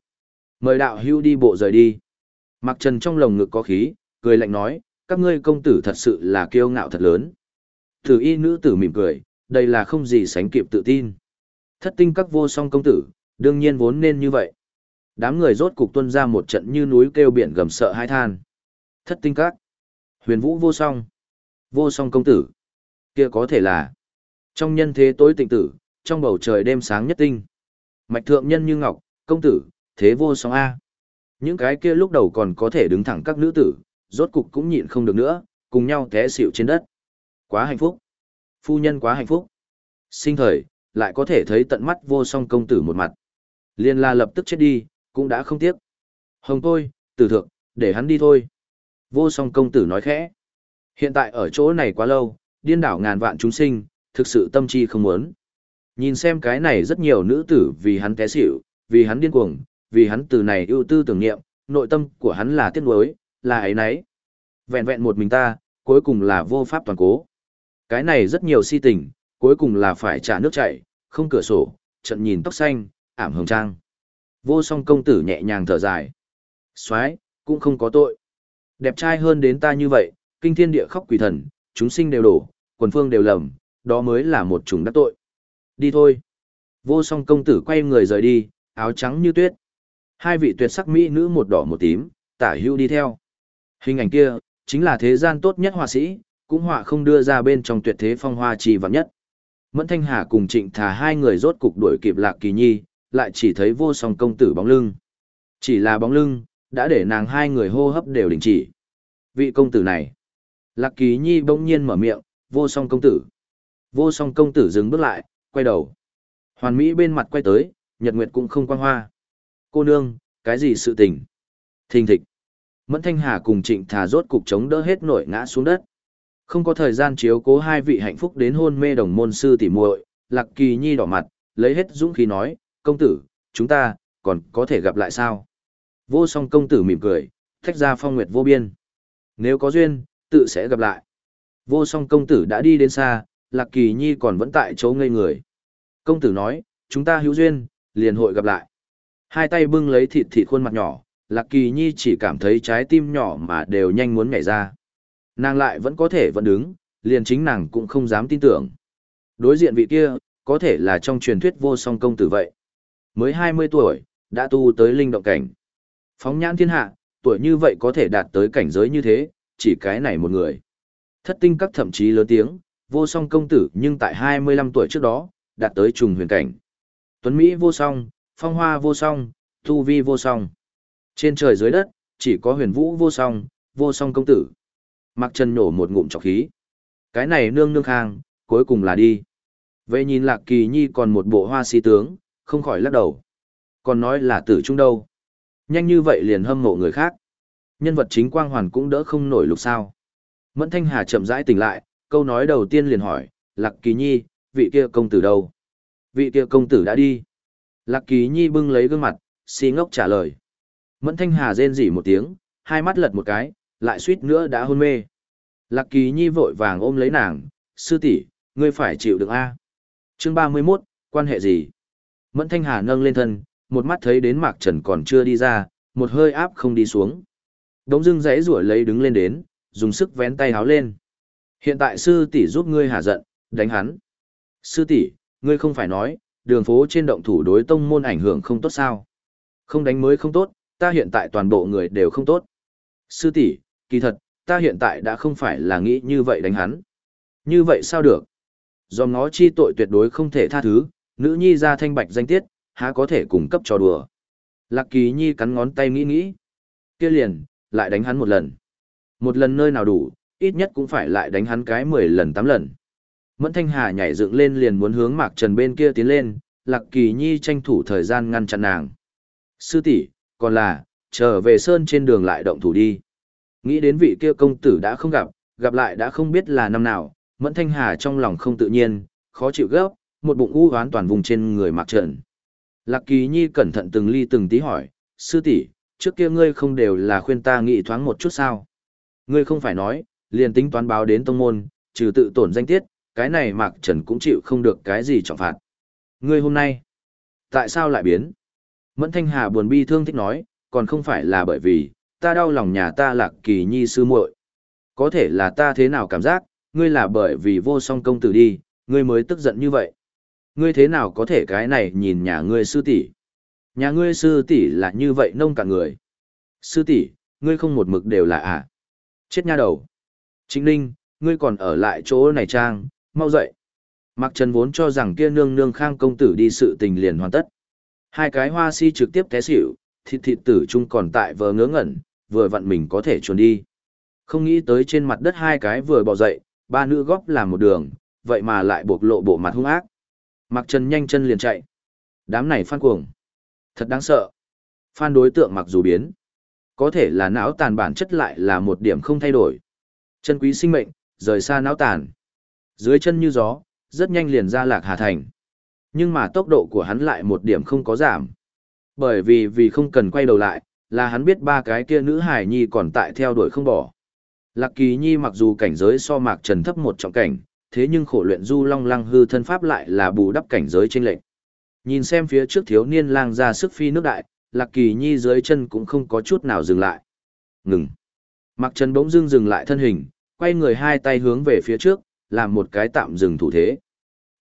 Mời đạo hưu đi bộ rời đi. Mặc trần trong lồng ngực có khí, cười lạnh nói, các ngươi công tử thật sự là kiêu ngạo thật lớn. Thử y nữ tử mỉm cười, đây là không gì sánh kịp tự tin. Thất tinh các vô song công tử, đương nhiên vốn nên như vậy. Đám người rốt cục tuân ra một trận như núi kêu biển gầm sợ hai than. Thất tinh các. Huyền vũ vô song. Vô song công tử. Kia có thể là. Trong nhân thế tối tịnh tử, trong bầu trời đêm sáng nhất tinh. Mạch thượng nhân như ngọc, công tử, thế vô song A. Những cái kia lúc đầu còn có thể đứng thẳng các nữ tử, rốt cục cũng nhịn không được nữa, cùng nhau té xỉu trên đất. Quá hạnh phúc. Phu nhân quá hạnh phúc. Sinh thời, lại có thể thấy tận mắt vô song công tử một mặt. Liên la lập tức chết đi, cũng đã không tiếc. Hồng tôi, tử thượng, để hắn đi thôi. Vô song công tử nói khẽ. Hiện tại ở chỗ này quá lâu, điên đảo ngàn vạn chúng sinh, thực sự tâm chi không muốn. Nhìn xem cái này rất nhiều nữ tử vì hắn té xỉu, vì hắn điên cuồng, vì hắn từ này ưu tư tưởng niệm, nội tâm của hắn là tiếc nuối, là ấy nấy. Vẹn vẹn một mình ta, cuối cùng là vô pháp toàn cố. Cái này rất nhiều si tình, cuối cùng là phải trả nước chảy, không cửa sổ, trận nhìn tóc xanh, ảm hồng trang. Vô song công tử nhẹ nhàng thở dài. soái cũng không có tội. Đẹp trai hơn đến ta như vậy, kinh thiên địa khóc quỷ thần, chúng sinh đều đổ, quần phương đều lầm, đó mới là một chủng đắc tội. Đi thôi. Vô song công tử quay người rời đi, áo trắng như tuyết. Hai vị tuyệt sắc mỹ nữ một đỏ một tím, tả hưu đi theo. Hình ảnh kia, chính là thế gian tốt nhất họa sĩ, cũng họa không đưa ra bên trong tuyệt thế phong hoa trì vạn nhất. Mẫn Thanh Hà cùng Trịnh Thà hai người rốt cục đuổi kịp Lạc Kỳ Nhi, lại chỉ thấy vô song công tử bóng lưng. Chỉ là bóng lưng, đã để nàng hai người hô hấp đều đình chỉ. Vị công tử này. Lạc Kỳ Nhi bỗng nhiên mở miệng, vô song công tử. Vô song công tử dừng bước lại, quay đầu. Hoàn Mỹ bên mặt quay tới, nhật nguyệt cũng không quang hoa. Cô nương, cái gì sự tình? Thình thịch. Mẫn Thanh Hà cùng Trịnh Thà rốt cục chống đỡ hết nổi ngã xuống đất. Không có thời gian chiếu cố hai vị hạnh phúc đến hôn mê đồng môn sư tỉ muội, Lạc Kỳ Nhi đỏ mặt, lấy hết dũng khí nói, công tử, chúng ta, còn có thể gặp lại sao? Vô song công tử mỉm cười, thách ra phong nguyệt vô biên. Nếu có duyên, tự sẽ gặp lại. Vô song công tử đã đi đến xa, Lạc Kỳ Nhi còn vẫn tại chỗ ngây người. Công tử nói, chúng ta hữu duyên, liền hội gặp lại. Hai tay bưng lấy thịt thịt khuôn mặt nhỏ, Lạc Kỳ Nhi chỉ cảm thấy trái tim nhỏ mà đều nhanh muốn nhảy ra. Nàng lại vẫn có thể vẫn đứng, liền chính nàng cũng không dám tin tưởng. Đối diện vị kia, có thể là trong truyền thuyết vô song công tử vậy. Mới 20 tuổi, đã tu tới linh động cảnh. Phóng nhãn thiên hạ, tuổi như vậy có thể đạt tới cảnh giới như thế, chỉ cái này một người. Thất tinh các thậm chí lớn tiếng, vô song công tử nhưng tại 25 tuổi trước đó, đạt tới trùng huyền cảnh. Tuấn Mỹ vô song, phong hoa vô song, thu vi vô song. Trên trời dưới đất, chỉ có huyền vũ vô song, vô song công tử. Mặc trần nổ một ngụm trọc khí. Cái này nương nương khang, cuối cùng là đi. Vậy nhìn lạc kỳ nhi còn một bộ hoa si tướng, không khỏi lắc đầu. Còn nói là tử trung đâu. Nhanh như vậy liền hâm mộ người khác. Nhân vật chính quang hoàn cũng đỡ không nổi lục sao. Mẫn Thanh Hà chậm rãi tỉnh lại, câu nói đầu tiên liền hỏi, Lạc Kỳ Nhi, vị kia công tử đâu? Vị kia công tử đã đi. Lạc Kỳ Nhi bưng lấy gương mặt, si ngốc trả lời. Mẫn Thanh Hà rên rỉ một tiếng, hai mắt lật một cái, lại suýt nữa đã hôn mê. Lạc Kỳ Nhi vội vàng ôm lấy nàng, sư tỷ, ngươi phải chịu được a. Chương 31, quan hệ gì? Mẫn Thanh Hà nâng lên thân, một mắt thấy đến Mạc Trần còn chưa đi ra, một hơi áp không đi xuống. Đống dưng dãy rủa lấy đứng lên đến, dùng sức vén tay háo lên. Hiện tại sư tỷ giúp ngươi hả giận, đánh hắn. Sư tỷ, ngươi không phải nói, đường phố trên động thủ đối tông môn ảnh hưởng không tốt sao? Không đánh mới không tốt, ta hiện tại toàn bộ người đều không tốt. Sư tỷ, kỳ thật, ta hiện tại đã không phải là nghĩ như vậy đánh hắn. Như vậy sao được? Do ngó chi tội tuyệt đối không thể tha thứ, nữ nhi ra thanh bạch danh tiết, há có thể cung cấp cho đùa. Lạc kỳ nhi cắn ngón tay nghĩ nghĩ. kia liền, lại đánh hắn một lần. Một lần nơi nào đủ, ít nhất cũng phải lại đánh hắn cái 10 lần 8 lần. Mẫn Thanh Hà nhảy dựng lên liền muốn hướng Mạc Trần bên kia tiến lên, Lạc Kỳ Nhi tranh thủ thời gian ngăn chặn nàng. Sư tỷ, còn là, trở về sơn trên đường lại động thủ đi. Nghĩ đến vị kia công tử đã không gặp, gặp lại đã không biết là năm nào, Mẫn Thanh Hà trong lòng không tự nhiên, khó chịu gấp, một bụng u hoán toàn vùng trên người Mạc Trần. Lạc Kỳ Nhi cẩn thận từng ly từng tí hỏi, sư tỷ, trước kia ngươi không đều là khuyên ta nghĩ thoáng một chút sao? Ngươi không phải nói, liền tính toán báo đến tông môn, trừ tự tổn danh tiết, cái này Mạc Trần cũng chịu không được cái gì trọng phạt. Ngươi hôm nay, tại sao lại biến? Mẫn Thanh Hà buồn bi thương thích nói, còn không phải là bởi vì, ta đau lòng nhà ta lạc kỳ nhi sư muội. Có thể là ta thế nào cảm giác, ngươi là bởi vì vô song công tử đi, ngươi mới tức giận như vậy. Ngươi thế nào có thể cái này nhìn nhà ngươi sư tỷ? Nhà ngươi sư tỷ là như vậy nông cả người. Sư tỷ, ngươi không một mực đều là à? Chết nha đầu. Chính Ninh, ngươi còn ở lại chỗ này trang, mau dậy. Mạc Trần vốn cho rằng kia nương nương khang công tử đi sự tình liền hoàn tất. Hai cái hoa si trực tiếp té xỉu, thịt thịt tử chung còn tại vờ ngớ ngẩn, vừa vặn mình có thể chuồn đi. Không nghĩ tới trên mặt đất hai cái vừa bò dậy, ba nữ góp làm một đường, vậy mà lại buộc lộ bộ mặt hung ác. mặc Trần nhanh chân liền chạy. Đám này phan cuồng. Thật đáng sợ. Phan đối tượng mặc dù biến. Có thể là não tàn bản chất lại là một điểm không thay đổi. Chân quý sinh mệnh, rời xa não tàn. Dưới chân như gió, rất nhanh liền ra lạc hà thành. Nhưng mà tốc độ của hắn lại một điểm không có giảm. Bởi vì vì không cần quay đầu lại, là hắn biết ba cái kia nữ hải nhi còn tại theo đuổi không bỏ. Lạc kỳ nhi mặc dù cảnh giới so mạc trần thấp một trọng cảnh, thế nhưng khổ luyện du long lăng hư thân pháp lại là bù đắp cảnh giới trên lệnh. Nhìn xem phía trước thiếu niên lang ra sức phi nước đại, lạc kỳ nhi dưới chân cũng không có chút nào dừng lại. Ngừng. Mạc trần bỗng dưng dừng lại thân hình, quay người hai tay hướng về phía trước, làm một cái tạm dừng thủ thế.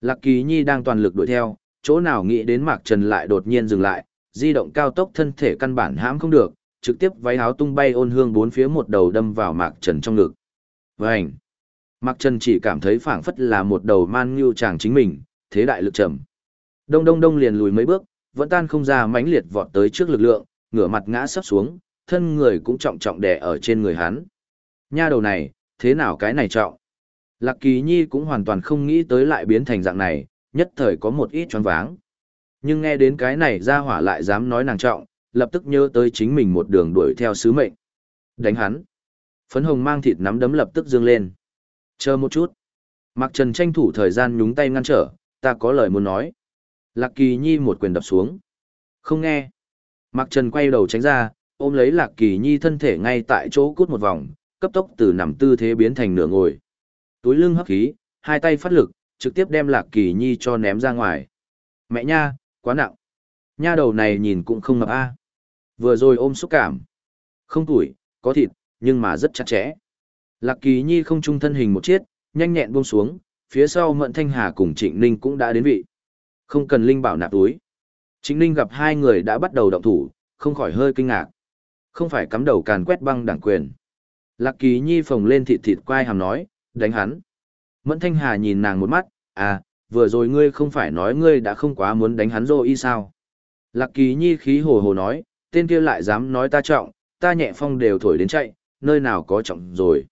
Lạc Kỳ Nhi đang toàn lực đuổi theo, chỗ nào nghĩ đến Mạc Trần lại đột nhiên dừng lại, di động cao tốc thân thể căn bản hãm không được, trực tiếp váy áo tung bay ôn hương bốn phía một đầu đâm vào Mạc Trần trong ngực. Vành! Mạc Trần chỉ cảm thấy phảng phất là một đầu man như chàng chính mình, thế đại lực trầm. Đông đông đông liền lùi mấy bước, vẫn tan không ra mãnh liệt vọt tới trước lực lượng, ngửa mặt ngã sắp xuống, thân người cũng trọng trọng đè ở trên người hắn. Nha đầu này, thế nào cái này trọng? Lạc Kỳ Nhi cũng hoàn toàn không nghĩ tới lại biến thành dạng này, nhất thời có một ít choáng váng. Nhưng nghe đến cái này ra hỏa lại dám nói nàng trọng, lập tức nhớ tới chính mình một đường đuổi theo sứ mệnh. Đánh hắn. Phấn hồng mang thịt nắm đấm lập tức dương lên. Chờ một chút. Mạc Trần tranh thủ thời gian nhúng tay ngăn trở, ta có lời muốn nói. Lạc Kỳ Nhi một quyền đập xuống. Không nghe. Mạc Trần quay đầu tránh ra, ôm lấy Lạc Kỳ Nhi thân thể ngay tại chỗ cút một vòng, cấp tốc từ nằm tư thế biến thành nửa ngồi. Túi lưng hấp khí, hai tay phát lực, trực tiếp đem Lạc Kỳ Nhi cho ném ra ngoài. Mẹ nha, quá nặng. Nha đầu này nhìn cũng không ngập a. Vừa rồi ôm xúc cảm. Không tuổi, có thịt, nhưng mà rất chặt chẽ. Lạc Kỳ Nhi không trung thân hình một chiếc, nhanh nhẹn buông xuống, phía sau Mận Thanh Hà cùng Trịnh Ninh cũng đã đến vị. Không cần Linh bảo nạp túi. Trịnh Ninh gặp hai người đã bắt đầu động thủ, không khỏi hơi kinh ngạc. Không phải cắm đầu càn quét băng đảng quyền. Lạc Kỳ Nhi phồng lên thịt thịt quai hàm nói, đánh hắn. Mẫn Thanh Hà nhìn nàng một mắt, à, vừa rồi ngươi không phải nói ngươi đã không quá muốn đánh hắn rồi y sao? Lạc Kỳ Nhi khí hồ hồ nói, tên kia lại dám nói ta trọng, ta nhẹ phong đều thổi đến chạy, nơi nào có trọng rồi.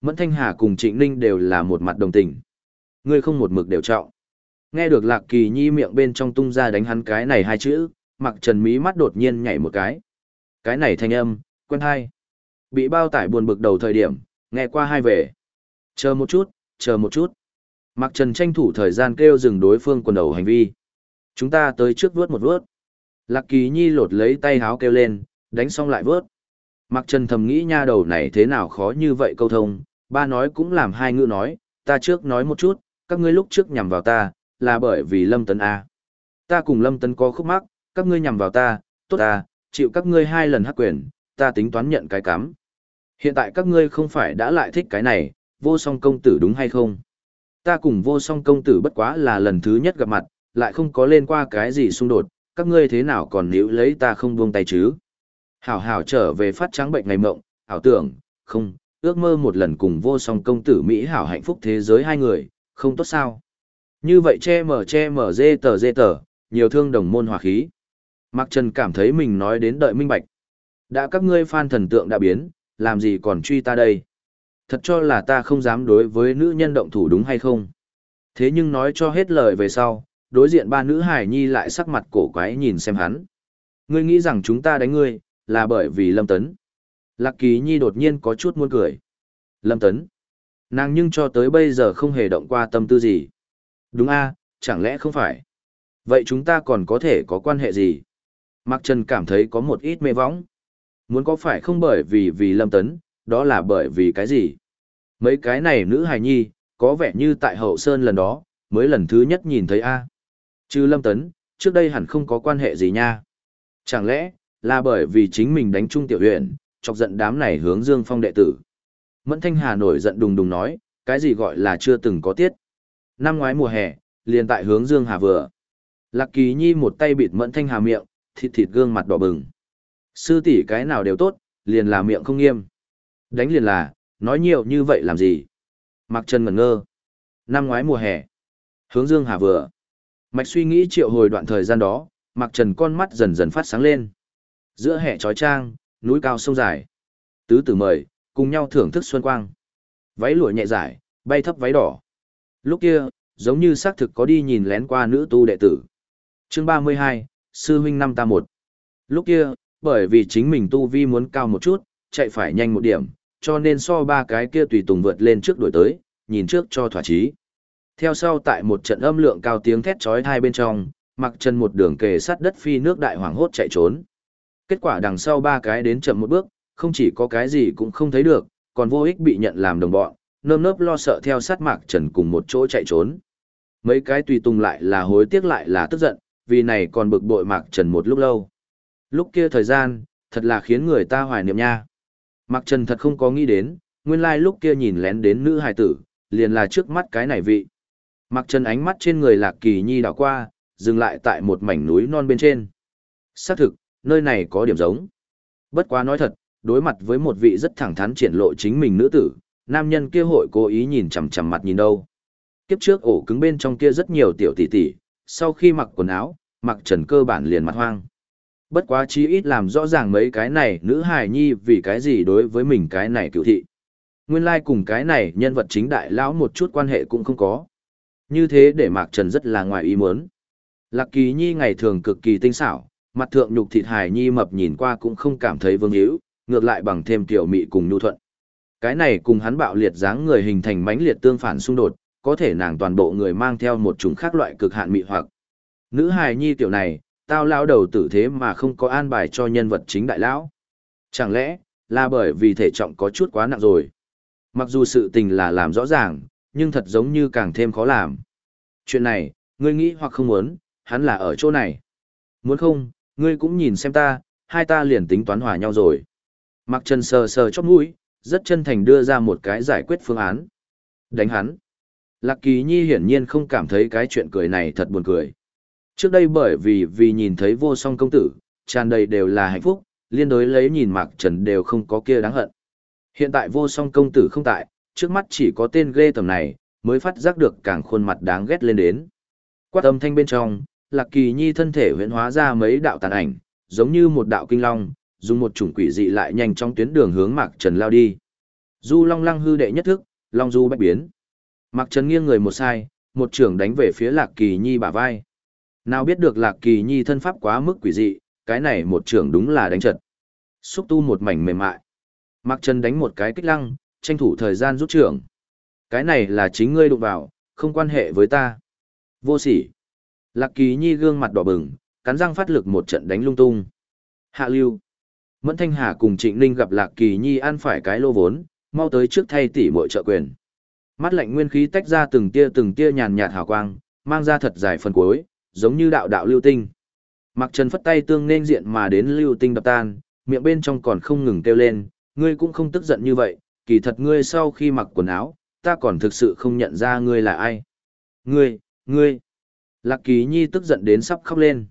Mẫn Thanh Hà cùng Trịnh Ninh đều là một mặt đồng tình. Ngươi không một mực đều trọng. Nghe được Lạc Kỳ Nhi miệng bên trong tung ra đánh hắn cái này hai chữ, mặc trần mí mắt đột nhiên nhảy một cái. Cái này thanh âm, quen hai. Bị bao tải buồn bực đầu thời điểm, nghe qua hai về. Chờ một chút, chờ một chút. Mặc trần tranh thủ thời gian kêu dừng đối phương quần đầu hành vi. Chúng ta tới trước vớt một vớt. Lạc Kỳ Nhi lột lấy tay háo kêu lên, đánh xong lại vớt. Mặc trần thầm nghĩ nha đầu này thế nào khó như vậy câu thông, ba nói cũng làm hai ngữ nói, ta trước nói một chút, các ngươi lúc trước nhằm vào ta, là bởi vì Lâm Tấn A. Ta cùng Lâm Tấn có khúc mắc, các ngươi nhằm vào ta, tốt ta, chịu các ngươi hai lần hắc quyền, ta tính toán nhận cái cắm. Hiện tại các ngươi không phải đã lại thích cái này, vô song công tử đúng hay không? Ta cùng vô song công tử bất quá là lần thứ nhất gặp mặt, lại không có lên qua cái gì xung đột, các ngươi thế nào còn níu lấy ta không buông tay chứ? Hảo hảo trở về phát trắng bệnh ngày mộng, hảo tưởng, không, ước mơ một lần cùng vô song công tử Mỹ hảo hạnh phúc thế giới hai người, không tốt sao? Như vậy che mở che mở dê tờ dê tờ, nhiều thương đồng môn hòa khí. Mạc Trần cảm thấy mình nói đến đợi minh bạch. Đã các ngươi phan thần tượng đã biến, làm gì còn truy ta đây? Thật cho là ta không dám đối với nữ nhân động thủ đúng hay không? Thế nhưng nói cho hết lời về sau, đối diện ba nữ hải nhi lại sắc mặt cổ quái nhìn xem hắn. Ngươi nghĩ rằng chúng ta đánh ngươi, là bởi vì Lâm Tấn. Lạc Kỳ Nhi đột nhiên có chút muốn cười. Lâm Tấn. Nàng nhưng cho tới bây giờ không hề động qua tâm tư gì. Đúng a, chẳng lẽ không phải? Vậy chúng ta còn có thể có quan hệ gì? Mạc Trần cảm thấy có một ít mê võng. Muốn có phải không bởi vì vì Lâm Tấn, đó là bởi vì cái gì? Mấy cái này nữ hài nhi, có vẻ như tại hậu sơn lần đó, mới lần thứ nhất nhìn thấy A. Chứ Lâm Tấn, trước đây hẳn không có quan hệ gì nha. Chẳng lẽ, là bởi vì chính mình đánh trung tiểu huyện, chọc giận đám này hướng Dương Phong đệ tử. Mẫn Thanh Hà nổi giận đùng đùng nói, cái gì gọi là chưa từng có tiết. Năm ngoái mùa hè, liền tại hướng Dương Hà vừa. Lạc Kỳ Nhi một tay bịt Mẫn Thanh Hà miệng, thịt thịt gương mặt đỏ bừng. Sư tỷ cái nào đều tốt, liền là miệng không nghiêm. Đánh liền là, nói nhiều như vậy làm gì? Mặc Trần ngẩn ngơ. Năm ngoái mùa hè. Hướng Dương Hà vừa. Mạch suy nghĩ triệu hồi đoạn thời gian đó, Mặc Trần con mắt dần dần phát sáng lên. Giữa hè trói trang, núi cao sông dài. Tứ tử mời, cùng nhau thưởng thức xuân quang. Váy lụa nhẹ giải, bay thấp váy đỏ. Lúc kia, giống như xác thực có đi nhìn lén qua nữ tu đệ tử. Chương 32, Sư huynh năm ta một. Lúc kia, bởi vì chính mình tu vi muốn cao một chút, chạy phải nhanh một điểm, cho nên so ba cái kia tùy tùng vượt lên trước đuổi tới, nhìn trước cho thỏa chí. Theo sau tại một trận âm lượng cao tiếng thét chói hai bên trong, mặc chân một đường kề sát đất phi nước đại hoàng hốt chạy trốn. Kết quả đằng sau ba cái đến chậm một bước, không chỉ có cái gì cũng không thấy được, còn vô ích bị nhận làm đồng bọn, nơm nớp lo sợ theo sát mạc trần cùng một chỗ chạy trốn. Mấy cái tùy tùng lại là hối tiếc lại là tức giận, vì này còn bực bội mạc trần một lúc lâu. Lúc kia thời gian, thật là khiến người ta hoài niệm nha. Mạc trần thật không có nghĩ đến, nguyên lai lúc kia nhìn lén đến nữ hài tử, liền là trước mắt cái này vị. Mạc trần ánh mắt trên người lạc kỳ nhi đảo qua, dừng lại tại một mảnh núi non bên trên. Xác thực, nơi này có điểm giống. Bất quá nói thật, đối mặt với một vị rất thẳng thắn triển lộ chính mình nữ tử, nam nhân kia hội cố ý nhìn chằm chằm mặt nhìn đâu. Kiếp trước ổ cứng bên trong kia rất nhiều tiểu tỷ tỷ, sau khi mặc quần áo, mặc trần cơ bản liền mặt hoang. Bất quá chí ít làm rõ ràng mấy cái này nữ hài nhi vì cái gì đối với mình cái này cựu thị. Nguyên lai like cùng cái này nhân vật chính đại lão một chút quan hệ cũng không có. Như thế để Mạc Trần rất là ngoài ý muốn. Lạc Kỳ Nhi ngày thường cực kỳ tinh xảo, mặt thượng nhục thịt hài nhi mập nhìn qua cũng không cảm thấy vương hữu, ngược lại bằng thêm tiểu mị cùng nhu thuận. Cái này cùng hắn bạo liệt dáng người hình thành mãnh liệt tương phản xung đột, có thể nàng toàn bộ người mang theo một chủng khác loại cực hạn mị hoặc. Nữ hài nhi tiểu này, tao lão đầu tử thế mà không có an bài cho nhân vật chính đại lão. Chẳng lẽ, là bởi vì thể trọng có chút quá nặng rồi. Mặc dù sự tình là làm rõ ràng, nhưng thật giống như càng thêm khó làm. Chuyện này, ngươi nghĩ hoặc không muốn, hắn là ở chỗ này. Muốn không, ngươi cũng nhìn xem ta, hai ta liền tính toán hòa nhau rồi. Mặc trần sờ sờ chóp mũi, rất chân thành đưa ra một cái giải quyết phương án. Đánh hắn. Lạc Kỳ Nhi hiển nhiên không cảm thấy cái chuyện cười này thật buồn cười. Trước đây bởi vì vì nhìn thấy vô song công tử, tràn đầy đều là hạnh phúc, liên đối lấy nhìn Mạc Trần đều không có kia đáng hận. Hiện tại vô song công tử không tại, trước mắt chỉ có tên ghê tầm này, mới phát giác được càng khuôn mặt đáng ghét lên đến. Quát âm thanh bên trong, Lạc Kỳ Nhi thân thể huyễn hóa ra mấy đạo tàn ảnh, giống như một đạo kinh long, dùng một chủng quỷ dị lại nhanh trong tuyến đường hướng Mạc Trần lao đi. Du Long Lăng hư đệ nhất thức, Long Du bách biến. Mạc Trần nghiêng người một sai, một trưởng đánh về phía Lạc Kỳ Nhi bả vai. Nào biết được Lạc Kỳ Nhi thân pháp quá mức quỷ dị, cái này một trưởng đúng là đánh trật. Xúc tu một mảnh mềm mại. Mạc Trần đánh một cái kích lăng, tranh thủ thời gian rút trưởng. Cái này là chính ngươi đụng vào, không quan hệ với ta. Vô sỉ. Lạc Kỳ Nhi gương mặt đỏ bừng, cắn răng phát lực một trận đánh lung tung. Hạ lưu. Mẫn Thanh Hà cùng Trịnh Ninh gặp Lạc Kỳ Nhi ăn phải cái lô vốn, mau tới trước thay tỷ muội trợ quyền. Mắt lạnh nguyên khí tách ra từng tia từng tia nhàn nhạt hào quang, mang ra thật dài phần cuối, giống như đạo đạo lưu tinh. Mặc Trần phất tay tương nên diện mà đến lưu tinh đập tan, miệng bên trong còn không ngừng kêu lên, ngươi cũng không tức giận như vậy, kỳ thật ngươi sau khi mặc quần áo, ta còn thực sự không nhận ra ngươi là ai. Ngươi, ngươi. Lạc Kỳ Nhi tức giận đến sắp khóc lên.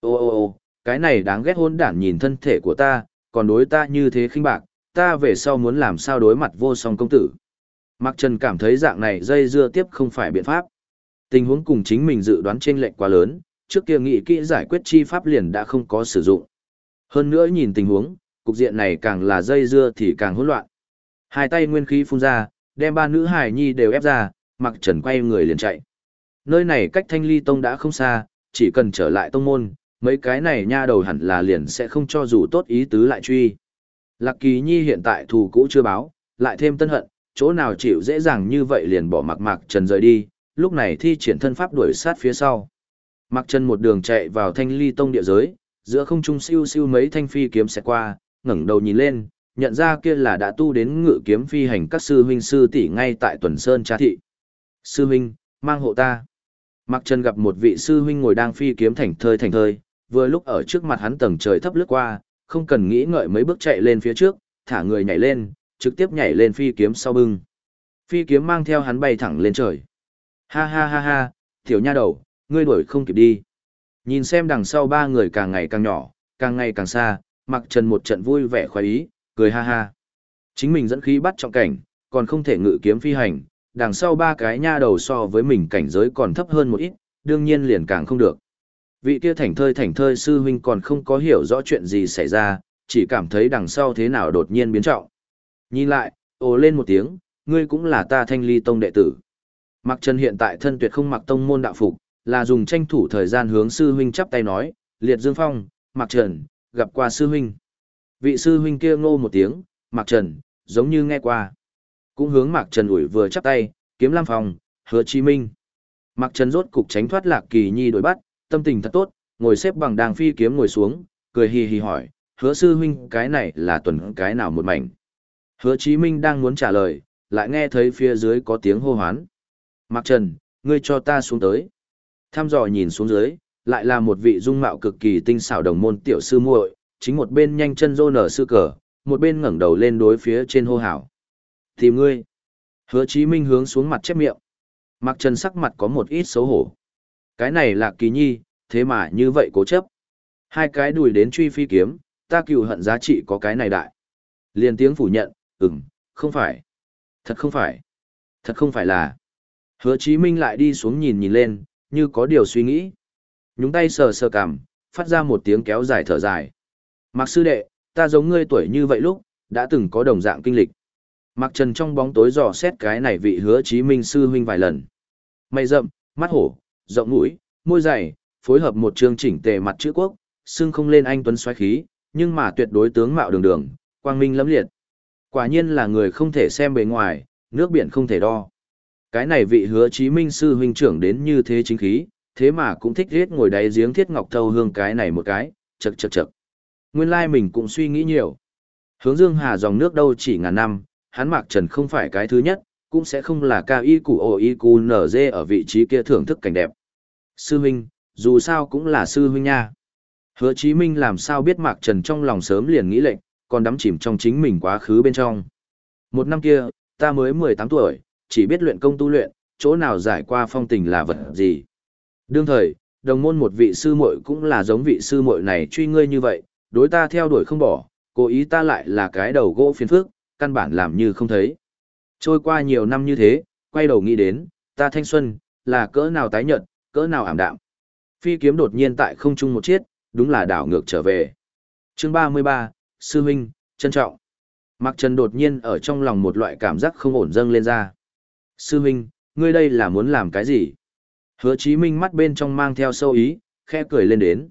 Ô ô ô, cái này đáng ghét hôn đản nhìn thân thể của ta, còn đối ta như thế khinh bạc, ta về sau muốn làm sao đối mặt vô song công tử. Mạc Trần cảm thấy dạng này dây dưa tiếp không phải biện pháp. Tình huống cùng chính mình dự đoán trên lệch quá lớn, trước kia nghĩ kỹ giải quyết chi pháp liền đã không có sử dụng. Hơn nữa nhìn tình huống, cục diện này càng là dây dưa thì càng hỗn loạn. Hai tay nguyên khí phun ra, đem ba nữ hải nhi đều ép ra, mặc Trần quay người liền chạy. Nơi này cách Thanh Ly Tông đã không xa, chỉ cần trở lại tông môn, mấy cái này nha đầu hẳn là liền sẽ không cho dù tốt ý tứ lại truy. Lạc Kỳ Nhi hiện tại thù cũ chưa báo, lại thêm tân hận, chỗ nào chịu dễ dàng như vậy liền bỏ mặc mặc Trần rời đi, lúc này thi triển thân pháp đuổi sát phía sau. Mạc Trần một đường chạy vào Thanh Ly Tông địa giới, giữa không trung siêu siêu mấy thanh phi kiếm sẽ qua, ngẩng đầu nhìn lên, nhận ra kia là đã tu đến ngự kiếm phi hành các sư huynh sư tỷ ngay tại Tuần Sơn Trá Thị. Sư huynh, mang hộ ta. Mạc Trần gặp một vị sư huynh ngồi đang phi kiếm thành thơi thành thơi, vừa lúc ở trước mặt hắn tầng trời thấp lướt qua, không cần nghĩ ngợi mấy bước chạy lên phía trước, thả người nhảy lên, trực tiếp nhảy lên phi kiếm sau bưng. Phi kiếm mang theo hắn bay thẳng lên trời. Ha ha ha ha, tiểu nha đầu, ngươi đuổi không kịp đi. Nhìn xem đằng sau ba người càng ngày càng nhỏ, càng ngày càng xa, mặc trần một trận vui vẻ khoái ý, cười ha ha. Chính mình dẫn khí bắt trọng cảnh, còn không thể ngự kiếm phi hành, đằng sau ba cái nha đầu so với mình cảnh giới còn thấp hơn một ít, đương nhiên liền càng không được. Vị kia thảnh thơi thảnh thơi sư huynh còn không có hiểu rõ chuyện gì xảy ra, chỉ cảm thấy đằng sau thế nào đột nhiên biến trọng. Nhìn lại, ồ lên một tiếng, ngươi cũng là ta thanh ly tông đệ tử. Mặc Trần hiện tại thân tuyệt không mặc tông môn đạo phục, là dùng tranh thủ thời gian hướng sư huynh chắp tay nói, liệt dương phong, Mặc Trần, gặp qua sư huynh. Vị sư huynh kia ngô một tiếng, Mặc Trần, giống như nghe qua. Cũng hướng Mạc Trần ủi vừa chắp tay, kiếm lam phòng, hứa chí minh. Mạc Trần rốt cục tránh thoát lạc kỳ nhi đổi bắt, tâm tình thật tốt, ngồi xếp bằng đàng phi kiếm ngồi xuống, cười hì hì hỏi, hứa sư huynh cái này là tuần cái nào một mảnh. Hứa chí minh đang muốn trả lời, lại nghe thấy phía dưới có tiếng hô hoán. Mạc Trần, ngươi cho ta xuống tới. Tham dò nhìn xuống dưới, lại là một vị dung mạo cực kỳ tinh xảo đồng môn tiểu sư muội, chính một bên nhanh chân rô nở sư cờ, một bên ngẩng đầu lên đối phía trên hô hào. Tìm ngươi. Hứa Chí Minh hướng xuống mặt chép miệng. Mạc Trần sắc mặt có một ít xấu hổ. Cái này là kỳ nhi, thế mà như vậy cố chấp. Hai cái đùi đến truy phi kiếm, ta cựu hận giá trị có cái này đại. Liên tiếng phủ nhận, ừm, không phải. Thật không phải. Thật không phải là. Hứa Chí Minh lại đi xuống nhìn nhìn lên, như có điều suy nghĩ. Nhúng tay sờ sờ cằm, phát ra một tiếng kéo dài thở dài. Mạc sư đệ, ta giống ngươi tuổi như vậy lúc, đã từng có đồng dạng kinh lịch. Mạc Trần trong bóng tối dò xét cái này vị hứa chí minh sư huynh vài lần. Mày rậm, mắt hổ, rộng mũi, môi dày, phối hợp một chương chỉnh tề mặt chữ quốc, xương không lên anh tuấn xoáy khí, nhưng mà tuyệt đối tướng mạo đường đường, Quang minh lẫm liệt. Quả nhiên là người không thể xem bề ngoài, nước biển không thể đo. Cái này vị hứa chí minh sư huynh trưởng đến như thế chính khí, thế mà cũng thích thiết ngồi đáy giếng thiết ngọc thâu hương cái này một cái, chật chật chật. Nguyên lai mình cũng suy nghĩ nhiều. Hướng dương hà dòng nước đâu chỉ ngàn năm, hắn mạc trần không phải cái thứ nhất, cũng sẽ không là ca y cụ ổ y cụ nở dê ở vị trí kia thưởng thức cảnh đẹp. Sư huynh, dù sao cũng là sư huynh nha. Hứa Chí Minh làm sao biết Mạc Trần trong lòng sớm liền nghĩ lệnh, còn đắm chìm trong chính mình quá khứ bên trong. Một năm kia, ta mới 18 tuổi, chỉ biết luyện công tu luyện, chỗ nào giải qua phong tình là vật gì. Đương thời, đồng môn một vị sư muội cũng là giống vị sư muội này truy ngươi như vậy, đối ta theo đuổi không bỏ, cố ý ta lại là cái đầu gỗ phiền phức, căn bản làm như không thấy. Trôi qua nhiều năm như thế, quay đầu nghĩ đến, ta thanh xuân, là cỡ nào tái nhợt, cỡ nào ảm đạm. Phi kiếm đột nhiên tại không trung một chiếc, đúng là đảo ngược trở về. Chương 33, Sư minh trân trọng. Mạc Trần đột nhiên ở trong lòng một loại cảm giác không ổn dâng lên ra. Sư Huynh, ngươi đây là muốn làm cái gì? Hứa Chí Minh mắt bên trong mang theo sâu ý, khẽ cười lên đến.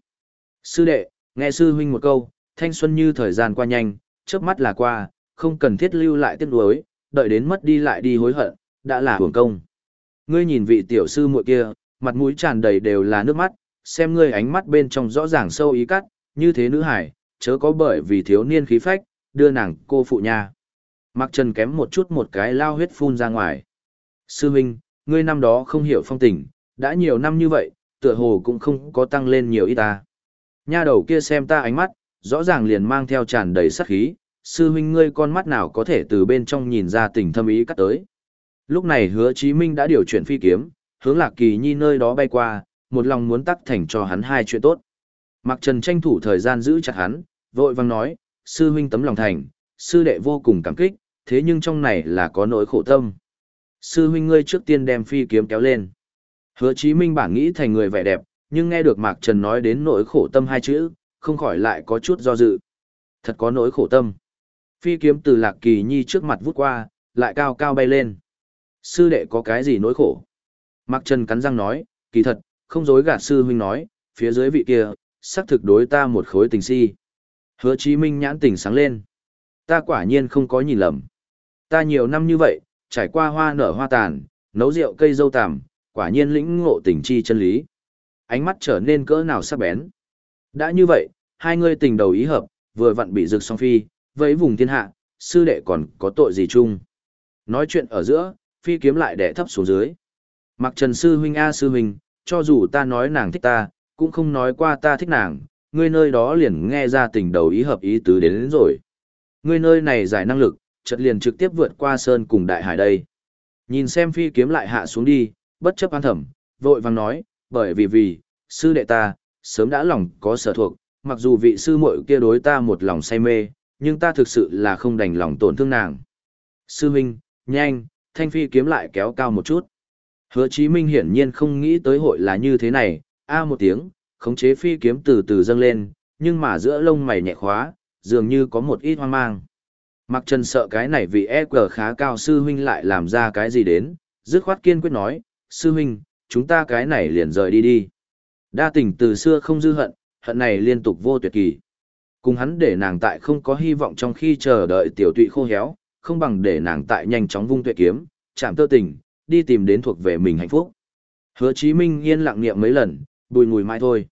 Sư đệ, nghe sư huynh một câu, thanh xuân như thời gian qua nhanh, chớp mắt là qua, không cần thiết lưu lại tiếc nuối, đợi đến mất đi lại đi hối hận, đã là hưởng công. Ngươi nhìn vị tiểu sư muội kia, mặt mũi tràn đầy đều là nước mắt, xem ngươi ánh mắt bên trong rõ ràng sâu ý cắt, như thế nữ hải, chớ có bởi vì thiếu niên khí phách, đưa nàng cô phụ nha. Mặc trần kém một chút một cái lao huyết phun ra ngoài. Sư huynh, ngươi năm đó không hiểu phong tình, đã nhiều năm như vậy, tựa hồ cũng không có tăng lên nhiều ít ta. Nha đầu kia xem ta ánh mắt, rõ ràng liền mang theo tràn đầy sát khí, sư huynh ngươi con mắt nào có thể từ bên trong nhìn ra tình thâm ý cắt tới. Lúc này hứa Chí Minh đã điều chuyển phi kiếm, hướng lạc kỳ nhi nơi đó bay qua, một lòng muốn tắc thành cho hắn hai chuyện tốt. Mặc trần tranh thủ thời gian giữ chặt hắn, vội vang nói, sư huynh tấm lòng thành, sư đệ vô cùng cảm kích, thế nhưng trong này là có nỗi khổ tâm. Sư huynh ngươi trước tiên đem phi kiếm kéo lên. Hứa Chí Minh bản nghĩ thành người vẻ đẹp, nhưng nghe được Mạc Trần nói đến nỗi khổ tâm hai chữ, không khỏi lại có chút do dự. Thật có nỗi khổ tâm. Phi kiếm từ Lạc Kỳ Nhi trước mặt vút qua, lại cao cao bay lên. Sư đệ có cái gì nỗi khổ? Mạc Trần cắn răng nói, kỳ thật, không dối gạt sư huynh nói, phía dưới vị kia, xác thực đối ta một khối tình si. Hứa Chí Minh nhãn tỉnh sáng lên. Ta quả nhiên không có nhìn lầm. Ta nhiều năm như vậy, trải qua hoa nở hoa tàn, nấu rượu cây dâu tằm, quả nhiên lĩnh ngộ tình chi chân lý. Ánh mắt trở nên cỡ nào sắc bén. Đã như vậy, hai người tình đầu ý hợp, vừa vặn bị rực song phi, với vùng thiên hạ, sư đệ còn có tội gì chung. Nói chuyện ở giữa, phi kiếm lại đẻ thấp xuống dưới. Mặc trần sư huynh A sư huynh, cho dù ta nói nàng thích ta, cũng không nói qua ta thích nàng, ngươi nơi đó liền nghe ra tình đầu ý hợp ý tứ đến, đến rồi. Ngươi nơi này giải năng lực, chợt liền trực tiếp vượt qua sơn cùng đại hải đây. Nhìn xem phi kiếm lại hạ xuống đi, bất chấp an thẩm, vội vàng nói, bởi vì vì, sư đệ ta, sớm đã lòng có sở thuộc, mặc dù vị sư muội kia đối ta một lòng say mê, nhưng ta thực sự là không đành lòng tổn thương nàng. Sư Minh, nhanh, thanh phi kiếm lại kéo cao một chút. Hứa Chí Minh hiển nhiên không nghĩ tới hội là như thế này, a một tiếng, khống chế phi kiếm từ từ dâng lên, nhưng mà giữa lông mày nhẹ khóa, dường như có một ít hoang mang. Mặc Trần sợ cái này vì EQ khá cao sư huynh lại làm ra cái gì đến, dứt khoát kiên quyết nói, sư huynh, chúng ta cái này liền rời đi đi. Đa tình từ xưa không dư hận, hận này liên tục vô tuyệt kỳ. Cùng hắn để nàng tại không có hy vọng trong khi chờ đợi tiểu tụy khô héo, không bằng để nàng tại nhanh chóng vung tuyệt kiếm, chạm tơ tình, đi tìm đến thuộc về mình hạnh phúc. Hứa Chí Minh yên lặng niệm mấy lần, bùi ngùi mai thôi.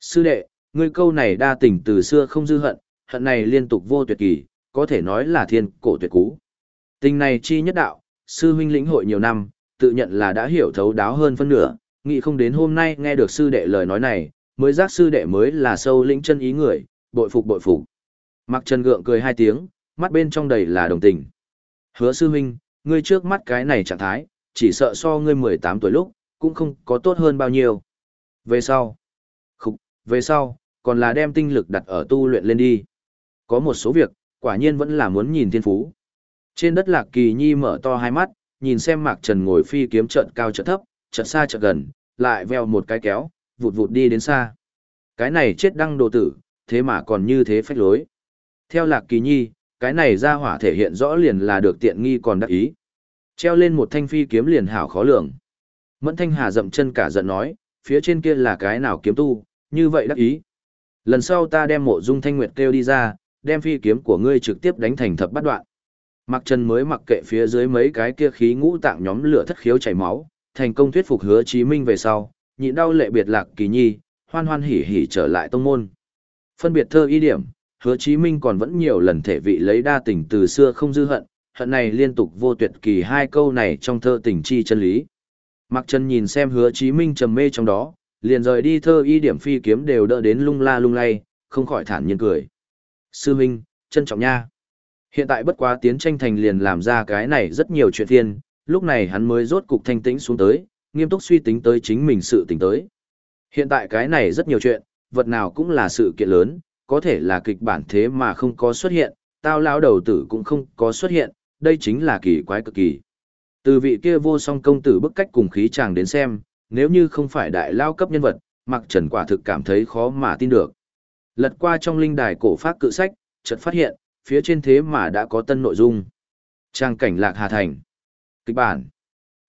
Sư đệ, ngươi câu này đa tình từ xưa không dư hận, hận này liên tục vô tuyệt kỳ, có thể nói là thiên cổ tuyệt cú. Tình này chi nhất đạo, sư huynh lĩnh hội nhiều năm, tự nhận là đã hiểu thấu đáo hơn phân nửa, nghĩ không đến hôm nay nghe được sư đệ lời nói này, mới giác sư đệ mới là sâu lĩnh chân ý người, bội phục bội phục. Mặc Trần Gượng cười hai tiếng, mắt bên trong đầy là đồng tình. Hứa sư huynh, ngươi trước mắt cái này trạng thái, chỉ sợ so ngươi 18 tuổi lúc, cũng không có tốt hơn bao nhiêu. Về sau, khục, về sau, còn là đem tinh lực đặt ở tu luyện lên đi. Có một số việc, quả nhiên vẫn là muốn nhìn thiên phú. Trên đất lạc kỳ nhi mở to hai mắt, nhìn xem Mạc Trần ngồi phi kiếm trận cao trận thấp, trận xa trận gần, lại veo một cái kéo, vụt vụt đi đến xa. Cái này chết đăng đồ tử, thế mà còn như thế phách lối. Theo Lạc Kỳ Nhi, cái này ra hỏa thể hiện rõ liền là được tiện nghi còn đắc ý. Treo lên một thanh phi kiếm liền hảo khó lường. Mẫn Thanh Hà dậm chân cả giận nói, phía trên kia là cái nào kiếm tu, như vậy đắc ý. Lần sau ta đem mộ dung thanh nguyệt kêu đi ra, đem phi kiếm của ngươi trực tiếp đánh thành thập bát đoạn. Mặc Trần mới mặc kệ phía dưới mấy cái kia khí ngũ tạng nhóm lửa thất khiếu chảy máu, thành công thuyết phục hứa Chí Minh về sau, nhịn đau lệ biệt lạc kỳ nhi, hoan hoan hỉ hỉ trở lại tông môn. Phân biệt thơ ý điểm, hứa Chí Minh còn vẫn nhiều lần thể vị lấy đa tình từ xưa không dư hận, hận này liên tục vô tuyệt kỳ hai câu này trong thơ tình chi chân lý. Mặc Trần nhìn xem hứa Chí Minh trầm mê trong đó, liền rời đi thơ ý điểm phi kiếm đều đỡ đến lung la lung lay, không khỏi thản nhiên cười. Sư Minh, trân trọng nha. Hiện tại bất quá tiến tranh thành liền làm ra cái này rất nhiều chuyện thiên, lúc này hắn mới rốt cục thanh tĩnh xuống tới, nghiêm túc suy tính tới chính mình sự tính tới. Hiện tại cái này rất nhiều chuyện, vật nào cũng là sự kiện lớn, có thể là kịch bản thế mà không có xuất hiện, tao lão đầu tử cũng không có xuất hiện, đây chính là kỳ quái cực kỳ. Từ vị kia vô song công tử bức cách cùng khí chàng đến xem, nếu như không phải đại lao cấp nhân vật, Mặc Trần quả thực cảm thấy khó mà tin được. Lật qua trong linh đài cổ pháp cự sách, chợt phát hiện, phía trên thế mà đã có tân nội dung. Trang cảnh Lạc Hà Thành. Kịch bản.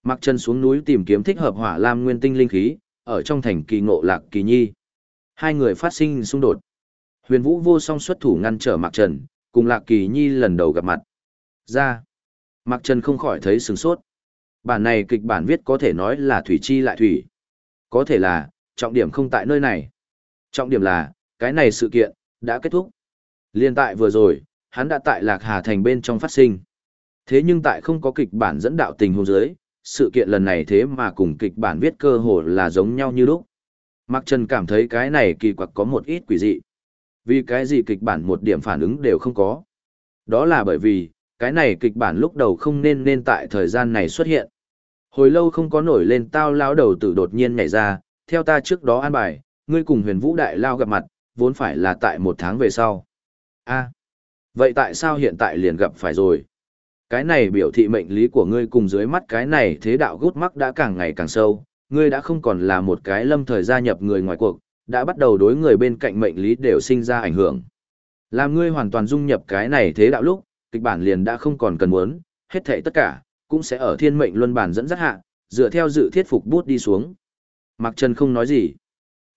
Mặc chân xuống núi tìm kiếm thích hợp hỏa lam nguyên tinh linh khí, ở trong thành kỳ ngộ Lạc Kỳ Nhi. Hai người phát sinh xung đột. Huyền Vũ vô song xuất thủ ngăn trở Mặc Trần, cùng Lạc Kỳ Nhi lần đầu gặp mặt. Ra. Mặc Trần không khỏi thấy sừng sốt. Bản này kịch bản viết có thể nói là thủy chi lại thủy. Có thể là, trọng điểm không tại nơi này. Trọng điểm là, cái này sự kiện, đã kết thúc. Liên tại vừa rồi, hắn đã tại Lạc Hà Thành bên trong phát sinh. Thế nhưng tại không có kịch bản dẫn đạo tình huống dưới, sự kiện lần này thế mà cùng kịch bản viết cơ hồ là giống nhau như lúc. Mạc Trần cảm thấy cái này kỳ quặc có một ít quỷ dị. Vì cái gì kịch bản một điểm phản ứng đều không có. Đó là bởi vì, cái này kịch bản lúc đầu không nên nên tại thời gian này xuất hiện. Hồi lâu không có nổi lên tao lao đầu tử đột nhiên nhảy ra, theo ta trước đó an bài, ngươi cùng huyền vũ đại lao gặp mặt, vốn phải là tại một tháng về sau. a vậy tại sao hiện tại liền gặp phải rồi? Cái này biểu thị mệnh lý của ngươi cùng dưới mắt cái này thế đạo gút mắc đã càng ngày càng sâu, ngươi đã không còn là một cái lâm thời gia nhập người ngoài cuộc, đã bắt đầu đối người bên cạnh mệnh lý đều sinh ra ảnh hưởng. Làm ngươi hoàn toàn dung nhập cái này thế đạo lúc, kịch bản liền đã không còn cần muốn, hết thảy tất cả, cũng sẽ ở thiên mệnh luân bản dẫn dắt hạ, dựa theo dự thiết phục bút đi xuống. Mạc Trần không nói gì.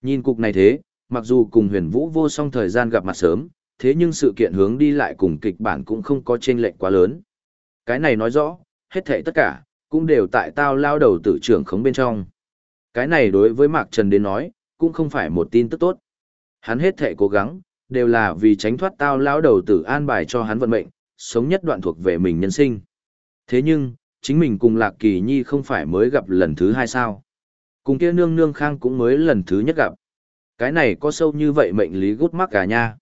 Nhìn cục này thế, mặc dù cùng huyền vũ vô song thời gian gặp mặt sớm, thế nhưng sự kiện hướng đi lại cùng kịch bản cũng không có chênh lệch quá lớn. Cái này nói rõ, hết thảy tất cả, cũng đều tại tao lao đầu tử trưởng khống bên trong. Cái này đối với Mạc Trần đến nói, cũng không phải một tin tức tốt. Hắn hết thảy cố gắng, đều là vì tránh thoát tao lao đầu tử an bài cho hắn vận mệnh, sống nhất đoạn thuộc về mình nhân sinh. Thế nhưng, chính mình cùng Lạc Kỳ Nhi không phải mới gặp lần thứ hai sao. Cùng kia nương nương khang cũng mới lần thứ nhất gặp. Cái này có sâu như vậy mệnh lý gút mắc cả nha.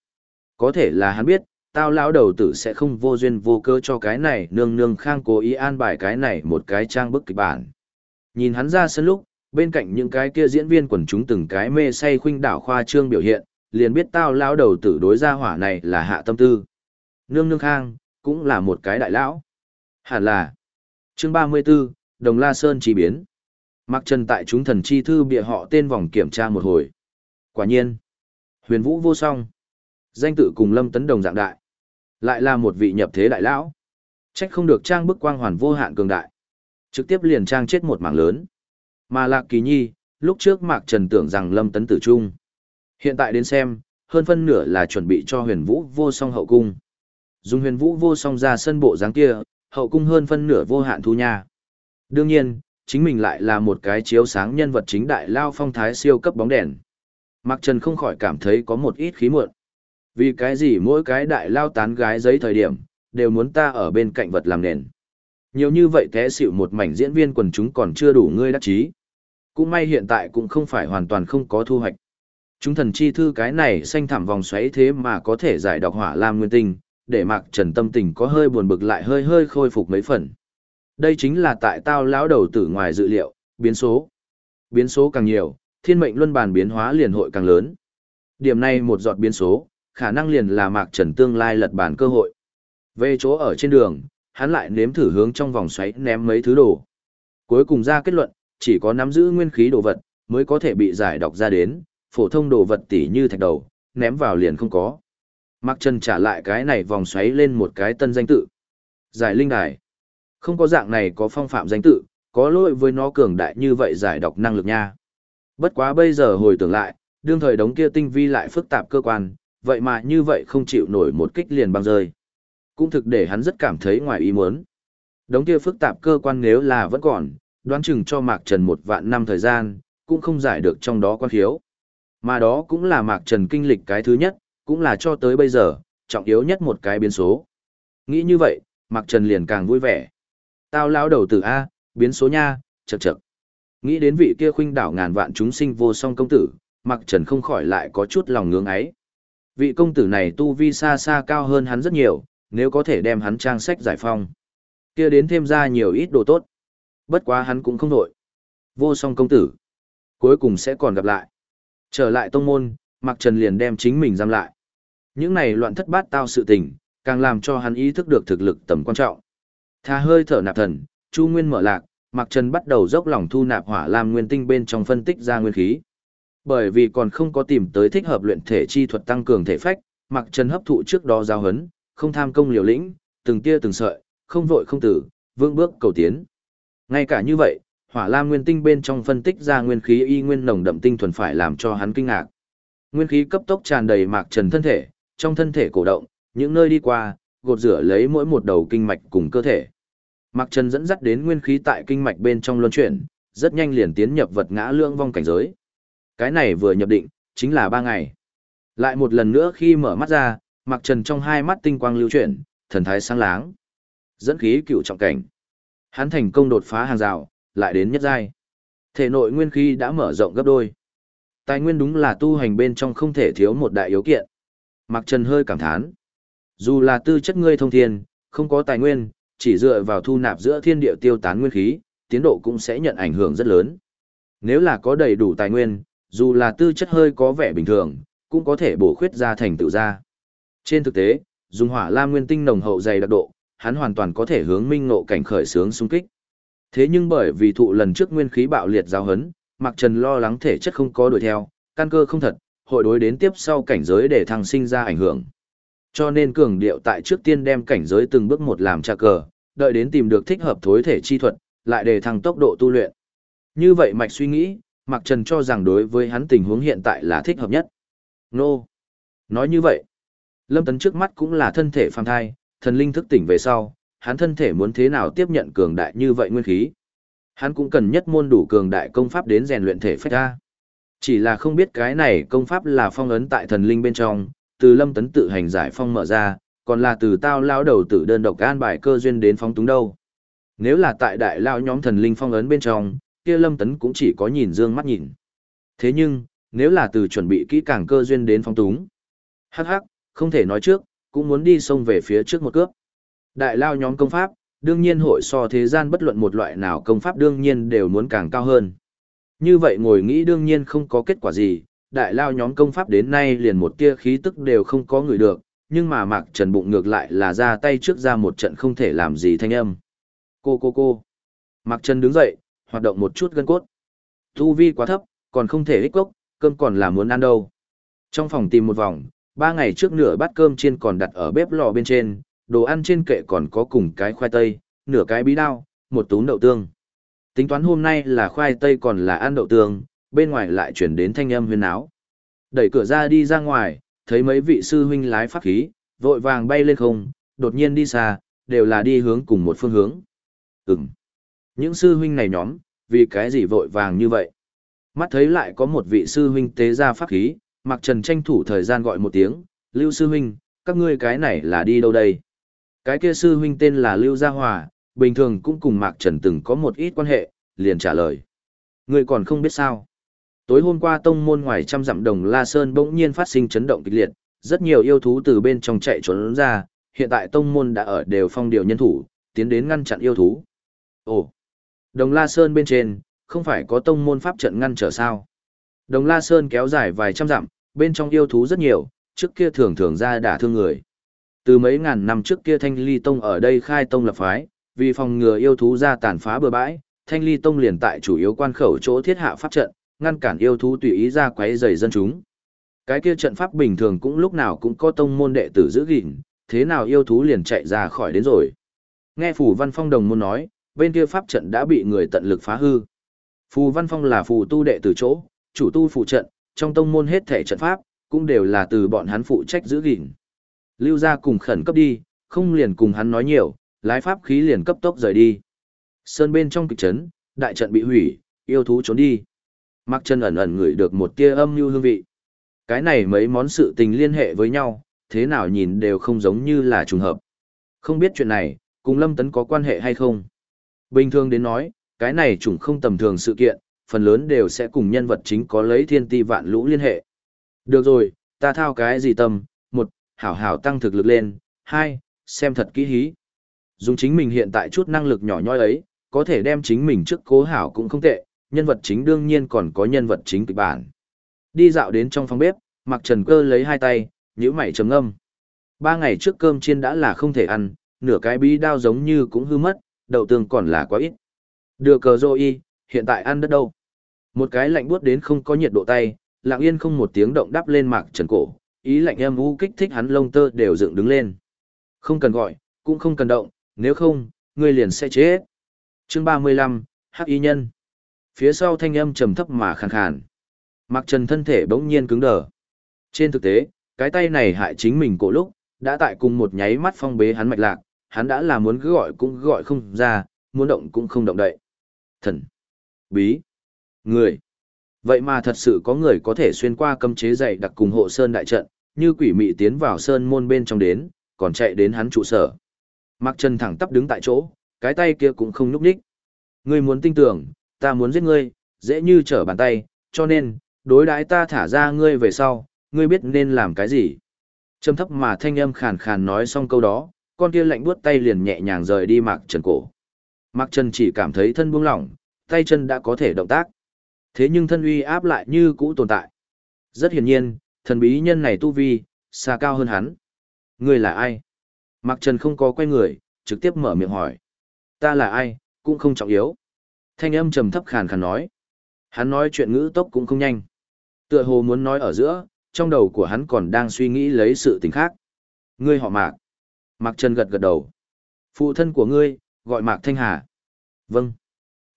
Có thể là hắn biết, tao lão đầu tử sẽ không vô duyên vô cơ cho cái này nương nương khang cố ý an bài cái này một cái trang bức kịch bản. Nhìn hắn ra sân lúc, bên cạnh những cái kia diễn viên quần chúng từng cái mê say khuynh đảo khoa trương biểu hiện, liền biết tao lão đầu tử đối ra hỏa này là hạ tâm tư. Nương nương khang, cũng là một cái đại lão. Hẳn là. Chương 34, Đồng La Sơn chỉ biến. Mặc Trần tại chúng thần chi thư bịa họ tên vòng kiểm tra một hồi. Quả nhiên. Huyền Vũ vô song. Danh tự cùng Lâm Tấn Đồng dạng đại. Lại là một vị nhập thế đại lão. Trách không được trang bức quang hoàn vô hạn cường đại. Trực tiếp liền trang chết một mảng lớn. Mà Lạc Kỳ Nhi, lúc trước Mạc Trần tưởng rằng Lâm Tấn tử trung. Hiện tại đến xem, hơn phân nửa là chuẩn bị cho huyền vũ vô song hậu cung. Dùng huyền vũ vô song ra sân bộ dáng kia, hậu cung hơn phân nửa vô hạn thu nha. Đương nhiên, chính mình lại là một cái chiếu sáng nhân vật chính đại lao phong thái siêu cấp bóng đèn. Mạc Trần không khỏi cảm thấy có một ít khí muộn. Vì cái gì mỗi cái đại lao tán gái giấy thời điểm, đều muốn ta ở bên cạnh vật làm nền. Nhiều như vậy thế xịu một mảnh diễn viên quần chúng còn chưa đủ ngươi đắc chí. Cũng may hiện tại cũng không phải hoàn toàn không có thu hoạch. Chúng thần chi thư cái này xanh thảm vòng xoáy thế mà có thể giải đọc hỏa lam nguyên tinh, để Mạc Trần tâm tình có hơi buồn bực lại hơi hơi khôi phục mấy phần. Đây chính là tại tao lão đầu tử ngoài dự liệu, biến số. Biến số càng nhiều, thiên mệnh luân bàn biến hóa liền hội càng lớn. Điểm này một giọt biến số, khả năng liền là Mạc Trần tương lai lật bàn cơ hội. Về chỗ ở trên đường, hắn lại nếm thử hướng trong vòng xoáy ném mấy thứ đồ. Cuối cùng ra kết luận, chỉ có nắm giữ nguyên khí đồ vật, mới có thể bị giải đọc ra đến, phổ thông đồ vật tỉ như thạch đầu, ném vào liền không có. Mạc Trần trả lại cái này vòng xoáy lên một cái tân danh tự. Giải linh đài. Không có dạng này có phong phạm danh tự, có lỗi với nó cường đại như vậy giải đọc năng lực nha. Bất quá bây giờ hồi tưởng lại, đương thời đống kia tinh vi lại phức tạp cơ quan, vậy mà như vậy không chịu nổi một kích liền băng rơi. Cũng thực để hắn rất cảm thấy ngoài ý muốn. Đống kia phức tạp cơ quan nếu là vẫn còn, đoán chừng cho Mạc Trần một vạn năm thời gian, cũng không giải được trong đó quan khiếu. Mà đó cũng là Mạc Trần kinh lịch cái thứ nhất, cũng là cho tới bây giờ, trọng yếu nhất một cái biến số. Nghĩ như vậy, Mạc Trần liền càng vui vẻ. Tao lão đầu tử A, biến số nha, chậc chậc. Nghĩ đến vị kia khuynh đảo ngàn vạn chúng sinh vô song công tử, Mặc Trần không khỏi lại có chút lòng ngưỡng ấy. Vị công tử này tu vi xa xa cao hơn hắn rất nhiều, nếu có thể đem hắn trang sách giải phong. kia đến thêm ra nhiều ít đồ tốt. Bất quá hắn cũng không đổi. Vô song công tử. Cuối cùng sẽ còn gặp lại. Trở lại tông môn, Mặc Trần liền đem chính mình giam lại. Những này loạn thất bát tao sự tình, càng làm cho hắn ý thức được thực lực tầm quan trọng. Tha hơi thở nạp thần, Chu Nguyên mở lạc, Mạc Trần bắt đầu dốc lòng thu nạp hỏa lam nguyên tinh bên trong phân tích ra nguyên khí. Bởi vì còn không có tìm tới thích hợp luyện thể chi thuật tăng cường thể phách, Mạc Trần hấp thụ trước đó giao hấn, không tham công liều lĩnh, từng tia từng sợi, không vội không tử, vương bước cầu tiến. Ngay cả như vậy, hỏa lam nguyên tinh bên trong phân tích ra nguyên khí y nguyên nồng đậm tinh thuần phải làm cho hắn kinh ngạc. Nguyên khí cấp tốc tràn đầy Mạc Trần thân thể, trong thân thể cổ động, những nơi đi qua, gột rửa lấy mỗi một đầu kinh mạch cùng cơ thể. Mạc Trần dẫn dắt đến nguyên khí tại kinh mạch bên trong luân chuyển, rất nhanh liền tiến nhập vật ngã lưỡng vong cảnh giới. Cái này vừa nhập định, chính là ba ngày. Lại một lần nữa khi mở mắt ra, Mạc Trần trong hai mắt tinh quang lưu chuyển, thần thái sáng láng. Dẫn khí cựu trọng cảnh. Hắn thành công đột phá hàng rào, lại đến nhất giai. Thể nội nguyên khí đã mở rộng gấp đôi. Tài nguyên đúng là tu hành bên trong không thể thiếu một đại yếu kiện. Mạc Trần hơi cảm thán. Dù là tư chất ngươi thông thiên, không có tài nguyên, chỉ dựa vào thu nạp giữa thiên địa tiêu tán nguyên khí, tiến độ cũng sẽ nhận ảnh hưởng rất lớn. Nếu là có đầy đủ tài nguyên, dù là tư chất hơi có vẻ bình thường, cũng có thể bổ khuyết ra thành tựu ra. Trên thực tế, dùng hỏa lam nguyên tinh nồng hậu dày đặc độ, hắn hoàn toàn có thể hướng minh ngộ cảnh khởi sướng xung kích. Thế nhưng bởi vì thụ lần trước nguyên khí bạo liệt giao hấn, Mạc Trần lo lắng thể chất không có đuổi theo, căn cơ không thật, hội đối đến tiếp sau cảnh giới để thăng sinh ra ảnh hưởng. Cho nên cường điệu tại trước tiên đem cảnh giới từng bước một làm trà cờ, đợi đến tìm được thích hợp thối thể chi thuật, lại để thăng tốc độ tu luyện. Như vậy mạch suy nghĩ, Mạc Trần cho rằng đối với hắn tình huống hiện tại là thích hợp nhất. Nô! Nói như vậy, Lâm Tấn trước mắt cũng là thân thể phàm thai, thần linh thức tỉnh về sau, hắn thân thể muốn thế nào tiếp nhận cường đại như vậy nguyên khí. Hắn cũng cần nhất môn đủ cường đại công pháp đến rèn luyện thể phách ra. Chỉ là không biết cái này công pháp là phong ấn tại thần linh bên trong, từ lâm tấn tự hành giải phong mở ra, còn là từ tao lao đầu tử đơn độc an bài cơ duyên đến phong túng đâu. Nếu là tại đại lao nhóm thần linh phong ấn bên trong, kia lâm tấn cũng chỉ có nhìn dương mắt nhìn. Thế nhưng, nếu là từ chuẩn bị kỹ càng cơ duyên đến phong túng, hắc hắc, không thể nói trước, cũng muốn đi xông về phía trước một cướp. Đại lao nhóm công pháp, đương nhiên hội so thế gian bất luận một loại nào công pháp đương nhiên đều muốn càng cao hơn. Như vậy ngồi nghĩ đương nhiên không có kết quả gì, đại lao nhóm công pháp đến nay liền một tia khí tức đều không có người được, nhưng mà Mạc Trần bụng ngược lại là ra tay trước ra một trận không thể làm gì thanh âm. Cô cô cô. Mạc Trần đứng dậy, hoạt động một chút gân cốt. Tu vi quá thấp, còn không thể ích cốc, cơm còn là muốn ăn đâu. Trong phòng tìm một vòng, ba ngày trước nửa bát cơm chiên còn đặt ở bếp lò bên trên, đồ ăn trên kệ còn có cùng cái khoai tây, nửa cái bí đao, một túm đậu tương. Tính toán hôm nay là khoai tây còn là ăn đậu tương, bên ngoài lại chuyển đến thanh âm huyên áo. Đẩy cửa ra đi ra ngoài, thấy mấy vị sư huynh lái pháp khí, vội vàng bay lên không, đột nhiên đi xa, đều là đi hướng cùng một phương hướng. Ừm. Những sư huynh này nhóm, vì cái gì vội vàng như vậy? Mắt thấy lại có một vị sư huynh tế ra pháp khí, Mạc Trần tranh thủ thời gian gọi một tiếng, Lưu sư huynh, các ngươi cái này là đi đâu đây? Cái kia sư huynh tên là Lưu Gia Hòa, bình thường cũng cùng Mạc Trần từng có một ít quan hệ, liền trả lời. Ngươi còn không biết sao? Tối hôm qua tông môn ngoài trăm dặm đồng La Sơn bỗng nhiên phát sinh chấn động kịch liệt, rất nhiều yêu thú từ bên trong chạy trốn ra, hiện tại tông môn đã ở đều phong điều nhân thủ, tiến đến ngăn chặn yêu thú. Ồ, đồng La Sơn bên trên, không phải có tông môn pháp trận ngăn trở sao? Đồng La Sơn kéo dài vài trăm dặm, bên trong yêu thú rất nhiều, trước kia thường thường ra đả thương người. Từ mấy ngàn năm trước kia Thanh Ly Tông ở đây khai tông lập phái, vì phòng ngừa yêu thú ra tàn phá bừa bãi, Thanh Ly Tông liền tại chủ yếu quan khẩu chỗ thiết hạ pháp trận, ngăn cản yêu thú tùy ý ra quấy rầy dân chúng. Cái kia trận pháp bình thường cũng lúc nào cũng có tông môn đệ tử giữ gìn, thế nào yêu thú liền chạy ra khỏi đến rồi. Nghe Phù Văn Phong đồng môn nói, bên kia pháp trận đã bị người tận lực phá hư. Phù Văn Phong là phù tu đệ tử chỗ, chủ tu phụ trận, trong tông môn hết thể trận pháp, cũng đều là từ bọn hắn phụ trách giữ gìn. Lưu ra cùng khẩn cấp đi, không liền cùng hắn nói nhiều, lái pháp khí liền cấp tốc rời đi. Sơn bên trong kịch trấn, đại trận bị hủy, yêu thú trốn đi. Mặc chân ẩn ẩn ngửi được một tia âm như hương vị. Cái này mấy món sự tình liên hệ với nhau, thế nào nhìn đều không giống như là trùng hợp. Không biết chuyện này, cùng Lâm Tấn có quan hệ hay không. Bình thường đến nói, cái này trùng không tầm thường sự kiện, phần lớn đều sẽ cùng nhân vật chính có lấy thiên ti vạn lũ liên hệ. Được rồi, ta thao cái gì tâm, một, hảo hảo tăng thực lực lên, hai, xem thật kỹ hí. Dùng chính mình hiện tại chút năng lực nhỏ nhoi ấy, có thể đem chính mình trước cố hảo cũng không tệ, nhân vật chính đương nhiên còn có nhân vật chính kịch bản. Đi dạo đến trong phòng bếp, mặc trần cơ lấy hai tay, nhíu mày chấm ngâm Ba ngày trước cơm chiên đã là không thể ăn, nửa cái bí đao giống như cũng hư mất, đậu tương còn là quá ít. Đưa cờ rô y, hiện tại ăn đất đâu. Một cái lạnh buốt đến không có nhiệt độ tay, lặng yên không một tiếng động đắp lên mạc trần cổ, ý lạnh em u kích thích hắn lông tơ đều dựng đứng lên. Không cần gọi, cũng không cần động, nếu không, ngươi liền sẽ chết. Chương 35, Hắc Y Nhân. Phía sau thanh âm trầm thấp mà khàn khàn. Mặc Trần thân thể bỗng nhiên cứng đờ. Trên thực tế, cái tay này hại chính mình cổ lúc, đã tại cùng một nháy mắt phong bế hắn mạch lạc, hắn đã là muốn cứ gọi cũng gọi không ra, muốn động cũng không động đậy. Thần. Bí. Người. Vậy mà thật sự có người có thể xuyên qua cấm chế dày đặc cùng hộ sơn đại trận, như quỷ mị tiến vào sơn môn bên trong đến, còn chạy đến hắn trụ sở. Mạc Trần thẳng tắp đứng tại chỗ, cái tay kia cũng không nhúc nhích. Ngươi muốn tin tưởng, ta muốn giết ngươi, dễ như trở bàn tay, cho nên, đối đãi ta thả ra ngươi về sau, ngươi biết nên làm cái gì. Trầm thấp mà thanh âm khàn khàn nói xong câu đó, con kia lạnh buốt tay liền nhẹ nhàng rời đi Mạc Trần cổ. Mạc Trần chỉ cảm thấy thân buông lỏng, tay chân đã có thể động tác. Thế nhưng thân uy áp lại như cũ tồn tại. Rất hiển nhiên, thần bí nhân này tu vi, xa cao hơn hắn. Ngươi là ai? Mạc Trần không có quay người, trực tiếp mở miệng hỏi. Ta là ai, cũng không trọng yếu. Thanh âm trầm thấp khàn khàn nói. Hắn nói chuyện ngữ tốc cũng không nhanh. Tựa hồ muốn nói ở giữa, trong đầu của hắn còn đang suy nghĩ lấy sự tình khác. Ngươi họ Mạc. Mạc Trần gật gật đầu. Phụ thân của ngươi, gọi Mạc Thanh Hà. Vâng.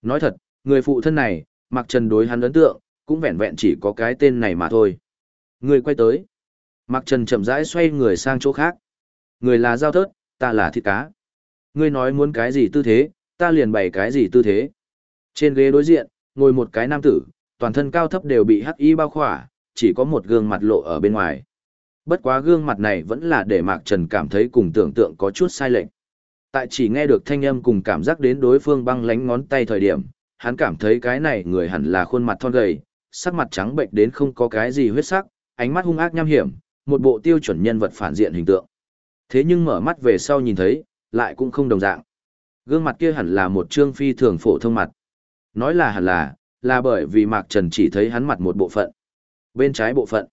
Nói thật, người phụ thân này, Mạc Trần đối hắn ấn tượng, cũng vẹn vẹn chỉ có cái tên này mà thôi. Ngươi quay tới. Mạc Trần chậm rãi xoay người sang chỗ khác. Người là giao thớt, ta là thịt cá. Ngươi nói muốn cái gì tư thế, ta liền bày cái gì tư thế. Trên ghế đối diện, ngồi một cái nam tử, toàn thân cao thấp đều bị hắc y bao khỏa, chỉ có một gương mặt lộ ở bên ngoài. Bất quá gương mặt này vẫn là để Mạc Trần cảm thấy cùng tưởng tượng có chút sai lệch. Tại chỉ nghe được thanh âm cùng cảm giác đến đối phương băng lánh ngón tay thời điểm, hắn cảm thấy cái này người hẳn là khuôn mặt thon gầy, sắc mặt trắng bệnh đến không có cái gì huyết sắc, ánh mắt hung ác nham hiểm, một bộ tiêu chuẩn nhân vật phản diện hình tượng. Thế nhưng mở mắt về sau nhìn thấy, lại cũng không đồng dạng. Gương mặt kia hẳn là một trương phi thường phổ thông mặt. Nói là hẳn là, là bởi vì Mạc Trần chỉ thấy hắn mặt một bộ phận. Bên trái bộ phận.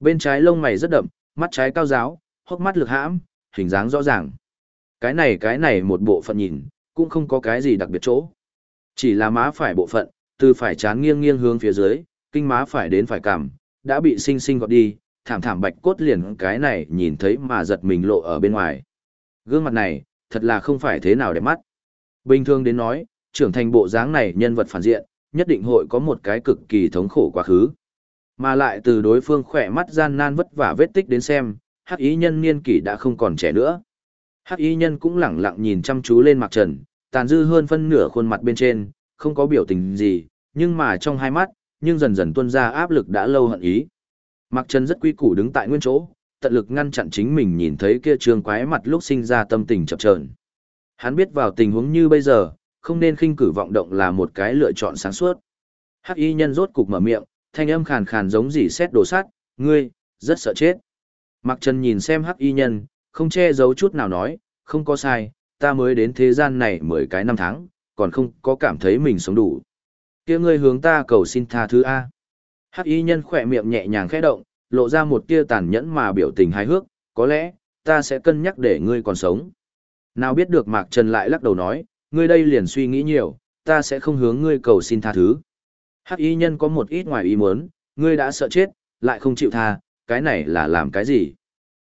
Bên trái lông mày rất đậm, mắt trái cao giáo, hốc mắt lực hãm, hình dáng rõ ràng. Cái này cái này một bộ phận nhìn, cũng không có cái gì đặc biệt chỗ. Chỉ là má phải bộ phận, từ phải chán nghiêng nghiêng hướng phía dưới, kinh má phải đến phải cằm, đã bị sinh sinh gọt đi, thảm thảm bạch cốt liền cái này nhìn thấy mà giật mình lộ ở bên ngoài. Gương mặt này, thật là không phải thế nào đẹp mắt. Bình thường đến nói, trưởng thành bộ dáng này nhân vật phản diện, nhất định hội có một cái cực kỳ thống khổ quá khứ. Mà lại từ đối phương khỏe mắt gian nan vất vả vết tích đến xem, hắc ý nhân niên kỷ đã không còn trẻ nữa. Hắc ý nhân cũng lẳng lặng nhìn chăm chú lên mặt trần, tàn dư hơn phân nửa khuôn mặt bên trên, không có biểu tình gì, nhưng mà trong hai mắt, nhưng dần dần tuôn ra áp lực đã lâu hận ý. Mạc Trần rất quy củ đứng tại nguyên chỗ, tận lực ngăn chặn chính mình nhìn thấy kia trường quái mặt lúc sinh ra tâm tình chập chờn. Hắn biết vào tình huống như bây giờ, không nên khinh cử vọng động là một cái lựa chọn sáng suốt. Hắc y nhân rốt cục mở miệng, thanh âm khàn khàn giống gì xét đồ sát, ngươi, rất sợ chết. Mặc Trần nhìn xem hắc y nhân, không che giấu chút nào nói, không có sai, ta mới đến thế gian này mười cái năm tháng, còn không có cảm thấy mình sống đủ. kia ngươi hướng ta cầu xin tha thứ A. Hắc y nhân khỏe miệng nhẹ nhàng khẽ động, lộ ra một tia tàn nhẫn mà biểu tình hài hước, có lẽ, ta sẽ cân nhắc để ngươi còn sống. Nào biết được Mạc Trần lại lắc đầu nói, ngươi đây liền suy nghĩ nhiều, ta sẽ không hướng ngươi cầu xin tha thứ. Hắc y nhân có một ít ngoài ý muốn, ngươi đã sợ chết, lại không chịu tha, cái này là làm cái gì?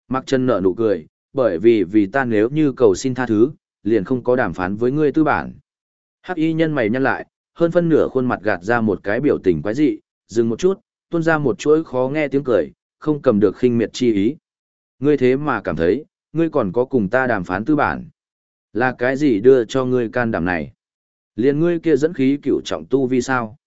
Mạc Trần nở nụ cười, bởi vì vì ta nếu như cầu xin tha thứ, liền không có đàm phán với ngươi tư bản. Hắc y nhân mày nhăn lại, hơn phân nửa khuôn mặt gạt ra một cái biểu tình quái dị, dừng một chút, tuôn ra một chuỗi khó nghe tiếng cười, không cầm được khinh miệt chi ý. Ngươi thế mà cảm thấy, ngươi còn có cùng ta đàm phán tư bản. Là cái gì đưa cho ngươi can đảm này? Liên ngươi kia dẫn khí cửu trọng tu vi sao?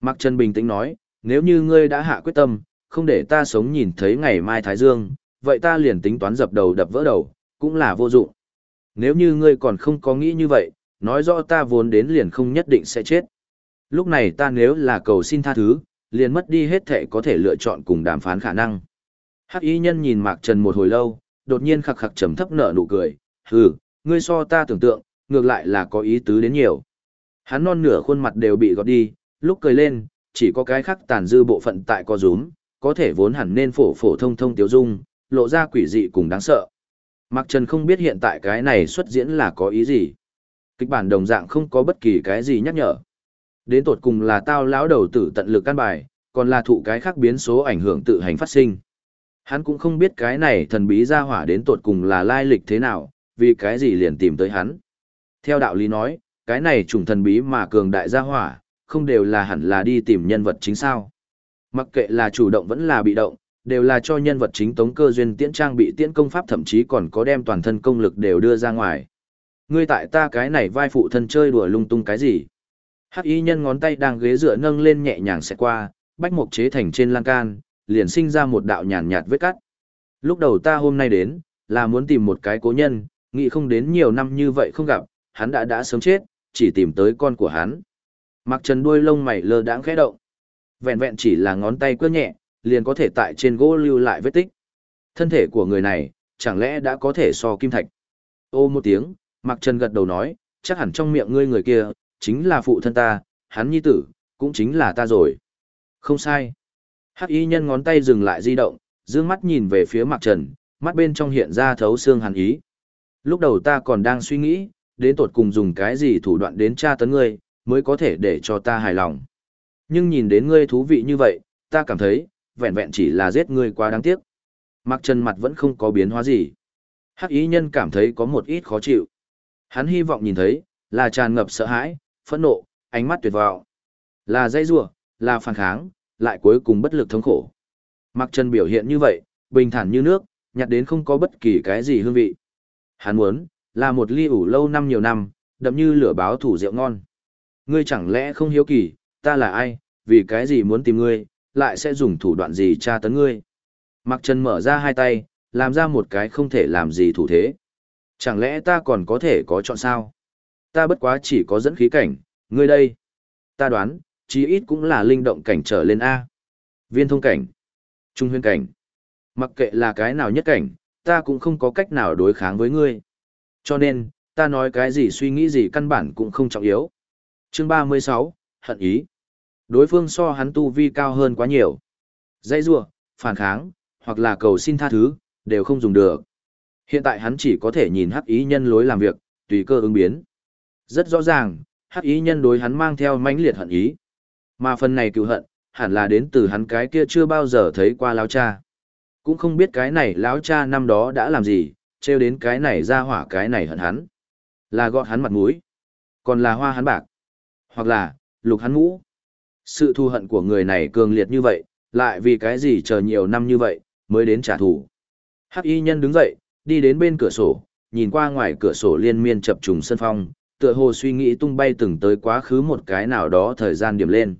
Mạc Trần bình tĩnh nói, nếu như ngươi đã hạ quyết tâm, không để ta sống nhìn thấy ngày mai Thái Dương, vậy ta liền tính toán dập đầu đập vỡ đầu, cũng là vô dụng. Nếu như ngươi còn không có nghĩ như vậy, nói rõ ta vốn đến liền không nhất định sẽ chết. Lúc này ta nếu là cầu xin tha thứ, liền mất đi hết thể có thể lựa chọn cùng đàm phán khả năng. Hắc y nhân nhìn Mạc Trần một hồi lâu, đột nhiên khặc khặc trầm thấp nở nụ cười, hừ, ngươi so ta tưởng tượng, ngược lại là có ý tứ đến nhiều. Hắn non nửa khuôn mặt đều bị gọt đi, lúc cười lên, chỉ có cái khắc tàn dư bộ phận tại co rúm, có thể vốn hẳn nên phổ phổ thông thông tiếu dung, lộ ra quỷ dị cùng đáng sợ. Mạc Trần không biết hiện tại cái này xuất diễn là có ý gì. Kịch bản đồng dạng không có bất kỳ cái gì nhắc nhở. Đến tột cùng là tao lão đầu tử tận lực căn bài, còn là thụ cái khác biến số ảnh hưởng tự hành phát sinh. Hắn cũng không biết cái này thần bí ra hỏa đến tột cùng là lai lịch thế nào, vì cái gì liền tìm tới hắn. Theo đạo lý nói, cái này trùng thần bí mà cường đại gia hỏa, không đều là hẳn là đi tìm nhân vật chính sao. Mặc kệ là chủ động vẫn là bị động, đều là cho nhân vật chính tống cơ duyên tiễn trang bị tiễn công pháp thậm chí còn có đem toàn thân công lực đều đưa ra ngoài. Ngươi tại ta cái này vai phụ thân chơi đùa lung tung cái gì? Hắc y nhân ngón tay đang ghế dựa nâng lên nhẹ nhàng sẽ qua, bách mục chế thành trên lan can, liền sinh ra một đạo nhàn nhạt vết cắt. Lúc đầu ta hôm nay đến, là muốn tìm một cái cố nhân, nghĩ không đến nhiều năm như vậy không gặp, hắn đã đã sớm chết, chỉ tìm tới con của hắn. Mặc trần đuôi lông mày lơ đãng khẽ động. Vẹn vẹn chỉ là ngón tay quơ nhẹ, liền có thể tại trên gỗ lưu lại vết tích. Thân thể của người này, chẳng lẽ đã có thể so kim thạch. Ô một tiếng, Mặc Trần gật đầu nói, chắc hẳn trong miệng ngươi người kia, chính là phụ thân ta, hắn nhi tử, cũng chính là ta rồi. Không sai. Hắc y nhân ngón tay dừng lại di động, dương mắt nhìn về phía Mặc Trần, mắt bên trong hiện ra thấu xương hàn ý. Lúc đầu ta còn đang suy nghĩ, đến tột cùng dùng cái gì thủ đoạn đến tra tấn ngươi, mới có thể để cho ta hài lòng. Nhưng nhìn đến ngươi thú vị như vậy, ta cảm thấy, vẹn vẹn chỉ là giết ngươi quá đáng tiếc. Mặc Trần mặt vẫn không có biến hóa gì. Hắc ý nhân cảm thấy có một ít khó chịu. Hắn hy vọng nhìn thấy, là tràn ngập sợ hãi, phẫn nộ, ánh mắt tuyệt vọng. Là dây rủa, là phản kháng, lại cuối cùng bất lực thống khổ. Mặc Trần biểu hiện như vậy, bình thản như nước, nhặt đến không có bất kỳ cái gì hương vị. Hắn muốn, là một ly ủ lâu năm nhiều năm, đậm như lửa báo thủ rượu ngon. Ngươi chẳng lẽ không hiếu kỳ, ta là ai, vì cái gì muốn tìm ngươi, lại sẽ dùng thủ đoạn gì tra tấn ngươi. Mặc Trần mở ra hai tay, làm ra một cái không thể làm gì thủ thế. Chẳng lẽ ta còn có thể có chọn sao? Ta bất quá chỉ có dẫn khí cảnh, ngươi đây. Ta đoán, chí ít cũng là linh động cảnh trở lên A. Viên thông cảnh, trung huyên cảnh. Mặc kệ là cái nào nhất cảnh, ta cũng không có cách nào đối kháng với ngươi. Cho nên, ta nói cái gì suy nghĩ gì căn bản cũng không trọng yếu. Chương 36, hận ý. Đối phương so hắn tu vi cao hơn quá nhiều. Dây rua, phản kháng, hoặc là cầu xin tha thứ, đều không dùng được. Hiện tại hắn chỉ có thể nhìn hắc ý nhân lối làm việc, tùy cơ ứng biến. Rất rõ ràng, hắc ý nhân đối hắn mang theo mãnh liệt hận ý. Mà phần này cựu hận, hẳn là đến từ hắn cái kia chưa bao giờ thấy qua lão cha. Cũng không biết cái này lão cha năm đó đã làm gì, treo đến cái này ra hỏa cái này hận hắn. Là gọt hắn mặt mũi, còn là hoa hắn bạc, hoặc là lục hắn mũ. Sự thù hận của người này cường liệt như vậy, lại vì cái gì chờ nhiều năm như vậy, mới đến trả thù. Hắc y nhân đứng dậy, đi đến bên cửa sổ, nhìn qua ngoài cửa sổ liên miên chập trùng sân phong, tựa hồ suy nghĩ tung bay từng tới quá khứ một cái nào đó thời gian điểm lên.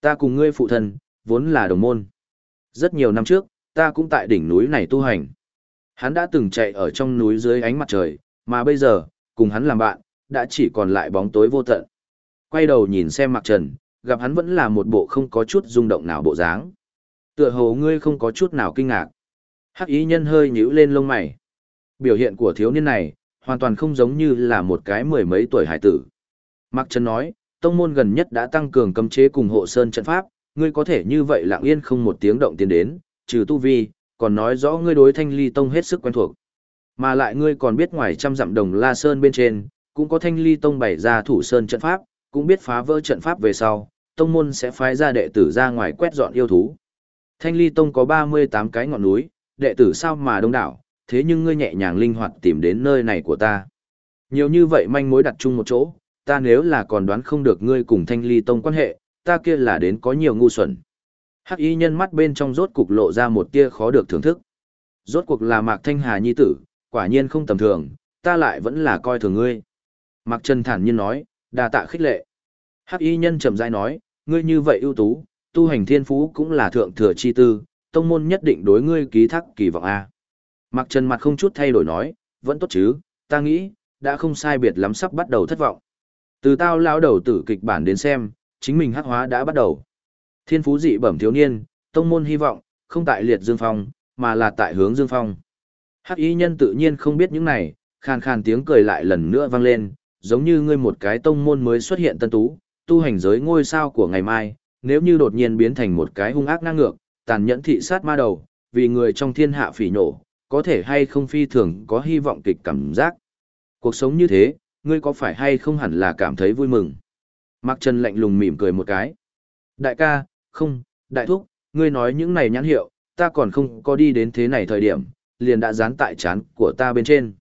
Ta cùng ngươi phụ thân, vốn là đồng môn. Rất nhiều năm trước, ta cũng tại đỉnh núi này tu hành. Hắn đã từng chạy ở trong núi dưới ánh mặt trời, mà bây giờ, cùng hắn làm bạn, đã chỉ còn lại bóng tối vô tận. Quay đầu nhìn xem Mạc Trần, gặp hắn vẫn là một bộ không có chút rung động nào bộ dáng. Tựa hồ ngươi không có chút nào kinh ngạc. Hắc ý nhân hơi nhíu lên lông mày. Biểu hiện của thiếu niên này, hoàn toàn không giống như là một cái mười mấy tuổi hải tử. Mạc Trần nói, tông môn gần nhất đã tăng cường cấm chế cùng hộ sơn trận pháp, ngươi có thể như vậy lặng yên không một tiếng động tiến đến, trừ tu vi, còn nói rõ ngươi đối thanh ly tông hết sức quen thuộc. Mà lại ngươi còn biết ngoài trăm dặm đồng la sơn bên trên, cũng có thanh ly tông bày ra thủ sơn trận pháp, cũng biết phá vỡ trận pháp về sau, tông môn sẽ phái ra đệ tử ra ngoài quét dọn yêu thú. Thanh ly tông có 38 cái ngọn núi, đệ tử sao mà đông đảo, thế nhưng ngươi nhẹ nhàng linh hoạt tìm đến nơi này của ta. Nhiều như vậy manh mối đặt chung một chỗ, ta nếu là còn đoán không được ngươi cùng thanh ly tông quan hệ, ta kia là đến có nhiều ngu xuẩn. Hắc y nhân mắt bên trong rốt cục lộ ra một tia khó được thưởng thức. Rốt cuộc là Mạc Thanh Hà nhi tử, quả nhiên không tầm thường, ta lại vẫn là coi thường ngươi. Mạc Trần thản nhiên nói, đa tạ khích lệ. Hắc y nhân chậm rãi nói, ngươi như vậy ưu tú, tu hành thiên phú cũng là thượng thừa chi tư, tông môn nhất định đối ngươi ký thác kỳ vọng a. Mạc Trần mặt không chút thay đổi nói, vẫn tốt chứ, ta nghĩ, đã không sai biệt lắm sắp bắt đầu thất vọng. Từ tao lão đầu tử kịch bản đến xem, chính mình hắc hóa đã bắt đầu. Thiên phú dị bẩm thiếu niên, tông môn hy vọng, không tại liệt dương phong, mà là tại hướng dương phong. Hắc y nhân tự nhiên không biết những này, khàn khàn tiếng cười lại lần nữa vang lên, giống như ngươi một cái tông môn mới xuất hiện tân tú, tu hành giới ngôi sao của ngày mai, nếu như đột nhiên biến thành một cái hung ác ngang ngược, tàn nhẫn thị sát ma đầu, vì người trong thiên hạ phỉ nổ, có thể hay không phi thường có hy vọng kịch cảm giác. Cuộc sống như thế, ngươi có phải hay không hẳn là cảm thấy vui mừng. Mạc Trần lạnh lùng mỉm cười một cái. Đại ca, không, đại thúc, ngươi nói những này nhãn hiệu, ta còn không có đi đến thế này thời điểm, liền đã dán tại chán của ta bên trên.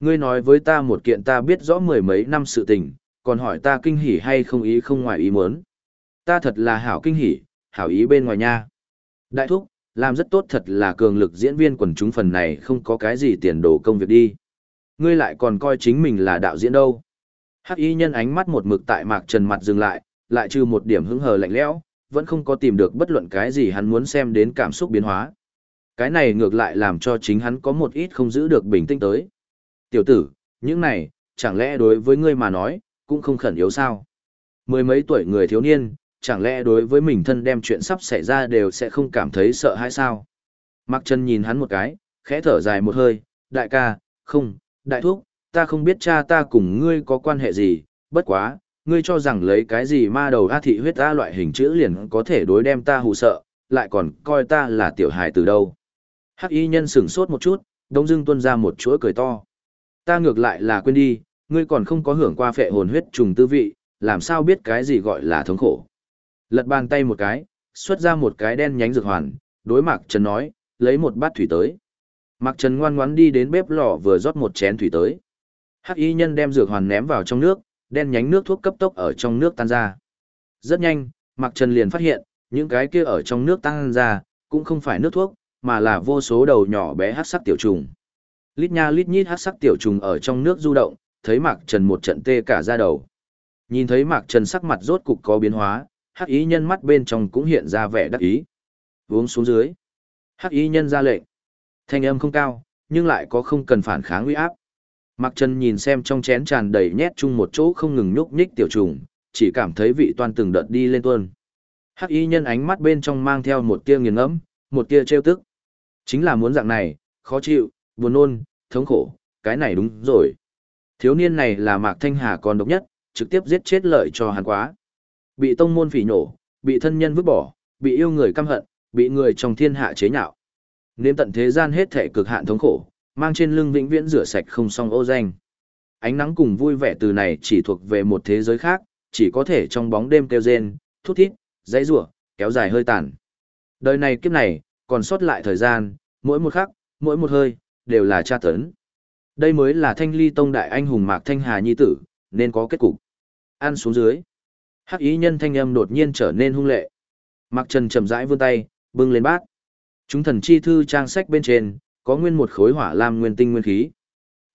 Ngươi nói với ta một kiện ta biết rõ mười mấy năm sự tình, còn hỏi ta kinh hỉ hay không ý không ngoài ý muốn. Ta thật là hảo kinh hỉ, hảo ý bên ngoài nha. Đại thúc, làm rất tốt thật là cường lực diễn viên quần chúng phần này không có cái gì tiền đồ công việc đi. Ngươi lại còn coi chính mình là đạo diễn đâu. Hắc y nhân ánh mắt một mực tại mạc trần mặt dừng lại, lại trừ một điểm hứng hờ lạnh lẽo, vẫn không có tìm được bất luận cái gì hắn muốn xem đến cảm xúc biến hóa. Cái này ngược lại làm cho chính hắn có một ít không giữ được bình tĩnh tới. Tiểu tử, những này, chẳng lẽ đối với ngươi mà nói, cũng không khẩn yếu sao? Mười mấy tuổi người thiếu niên, chẳng lẽ đối với mình thân đem chuyện sắp xảy ra đều sẽ không cảm thấy sợ hãi sao? Mạc Trần nhìn hắn một cái, khẽ thở dài một hơi, đại ca, không, đại thúc, ta không biết cha ta cùng ngươi có quan hệ gì, bất quá, ngươi cho rằng lấy cái gì ma đầu A thị huyết A loại hình chữ liền có thể đối đem ta hù sợ, lại còn coi ta là tiểu hài từ đâu. Hắc y nhân sửng sốt một chút, đông dưng Tuân ra một chuỗi cười to. Ta ngược lại là quên đi, ngươi còn không có hưởng qua phệ hồn huyết trùng tư vị, làm sao biết cái gì gọi là thống khổ. Lật bàn tay một cái, xuất ra một cái đen nhánh dược hoàn, đối Mạc Trần nói, lấy một bát thủy tới. Mạc Trần ngoan ngoãn đi đến bếp lò vừa rót một chén thủy tới. Hắc y nhân đem dược hoàn ném vào trong nước, đen nhánh nước thuốc cấp tốc ở trong nước tan ra. Rất nhanh, Mạc Trần liền phát hiện, những cái kia ở trong nước tan ra, cũng không phải nước thuốc, mà là vô số đầu nhỏ bé hát sắc tiểu trùng. Lít nha lít nhít hát sắc tiểu trùng ở trong nước du động, thấy Mạc Trần một trận tê cả da đầu. Nhìn thấy Mạc Trần sắc mặt rốt cục có biến hóa, hắc ý nhân mắt bên trong cũng hiện ra vẻ đắc ý. Uống xuống dưới. Hắc ý nhân ra lệnh. Thanh âm không cao, nhưng lại có không cần phản kháng uy áp. Mạc Trần nhìn xem trong chén tràn đầy nhét chung một chỗ không ngừng nhúc nhích tiểu trùng, chỉ cảm thấy vị toan từng đợt đi lên tuôn. Hắc y nhân ánh mắt bên trong mang theo một tia nghiền ngẫm, một tia trêu tức. Chính là muốn dạng này, khó chịu, buồn nôn, thống khổ, cái này đúng rồi. Thiếu niên này là Mạc Thanh Hà còn độc nhất, trực tiếp giết chết lợi cho hắn quá. Bị tông môn phỉ nổ, bị thân nhân vứt bỏ, bị yêu người căm hận, bị người trong thiên hạ chế nhạo. Nếm tận thế gian hết thể cực hạn thống khổ, mang trên lưng vĩnh viễn rửa sạch không xong ô danh. Ánh nắng cùng vui vẻ từ này chỉ thuộc về một thế giới khác, chỉ có thể trong bóng đêm kêu rên, thút thít, dãy rủa, kéo dài hơi tàn. Đời này kiếp này, còn sót lại thời gian, mỗi một khắc, mỗi một hơi, đều là tra tấn. Đây mới là thanh ly tông đại anh hùng Mạc Thanh Hà Nhi tử, nên có kết cục. Ăn xuống dưới. Hắc ý nhân thanh âm đột nhiên trở nên hung lệ. Mạc Trần chậm rãi vươn tay, bưng lên bát. Chúng thần chi thư trang sách bên trên, có nguyên một khối hỏa lam nguyên tinh nguyên khí.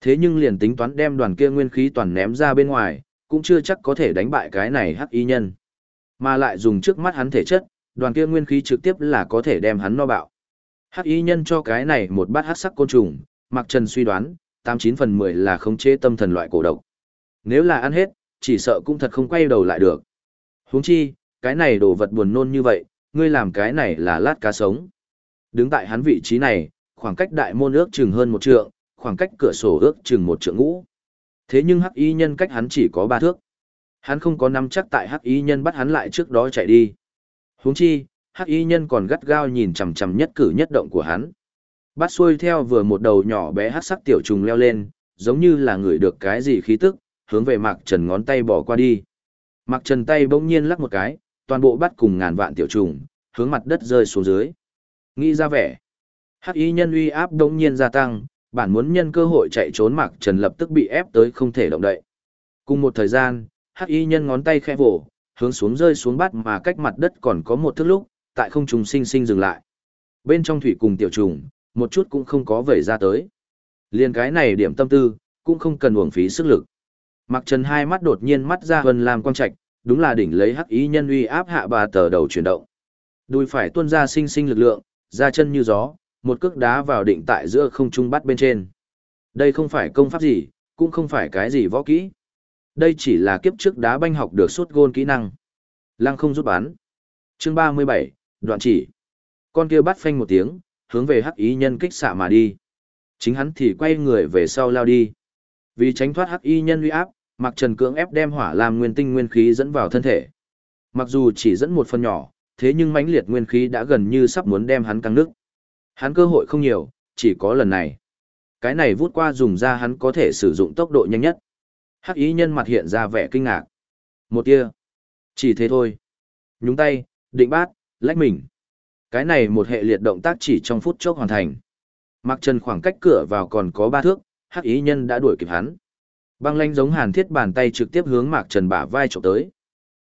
Thế nhưng liền tính toán đem đoàn kia nguyên khí toàn ném ra bên ngoài, cũng chưa chắc có thể đánh bại cái này hắc y nhân. Mà lại dùng trước mắt hắn thể chất, đoàn kia nguyên khí trực tiếp là có thể đem hắn no bạo. Hắc y nhân cho cái này một bát hắc sắc côn trùng, Mạc Trần suy đoán, 89 phần 10 là khống chế tâm thần loại cổ độc. Nếu là ăn hết, chỉ sợ cũng thật không quay đầu lại được. Huống chi, cái này đồ vật buồn nôn như vậy, ngươi làm cái này là lát cá sống. Đứng tại hắn vị trí này, khoảng cách đại môn ước chừng hơn một trượng, khoảng cách cửa sổ ước chừng một trượng ngũ. Thế nhưng hắc y nhân cách hắn chỉ có ba thước. Hắn không có nắm chắc tại hắc y nhân bắt hắn lại trước đó chạy đi. Huống chi, hắc y nhân còn gắt gao nhìn chằm chằm nhất cử nhất động của hắn. Bắt xuôi theo vừa một đầu nhỏ bé hắc sắc tiểu trùng leo lên, giống như là người được cái gì khí tức, hướng về Mạc Trần ngón tay bỏ qua đi. Mạc Trần tay bỗng nhiên lắc một cái, toàn bộ bắt cùng ngàn vạn tiểu trùng, hướng mặt đất rơi xuống dưới. Nghĩ ra vẻ, hắc y nhân uy áp đống nhiên gia tăng bản muốn nhân cơ hội chạy trốn mặc trần lập tức bị ép tới không thể động đậy cùng một thời gian hắc y nhân ngón tay khẽ vỗ hướng xuống rơi xuống bát mà cách mặt đất còn có một thước lúc tại không trùng sinh sinh dừng lại. Bên trong thủy cùng tiểu trùng, một chút cũng không có vẩy ra tới. Liên cái này điểm tâm tư, cũng không cần uổng phí sức lực. Mặc Trần hai mắt đột nhiên mắt ra hân làm quang trạch, đúng là đỉnh lấy hắc ý nhân uy áp hạ bà tờ đầu chuyển động. Đùi phải tuôn ra sinh sinh lực lượng, ra chân như gió, một cước đá vào định tại giữa không trung bắt bên trên. Đây không phải công pháp gì, cũng không phải cái gì võ kỹ. Đây chỉ là kiếp trước đá banh học được suốt gôn kỹ năng. Lăng không rút bắn. Chương 37, đoạn chỉ. Con kia bắt phanh một tiếng, hướng về hắc ý nhân kích xạ mà đi. Chính hắn thì quay người về sau lao đi. Vì tránh thoát hắc y nhân uy áp, Mạc Trần cưỡng ép đem hỏa làm nguyên tinh nguyên khí dẫn vào thân thể. Mặc dù chỉ dẫn một phần nhỏ, thế nhưng mãnh liệt nguyên khí đã gần như sắp muốn đem hắn căng nước. Hắn cơ hội không nhiều, chỉ có lần này. Cái này vút qua dùng ra hắn có thể sử dụng tốc độ nhanh nhất. Hắc ý nhân mặt hiện ra vẻ kinh ngạc. Một tia. Chỉ thế thôi. Nhúng tay, định bát, lách mình. Cái này một hệ liệt động tác chỉ trong phút chốc hoàn thành. Mặc Trần khoảng cách cửa vào còn có ba thước, hắc ý nhân đã đuổi kịp hắn. Băng lanh giống hàn thiết bàn tay trực tiếp hướng Mạc Trần bả vai trộm tới.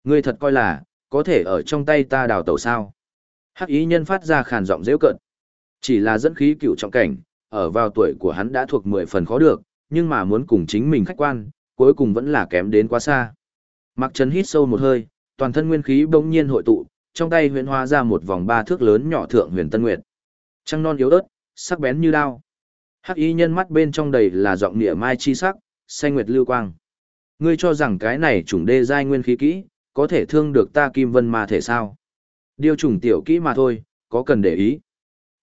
Ngươi thật coi là, có thể ở trong tay ta đào tẩu sao. Hắc ý nhân phát ra khàn giọng dễu cận. Chỉ là dẫn khí cựu trọng cảnh, ở vào tuổi của hắn đã thuộc mười phần khó được, nhưng mà muốn cùng chính mình khách quan, cuối cùng vẫn là kém đến quá xa. Mạc Trần hít sâu một hơi, toàn thân nguyên khí bỗng nhiên hội tụ, trong tay huyền hóa ra một vòng ba thước lớn nhỏ thượng huyền tân nguyệt. Trăng non yếu ớt, sắc bén như đao. Hắc y nhân mắt bên trong đầy là giọng nịa mai chi sắc, xanh nguyệt lưu quang. Ngươi cho rằng cái này chủng đê giai nguyên khí kỹ, có thể thương được ta kim vân ma thể sao? Điều trùng tiểu kỹ mà thôi, có cần để ý.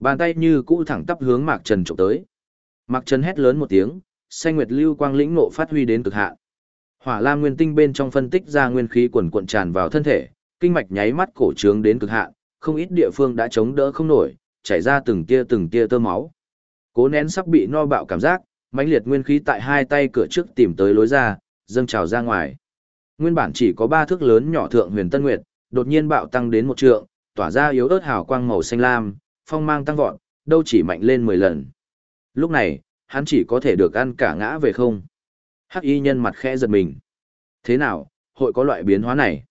Bàn tay như cũ thẳng tắp hướng Mạc Trần trộm tới. Mạc Trần hét lớn một tiếng, xanh nguyệt lưu quang lĩnh nộ phát huy đến cực hạn. Hỏa Lam nguyên tinh bên trong phân tích ra nguyên khí quần cuộn tràn vào thân thể, kinh mạch nháy mắt cổ trướng đến cực hạn, không ít địa phương đã chống đỡ không nổi, chảy ra từng tia từng tia tơ máu. Cố nén sắp bị no bạo cảm giác, mãnh liệt nguyên khí tại hai tay cửa trước tìm tới lối ra, dâng trào ra ngoài. Nguyên bản chỉ có ba thước lớn nhỏ thượng huyền tân nguyệt, đột nhiên bạo tăng đến một trượng, tỏa ra yếu ớt hào quang màu xanh lam, phong mang tăng vọt, đâu chỉ mạnh lên 10 lần. Lúc này, hắn chỉ có thể được ăn cả ngã về không. Hắc y nhân mặt khẽ giật mình. Thế nào, hội có loại biến hóa này?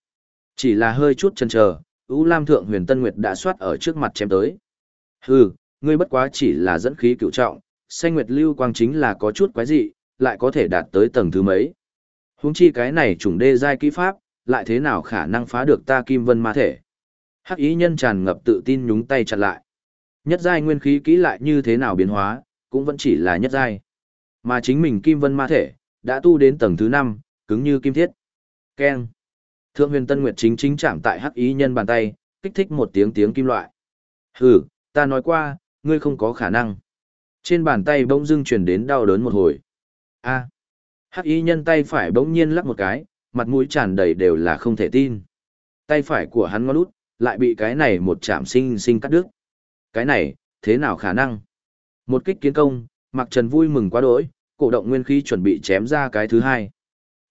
Chỉ là hơi chút chần chờ, U Lam Thượng Huyền Tân Nguyệt đã xoát ở trước mặt chém tới. Hừ, ngươi bất quá chỉ là dẫn khí cựu trọng, xanh nguyệt lưu quang chính là có chút quái dị, lại có thể đạt tới tầng thứ mấy. Huống chi cái này trùng đê giai kỹ pháp, lại thế nào khả năng phá được ta kim vân ma thể. Hắc ý nhân tràn ngập tự tin nhúng tay chặt lại. Nhất giai nguyên khí kỹ lại như thế nào biến hóa, cũng vẫn chỉ là nhất giai. Mà chính mình kim vân ma thể, đã tu đến tầng thứ 5, cứng như kim thiết. Keng. Thượng huyền tân nguyệt chính chính chạm tại hắc ý nhân bàn tay, kích thích một tiếng tiếng kim loại. Hừ, ta nói qua, ngươi không có khả năng. Trên bàn tay bỗng dưng truyền đến đau đớn một hồi. A. Hắc y nhân tay phải bỗng nhiên lắc một cái, mặt mũi tràn đầy đều là không thể tin. Tay phải của hắn ngó lút lại bị cái này một chạm sinh sinh cắt đứt. Cái này, thế nào khả năng? Một kích kiến công, Mặc Trần vui mừng quá đỗi, cổ động nguyên khí chuẩn bị chém ra cái thứ hai.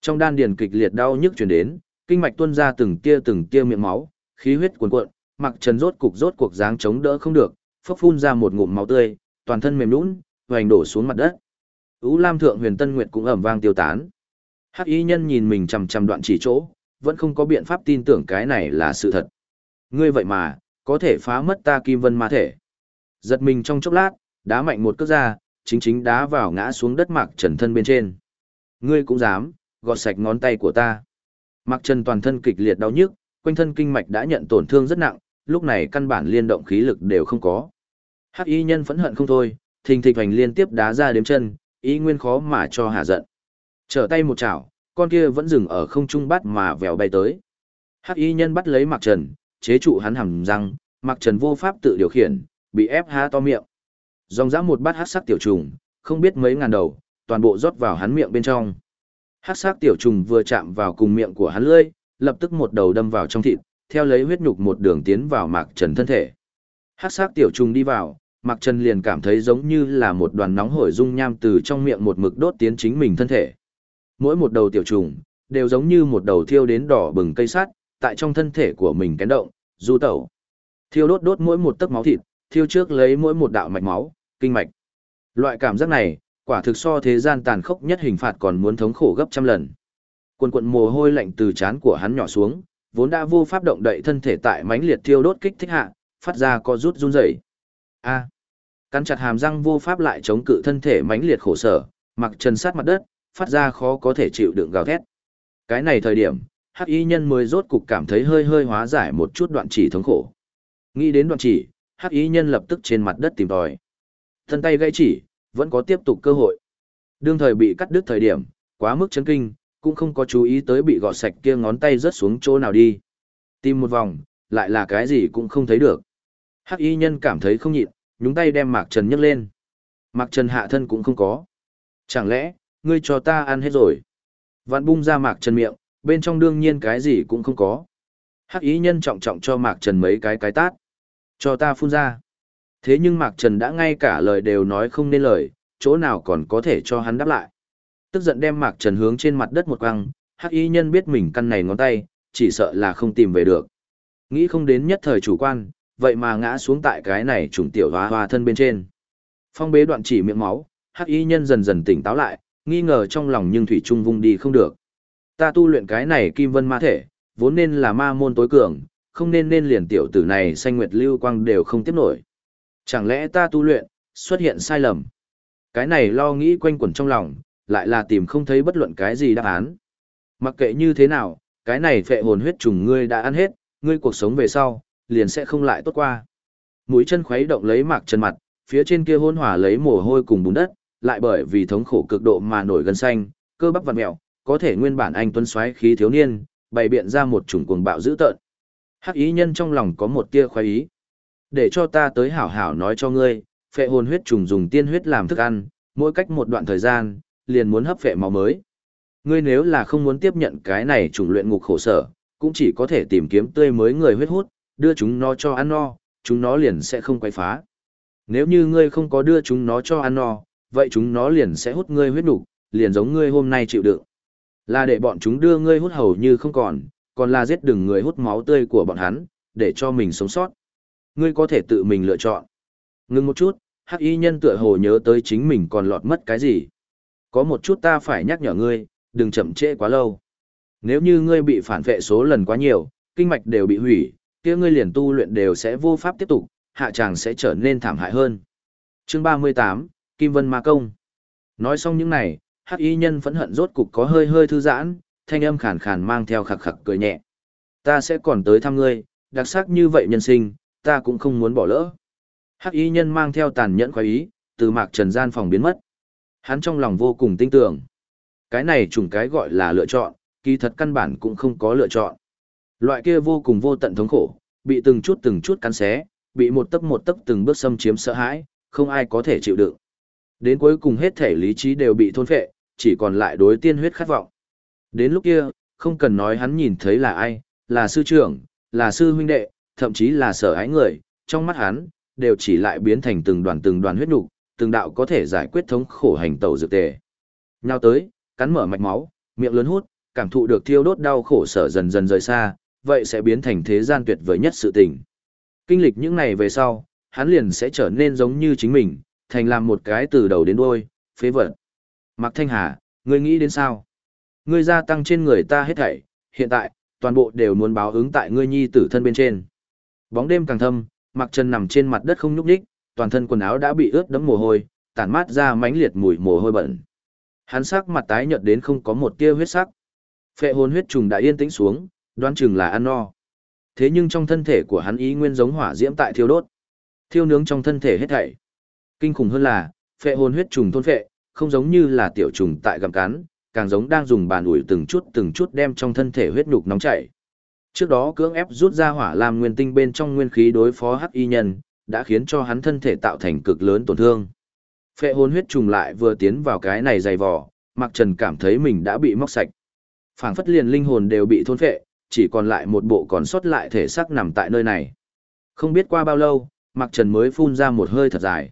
Trong đan điền kịch liệt đau nhức truyền đến, kinh mạch tuôn ra từng tia từng tia miệng máu, khí huyết cuồn cuộn, Mặc Trần rốt cục rốt cuộc dáng chống đỡ không được, phốc phun ra một ngụm máu tươi, toàn thân mềm nhũn, hoành đổ xuống mặt đất. Ú Lam Thượng Huyền Tân Nguyệt cũng ầm vang tiêu tán. Hắc Y Nhân nhìn mình chằm chằm đoạn chỉ chỗ, vẫn không có biện pháp tin tưởng cái này là sự thật. Ngươi vậy mà, có thể phá mất ta Kim Vân Ma thể. Giật mình trong chốc lát, đá mạnh một cước ra, chính chính đá vào ngã xuống đất Mạc Trần thân bên trên. Ngươi cũng dám, gọt sạch ngón tay của ta. Mạc Trần toàn thân kịch liệt đau nhức, quanh thân kinh mạch đã nhận tổn thương rất nặng, lúc này căn bản liên động khí lực đều không có. Hắc y nhân phẫn hận không thôi, thình thịch hành liên tiếp đá ra đếm chân, ý nguyên khó mà cho hạ giận. Trở tay một chảo, con kia vẫn dừng ở không trung bắt mà vèo bay tới. Hắc y nhân bắt lấy Mạc Trần, chế trụ hắn hầm răng, mặc Trần vô pháp tự điều khiển, bị ép há to miệng. Dòng dã một bát hắc sắc tiểu trùng, không biết mấy ngàn đầu, toàn bộ rót vào hắn miệng bên trong. Hắc sắc tiểu trùng vừa chạm vào cùng miệng của hắn lưỡi, lập tức một đầu đâm vào trong thịt, theo lấy huyết nhục một đường tiến vào Mạc Trần thân thể. Hắc sắc tiểu trùng đi vào, Mạc Trần liền cảm thấy giống như là một đoàn nóng hổi dung nham từ trong miệng một mực đốt tiến chính mình thân thể. Mỗi một đầu tiểu trùng đều giống như một đầu thiêu đến đỏ bừng cây sắt, tại trong thân thể của mình kén động, du tẩu. Thiêu đốt đốt mỗi một tấc máu thịt, thiêu trước lấy mỗi một đạo mạch máu, kinh mạch. Loại cảm giác này, quả thực so thế gian tàn khốc nhất hình phạt còn muốn thống khổ gấp trăm lần. Quần quần mồ hôi lạnh từ trán của hắn nhỏ xuống, vốn đã vô pháp động đậy thân thể tại mãnh liệt thiêu đốt kích thích hạ, phát ra co rút run rẩy. A. Cắn chặt hàm răng vô pháp lại chống cự thân thể mãnh liệt khổ sở, mặc chân sát mặt đất, phát ra khó có thể chịu đựng gào thét. Cái này thời điểm, hắc y nhân mới rốt cục cảm thấy hơi hơi hóa giải một chút đoạn chỉ thống khổ. Nghĩ đến đoạn chỉ, hắc y nhân lập tức trên mặt đất tìm tòi. Thân tay gãy chỉ, vẫn có tiếp tục cơ hội. Đương thời bị cắt đứt thời điểm, quá mức chấn kinh, cũng không có chú ý tới bị gọt sạch kia ngón tay rớt xuống chỗ nào đi. Tìm một vòng, lại là cái gì cũng không thấy được. Hắc y nhân cảm thấy không nhịn, nhúng tay đem Mạc Trần nhấc lên. Mạc Trần hạ thân cũng không có. Chẳng lẽ, ngươi cho ta ăn hết rồi? Vạn bung ra Mạc Trần miệng, bên trong đương nhiên cái gì cũng không có. Hắc ý nhân trọng trọng cho Mạc Trần mấy cái cái tát. Cho ta phun ra. Thế nhưng Mạc Trần đã ngay cả lời đều nói không nên lời, chỗ nào còn có thể cho hắn đáp lại. Tức giận đem Mạc Trần hướng trên mặt đất một quăng, Hắc ý nhân biết mình căn này ngón tay, chỉ sợ là không tìm về được. Nghĩ không đến nhất thời chủ quan, vậy mà ngã xuống tại cái này trùng tiểu hóa hoa thân bên trên. Phong bế đoạn chỉ miệng máu, hắc y nhân dần dần tỉnh táo lại, nghi ngờ trong lòng nhưng thủy trung vung đi không được. Ta tu luyện cái này kim vân ma thể, vốn nên là ma môn tối cường, không nên nên liền tiểu tử này xanh nguyệt lưu quang đều không tiếp nổi. Chẳng lẽ ta tu luyện, xuất hiện sai lầm? Cái này lo nghĩ quanh quẩn trong lòng, lại là tìm không thấy bất luận cái gì đáp án. Mặc kệ như thế nào, cái này phệ hồn huyết trùng ngươi đã ăn hết, ngươi cuộc sống về sau, liền sẽ không lại tốt qua. Mũi chân khuấy động lấy mạc chân mặt, phía trên kia hôn hỏa lấy mồ hôi cùng bùn đất, lại bởi vì thống khổ cực độ mà nổi gân xanh, cơ bắp vặn mèo, có thể nguyên bản anh tuấn xoáy khí thiếu niên, bày biện ra một chủng cuồng bạo dữ tợn. Hắc ý nhân trong lòng có một tia khoái ý. Để cho ta tới hảo hảo nói cho ngươi, phệ hồn huyết trùng dùng tiên huyết làm thức ăn, mỗi cách một đoạn thời gian, liền muốn hấp phệ máu mới. Ngươi nếu là không muốn tiếp nhận cái này trùng luyện ngục khổ sở, cũng chỉ có thể tìm kiếm tươi mới người huyết hút, đưa chúng nó cho ăn no, chúng nó liền sẽ không quay phá. Nếu như ngươi không có đưa chúng nó cho ăn no, vậy chúng nó liền sẽ hút ngươi huyết đủ liền giống ngươi hôm nay chịu đựng. Là để bọn chúng đưa ngươi hút hầu như không còn, còn là giết đừng người hút máu tươi của bọn hắn, để cho mình sống sót. Ngươi có thể tự mình lựa chọn. Ngưng một chút, hắc y nhân tựa hồ nhớ tới chính mình còn lọt mất cái gì. Có một chút ta phải nhắc nhở ngươi, đừng chậm trễ quá lâu. Nếu như ngươi bị phản vệ số lần quá nhiều, kinh mạch đều bị hủy, kia ngươi liền tu luyện đều sẽ vô pháp tiếp tục, hạ tràng sẽ trở nên thảm hại hơn. Chương 38, Kim Vân Ma Công. Nói xong những này, hắc y nhân phẫn hận rốt cục có hơi hơi thư giãn, thanh âm khàn khàn mang theo khặc khặc cười nhẹ. Ta sẽ còn tới thăm ngươi, đặc sắc như vậy nhân sinh, ta cũng không muốn bỏ lỡ. Hắc y nhân mang theo tàn nhẫn khoái ý, từ mạc trần gian phòng biến mất. Hắn trong lòng vô cùng tin tưởng. Cái này trùng cái gọi là lựa chọn, kỳ thật căn bản cũng không có lựa chọn. Loại kia vô cùng vô tận thống khổ, bị từng chút từng chút cắn xé, bị một tấc một tấc từng bước xâm chiếm sợ hãi, không ai có thể chịu đựng. Đến cuối cùng hết thể lý trí đều bị thôn phệ, chỉ còn lại đối tiên huyết khát vọng. Đến lúc kia, không cần nói hắn nhìn thấy là ai, là sư trưởng, là sư huynh đệ, thậm chí là sở ái người, trong mắt hắn, đều chỉ lại biến thành từng đoàn từng đoàn huyết nục, từng đạo có thể giải quyết thống khổ hành tẩu dược tề. nhao tới, cắn mở mạch máu, miệng lớn hút, cảm thụ được thiêu đốt đau khổ sở dần dần rời xa, vậy sẽ biến thành thế gian tuyệt vời nhất sự tình. Kinh lịch những này về sau, hắn liền sẽ trở nên giống như chính mình, thành làm một cái từ đầu đến đuôi, phế vật. Mạc Thanh Hà, ngươi nghĩ đến sao? Ngươi gia tăng trên người ta hết thảy, hiện tại, toàn bộ đều muốn báo ứng tại ngươi nhi tử thân bên trên. Bóng đêm càng thâm, Mạc Trần nằm trên mặt đất không nhúc nhích, toàn thân quần áo đã bị ướt đẫm mồ hôi, tản mát ra mãnh liệt mùi mồ hôi bẩn. Hắn sắc mặt tái nhợt đến không có một tia huyết sắc. Phệ hồn huyết trùng đã yên tĩnh xuống, đoán chừng là ăn no. Thế nhưng trong thân thể của hắn ý nguyên giống hỏa diễm tại thiêu đốt. Thiêu nướng trong thân thể hết thảy. Kinh khủng hơn là, phệ hồn huyết trùng thôn phệ, không giống như là tiểu trùng tại gặm cắn, càng giống đang dùng bàn ủi từng chút từng chút đem trong thân thể huyết nhục nóng chảy. Trước đó cưỡng ép rút ra hỏa làm nguyên tinh bên trong nguyên khí đối phó hắc y nhân, đã khiến cho hắn thân thể tạo thành cực lớn tổn thương. Phệ hồn huyết trùng lại vừa tiến vào cái này dày vò, Mạc Trần cảm thấy mình đã bị móc sạch. Phảng phất liền linh hồn đều bị thôn phệ, chỉ còn lại một bộ còn sót lại thể xác nằm tại nơi này. Không biết qua bao lâu, Mạc Trần mới phun ra một hơi thật dài.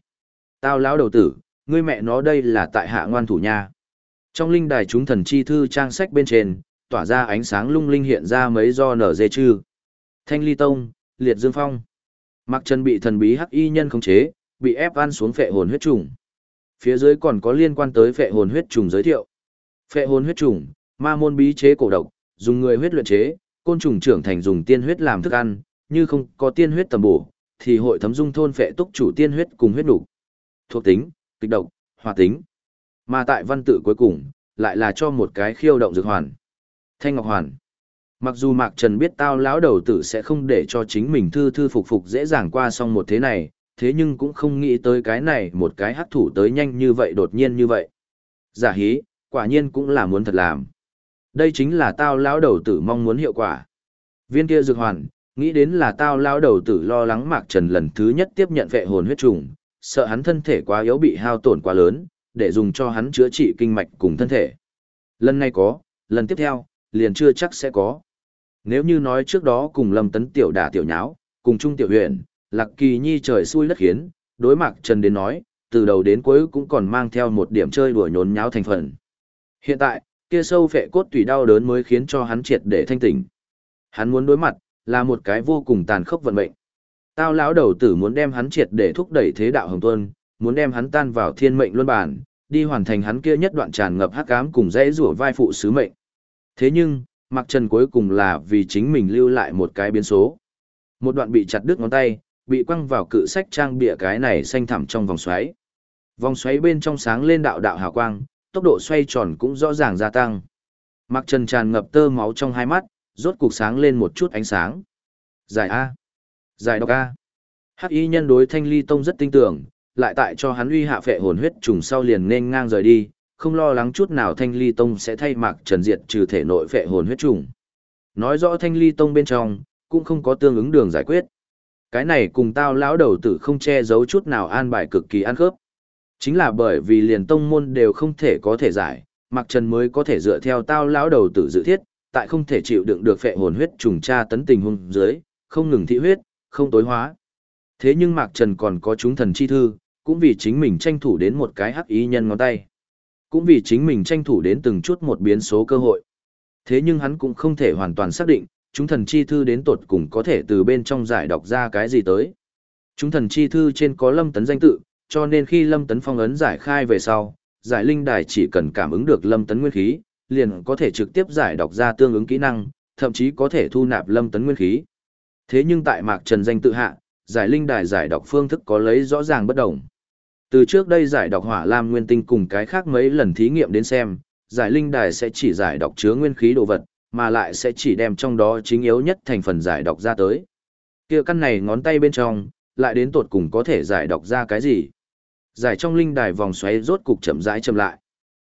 Tao lão đầu tử, ngươi mẹ nó đây là tại hạ ngoan thủ nha. Trong linh đài chúng thần chi thư trang sách bên trên, tỏa ra ánh sáng lung linh hiện ra mấy do nở dê chư. Thanh ly tông, liệt dương phong. mặc chân bị thần bí hắc y nhân khống chế, bị ép ăn xuống phệ hồn huyết trùng. Phía dưới còn có liên quan tới phệ hồn huyết trùng giới thiệu. Phệ hồn huyết trùng, ma môn bí chế cổ độc, dùng người huyết luyện chế, côn trùng trưởng thành dùng tiên huyết làm thức ăn, như không có tiên huyết tầm bổ, thì hội thấm dung thôn phệ túc chủ tiên huyết cùng huyết đủ. Thuộc tính, kịch độc, hòa tính. Mà tại văn tự cuối cùng, lại là cho một cái khiêu động dược hoàn. Thanh Ngọc Hoàn. Mặc dù Mạc Trần biết tao lão đầu tử sẽ không để cho chính mình thư thư phục phục dễ dàng qua xong một thế này, thế nhưng cũng không nghĩ tới cái này một cái hắc thủ tới nhanh như vậy đột nhiên như vậy. Giả hí, quả nhiên cũng là muốn thật làm. Đây chính là tao lão đầu tử mong muốn hiệu quả. Viên kia dược hoàn, nghĩ đến là tao lão đầu tử lo lắng Mạc Trần lần thứ nhất tiếp nhận vệ hồn huyết trùng, sợ hắn thân thể quá yếu bị hao tổn quá lớn, để dùng cho hắn chữa trị kinh mạch cùng thân thể. Lần này có, lần tiếp theo, liền chưa chắc sẽ có. Nếu như nói trước đó cùng Lâm Tấn tiểu đả tiểu nháo, cùng Trung tiểu huyện, Lạc Kỳ Nhi trời xui đất khiến, đối mặt Trần đến nói, từ đầu đến cuối cũng còn mang theo một điểm chơi đùa nhốn nháo thành phần. Hiện tại, kia sâu phệ cốt tùy đau đớn mới khiến cho hắn triệt để thanh tỉnh. Hắn muốn đối mặt, là một cái vô cùng tàn khốc vận mệnh. Tao lão đầu tử muốn đem hắn triệt để thúc đẩy thế đạo hồng tuân, muốn đem hắn tan vào thiên mệnh luân bản, đi hoàn thành hắn kia nhất đoạn tràn ngập hắc ám cùng dãy rủa vai phụ sứ mệnh. Thế nhưng, Mạc Trần cuối cùng là vì chính mình lưu lại một cái biến số. Một đoạn bị chặt đứt ngón tay, bị quăng vào cự sách trang bịa cái này xanh thẳm trong vòng xoáy. Vòng xoáy bên trong sáng lên đạo đạo hào quang, tốc độ xoay tròn cũng rõ ràng gia tăng. Mạc Trần tràn ngập tơ máu trong hai mắt, rốt cục sáng lên một chút ánh sáng. Giải A. Giải độc A. Hắc y nhân đối thanh ly tông rất tin tưởng, lại tại cho hắn uy hạ phệ hồn huyết trùng sau liền nên ngang rời đi, không lo lắng chút nào thanh ly tông sẽ thay mạc trần diệt trừ thể nội phệ hồn huyết trùng. Nói rõ thanh ly tông bên trong, cũng không có tương ứng đường giải quyết. Cái này cùng tao lão đầu tử không che giấu chút nào an bài cực kỳ ăn khớp. Chính là bởi vì liền tông môn đều không thể có thể giải, Mạc Trần mới có thể dựa theo tao lão đầu tử dự thiết, tại không thể chịu đựng được phệ hồn huyết trùng tra tấn tình huống dưới, không ngừng thị huyết, không tối hóa. Thế nhưng Mạc Trần còn có chúng thần chi thư, cũng vì chính mình tranh thủ đến một cái hắc ý nhân ngón tay. Cũng vì chính mình tranh thủ đến từng chút một biến số cơ hội. Thế nhưng hắn cũng không thể hoàn toàn xác định, chúng thần chi thư đến tột cùng có thể từ bên trong giải đọc ra cái gì tới. Chúng thần chi thư trên có lâm tấn danh tự, cho nên khi lâm tấn phong ấn giải khai về sau, giải linh đài chỉ cần cảm ứng được lâm tấn nguyên khí, liền có thể trực tiếp giải đọc ra tương ứng kỹ năng, thậm chí có thể thu nạp lâm tấn nguyên khí. Thế nhưng tại mạc trần danh tự hạ, giải linh đài giải đọc phương thức có lấy rõ ràng bất đồng. Từ trước đây giải đọc hỏa lam nguyên tinh cùng cái khác mấy lần thí nghiệm đến xem, giải linh đài sẽ chỉ giải đọc chứa nguyên khí đồ vật, mà lại sẽ chỉ đem trong đó chính yếu nhất thành phần giải đọc ra tới. Kia căn này ngón tay bên trong, lại đến tột cùng có thể giải đọc ra cái gì? Giải trong linh đài vòng xoáy rốt cục chậm rãi chậm lại.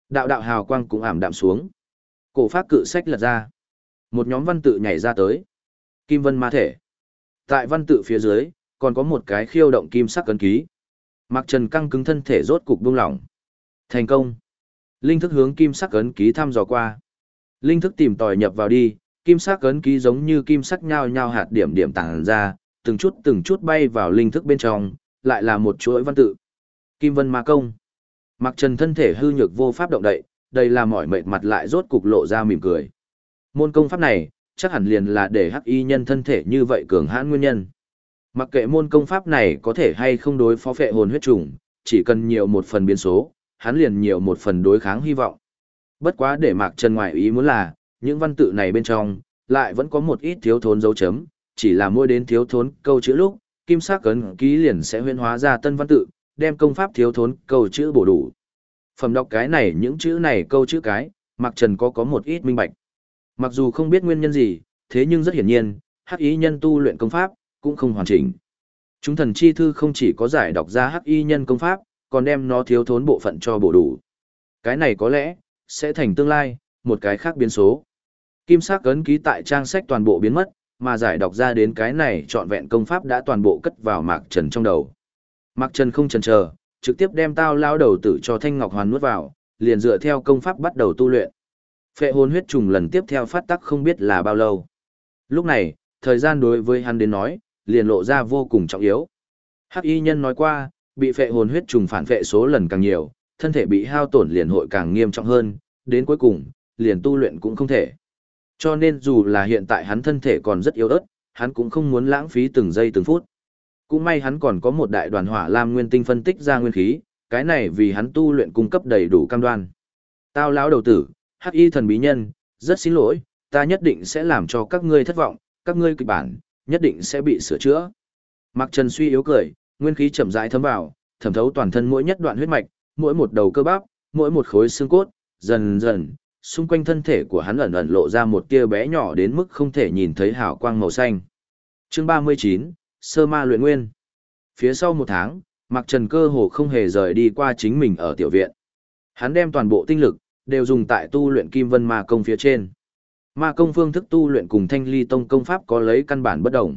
Đạo đạo hào quang cũng ảm đạm xuống. Cổ pháp cự sách lật ra. Một nhóm văn tự nhảy ra tới. Kim vân ma thể. Tại văn tự phía dưới, còn có một cái khiêu động kim sắc cấn ký. Mạc Trần căng cứng thân thể rốt cục buông lỏng. Thành công. Linh thức hướng kim sắc cấn ký thăm dò qua. Linh thức tìm tòi nhập vào đi, kim sắc cấn ký giống như kim sắc nhao nhao hạt điểm điểm tàng ra, từng chút từng chút bay vào linh thức bên trong, lại là một chuỗi văn tự. Kim Vân Ma Công. Mạc Trần thân thể hư nhược vô pháp động đậy, đây là mỏi mệt mặt lại rốt cục lộ ra mỉm cười. Môn công pháp này, chắc hẳn liền là để hắc y nhân thân thể như vậy cường hãn nguyên nhân. Mặc kệ môn công pháp này có thể hay không đối phó phệ hồn huyết trùng, chỉ cần nhiều một phần biến số, hắn liền nhiều một phần đối kháng hy vọng. Bất quá để Mạc Trần ngoại ý muốn là, những văn tự này bên trong, lại vẫn có một ít thiếu thốn dấu chấm, chỉ là mỗi đến thiếu thốn câu chữ lúc, kim sắc cấn ký liền sẽ huyễn hóa ra tân văn tự, đem công pháp thiếu thốn câu chữ bổ đủ. Phẩm đọc cái này những chữ này câu chữ cái, Mạc Trần có có một ít minh bạch. Mặc dù không biết nguyên nhân gì, thế nhưng rất hiển nhiên, hắc y nhân tu luyện công pháp, cũng không hoàn chỉnh. Chúng thần chi thư không chỉ có giải đọc ra hắc y nhân công pháp, còn đem nó thiếu thốn bộ phận cho bổ đủ. Cái này có lẽ, sẽ thành tương lai, một cái khác biến số. Kim sắc ấn ký tại trang sách toàn bộ biến mất, mà giải đọc ra đến cái này trọn vẹn công pháp đã toàn bộ cất vào Mạc Trần trong đầu. Mạc Trần không chần chờ, trực tiếp đem tao lao đầu tử cho Thanh Ngọc Hoàn nuốt vào, liền dựa theo công pháp bắt đầu tu luyện. Phệ hồn huyết trùng lần tiếp theo phát tắc không biết là bao lâu. Lúc này, thời gian đối với hắn đến nói, liền lộ ra vô cùng trọng yếu. Hắc y nhân nói qua, bị phệ hồn huyết trùng phản phệ số lần càng nhiều, thân thể bị hao tổn liền hội càng nghiêm trọng hơn, đến cuối cùng, liền tu luyện cũng không thể. Cho nên dù là hiện tại hắn thân thể còn rất yếu ớt, hắn cũng không muốn lãng phí từng giây từng phút. Cũng may hắn còn có một đại đoàn hỏa lam nguyên tinh phân tích ra nguyên khí, cái này vì hắn tu luyện cung cấp đầy đủ cam đoan. Tao lão đầu tử, hắc y thần bí nhân, rất xin lỗi, ta nhất định sẽ làm cho các ngươi thất vọng, các ngươi kịch bản, nhất định sẽ bị sửa chữa. Mặc Trần suy yếu cười, nguyên khí chậm rãi thấm vào, thẩm thấu toàn thân mỗi nhất đoạn huyết mạch, mỗi một đầu cơ bắp, mỗi một khối xương cốt, dần dần, xung quanh thân thể của hắn ẩn ẩn lộ ra một tia bé nhỏ đến mức không thể nhìn thấy hào quang màu xanh. Chương 39, Sơ Ma luyện nguyên. Phía sau một tháng, Mặc Trần cơ hồ không hề rời đi qua chính mình ở tiểu viện. Hắn đem toàn bộ tinh lực đều dùng tại tu luyện Kim Vân Ma công phía trên. Ma công phương thức tu luyện cùng Thanh Ly tông công pháp có lấy căn bản bất đồng.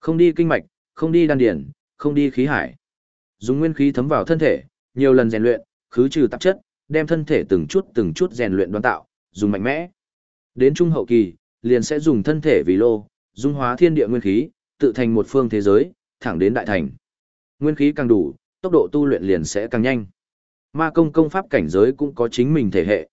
Không đi kinh mạch, không đi đan điển, không đi khí hải. Dùng nguyên khí thấm vào thân thể, nhiều lần rèn luyện, khứ trừ tạp chất, đem thân thể từng chút từng chút rèn luyện đoán tạo, dùng mạnh mẽ. Đến trung hậu kỳ, liền sẽ dùng thân thể vì lô, dung hóa thiên địa nguyên khí, tự thành một phương thế giới, thẳng đến đại thành. Nguyên khí càng đủ, tốc độ tu luyện liền sẽ càng nhanh. Ma công công pháp cảnh giới cũng có chính mình thể hệ.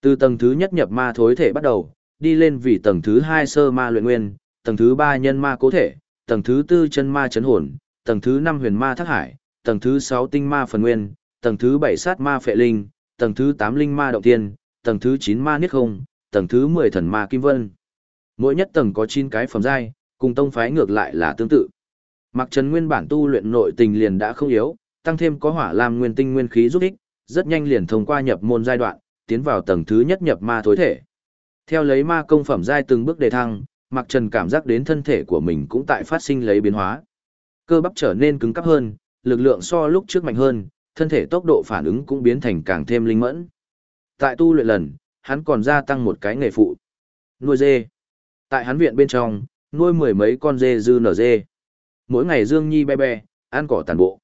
Từ tầng thứ nhất nhập ma thối thể bắt đầu, đi lên vì tầng thứ hai sơ ma luyện nguyên, tầng thứ ba nhân ma cố thể, tầng thứ tư chân ma chấn hồn, tầng thứ năm huyền ma thác hải, tầng thứ sáu tinh ma phần nguyên, tầng thứ bảy sát ma phệ linh, tầng thứ tám linh ma động tiên, tầng thứ chín ma niết không, tầng thứ mười thần ma kim vân. Mỗi nhất tầng có chín cái phẩm giai, cùng tông phái ngược lại là tương tự. Mặc Trần nguyên bản tu luyện nội tình liền đã không yếu, tăng thêm có hỏa lam nguyên tinh nguyên khí giúp ích, rất nhanh liền thông qua nhập môn giai đoạn, tiến vào tầng thứ nhất nhập ma thối thể. Theo lấy ma công phẩm giai từng bước đề thăng, Mặc Trần cảm giác đến thân thể của mình cũng tại phát sinh lấy biến hóa. Cơ bắp trở nên cứng cáp hơn, lực lượng so lúc trước mạnh hơn, thân thể tốc độ phản ứng cũng biến thành càng thêm linh mẫn. Tại tu luyện lần, hắn còn gia tăng một cái nghề phụ. Nuôi dê. Tại hắn viện bên trong, nuôi mười mấy con dê dư nở dê. Mỗi ngày Dương Nhi be be, ăn cỏ tàn bộ.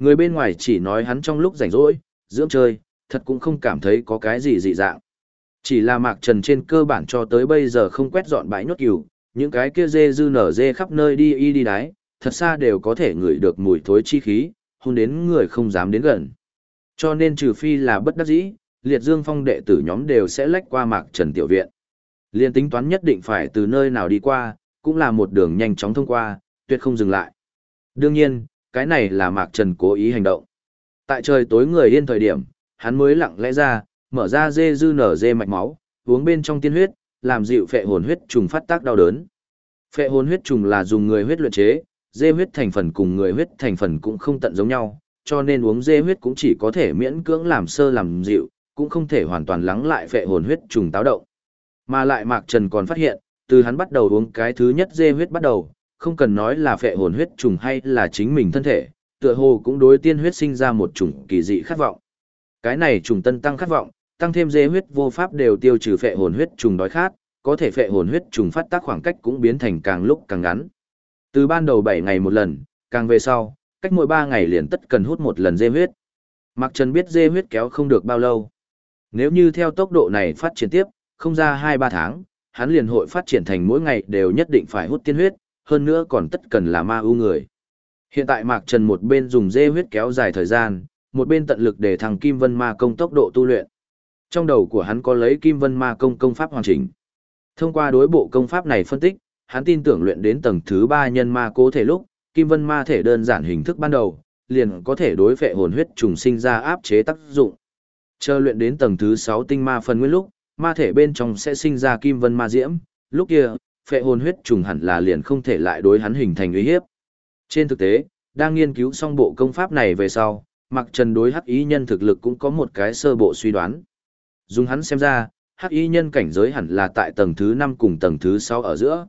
Người bên ngoài chỉ nói hắn trong lúc rảnh rỗi, dưỡng chơi, thật cũng không cảm thấy có cái gì dị dạng. Chỉ là mạc trần trên cơ bản cho tới bây giờ không quét dọn bãi nhốt cừu, những cái kia dê dư nở dê khắp nơi đi y đi đái, thật xa đều có thể ngửi được mùi thối chi khí, hôn đến người không dám đến gần. Cho nên trừ phi là bất đắc dĩ, liệt dương phong đệ tử nhóm đều sẽ lách qua mạc trần tiểu viện. Liên tính toán nhất định phải từ nơi nào đi qua, cũng là một đường nhanh chóng thông qua, tuyệt không dừng lại. Đương nhiên, cái này là mạc trần cố ý hành động. Tại trời tối người yên thời điểm, hắn mới lặng lẽ ra, mở ra dê dư nở dê mạch máu, uống bên trong tiên huyết, làm dịu phệ hồn huyết trùng phát tác đau đớn. Phệ hồn huyết trùng là dùng người huyết luyện chế, dê huyết thành phần cùng người huyết thành phần cũng không tận giống nhau, cho nên uống dê huyết cũng chỉ có thể miễn cưỡng làm sơ làm dịu, cũng không thể hoàn toàn lắng lại phệ hồn huyết trùng táo động. Mà lại Mạc Trần còn phát hiện, từ hắn bắt đầu uống cái thứ nhất dê huyết bắt đầu, không cần nói là phệ hồn huyết trùng hay là chính mình thân thể, tựa hồ cũng đối tiên huyết sinh ra một chủng kỳ dị khát vọng. Cái này trùng tân tăng khát vọng, tăng thêm dê huyết vô pháp đều tiêu trừ phệ hồn huyết trùng đói khát, có thể phệ hồn huyết trùng phát tác khoảng cách cũng biến thành càng lúc càng ngắn. Từ ban đầu 7 ngày một lần, càng về sau, cách mỗi 3 ngày liền tất cần hút một lần dê huyết. Mạc Trần biết dê huyết kéo không được bao lâu. Nếu như theo tốc độ này phát triển tiếp, không ra 2-3 tháng, hắn liền hội phát triển thành mỗi ngày đều nhất định phải hút tiên huyết, hơn nữa còn tất cần là ma ưu người. Hiện tại Mạc Trần một bên dùng dê huyết kéo dài thời gian, một bên tận lực để thằng Kim Vân Ma công tốc độ tu luyện. Trong đầu của hắn có lấy Kim Vân Ma công công pháp hoàn chỉnh. Thông qua đối bộ công pháp này phân tích, hắn tin tưởng luyện đến tầng thứ ba nhân ma cố thể lúc, kim vân ma thể đơn giản hình thức ban đầu, liền có thể đối phệ hồn huyết trùng sinh ra áp chế tác dụng. Chờ luyện đến tầng thứ sáu tinh ma phần nguyên lúc, ma thể bên trong sẽ sinh ra kim vân ma diễm, lúc kia, phệ hồn huyết trùng hẳn là liền không thể lại đối hắn hình thành uy hiếp. Trên thực tế, đang nghiên cứu xong bộ công pháp này về sau, Mặc Trần đối hắc ý nhân thực lực cũng có một cái sơ bộ suy đoán. Dùng hắn xem ra, hắc ý nhân cảnh giới hẳn là tại tầng thứ năm cùng tầng thứ sáu ở giữa.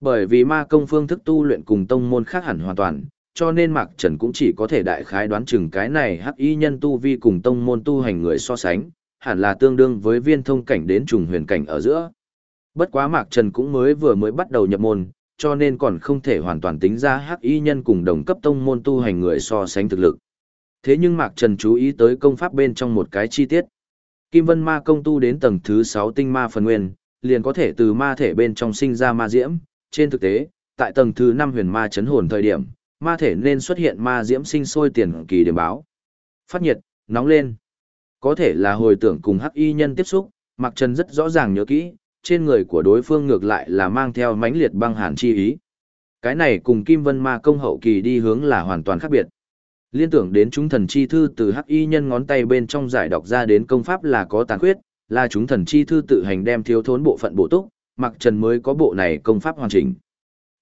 Bởi vì ma công phương thức tu luyện cùng tông môn khác hẳn hoàn toàn, cho nên Mạc Trần cũng chỉ có thể đại khái đoán chừng cái này hắc y nhân tu vi cùng tông môn tu hành người so sánh, hẳn là tương đương với viên thông cảnh đến trùng huyền cảnh ở giữa. Bất quá Mạc Trần cũng mới vừa mới bắt đầu nhập môn, cho nên còn không thể hoàn toàn tính ra hắc y nhân cùng đồng cấp tông môn tu hành người so sánh thực lực. Thế nhưng Mạc Trần chú ý tới công pháp bên trong một cái chi tiết. Kim Vân Ma công tu đến tầng thứ 6 tinh ma phần nguyên, liền có thể từ ma thể bên trong sinh ra ma diễm, trên thực tế, tại tầng thứ 5 huyền ma chấn hồn thời điểm, ma thể nên xuất hiện ma diễm sinh sôi tiền kỳ điểm báo. Phát nhiệt, nóng lên. Có thể là hồi tưởng cùng hắc y nhân tiếp xúc, Mạc Trần rất rõ ràng nhớ kỹ, trên người của đối phương ngược lại là mang theo mãnh liệt băng hàn chi ý. Cái này cùng Kim Vân Ma công hậu kỳ đi hướng là hoàn toàn khác biệt. Liên tưởng đến chúng thần chi thư từ hắc y nhân ngón tay bên trong giải đọc ra đến công pháp là có tàn khuyết, là chúng thần chi thư tự hành đem thiếu thốn bộ phận bổ túc, Mạc Trần mới có bộ này công pháp hoàn chỉnh.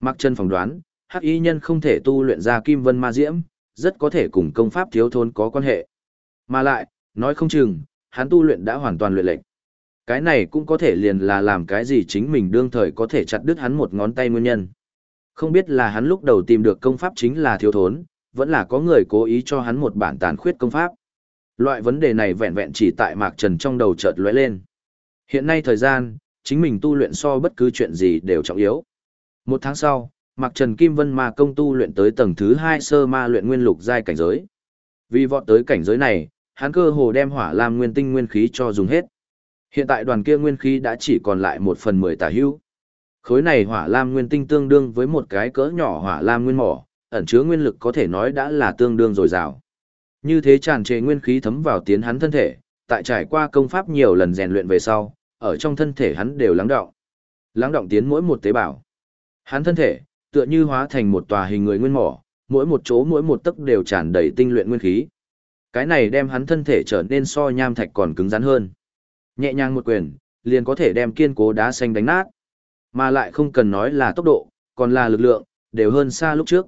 Mạc Trần phỏng đoán, hắc y nhân không thể tu luyện ra kim vân ma diễm, rất có thể cùng công pháp thiếu thốn có quan hệ. Mà lại, nói không chừng, hắn tu luyện đã hoàn toàn luyện lệch. Cái này cũng có thể liền là làm cái gì chính mình đương thời có thể chặt đứt hắn một ngón tay nguyên nhân. Không biết là hắn lúc đầu tìm được công pháp chính là thiếu thốn, vẫn là có người cố ý cho hắn một bản tàn khuyết công pháp. Loại vấn đề này vẹn vẹn chỉ tại Mạc Trần trong đầu chợt lóe lên. Hiện nay thời gian, chính mình tu luyện so bất cứ chuyện gì đều trọng yếu. Một tháng sau, Mạc Trần Kim Vân Ma công tu luyện tới tầng thứ hai sơ ma luyện nguyên lục giai cảnh giới. Vì vọt tới cảnh giới này, hắn cơ hồ đem hỏa lam nguyên tinh nguyên khí cho dùng hết. Hiện tại đoàn kia nguyên khí đã chỉ còn lại một phần mười tả hữu. Khối này hỏa lam nguyên tinh tương đương với một cái cỡ nhỏ hỏa lam nguyên mỏ, ẩn chứa nguyên lực có thể nói đã là tương đương dồi dào. Như thế tràn trề nguyên khí thấm vào tiến hắn thân thể, tại trải qua công pháp nhiều lần rèn luyện về sau, ở trong thân thể hắn đều lắng động. Lắng động tiến mỗi một tế bào. Hắn thân thể, tựa như hóa thành một tòa hình người nguyên mỏ, mỗi một chỗ mỗi một tấc đều tràn đầy tinh luyện nguyên khí. Cái này đem hắn thân thể trở nên so nham thạch còn cứng rắn hơn. Nhẹ nhàng một quyền, liền có thể đem kiên cố đá xanh đánh nát. Mà lại không cần nói là tốc độ, còn là lực lượng, đều hơn xa lúc trước.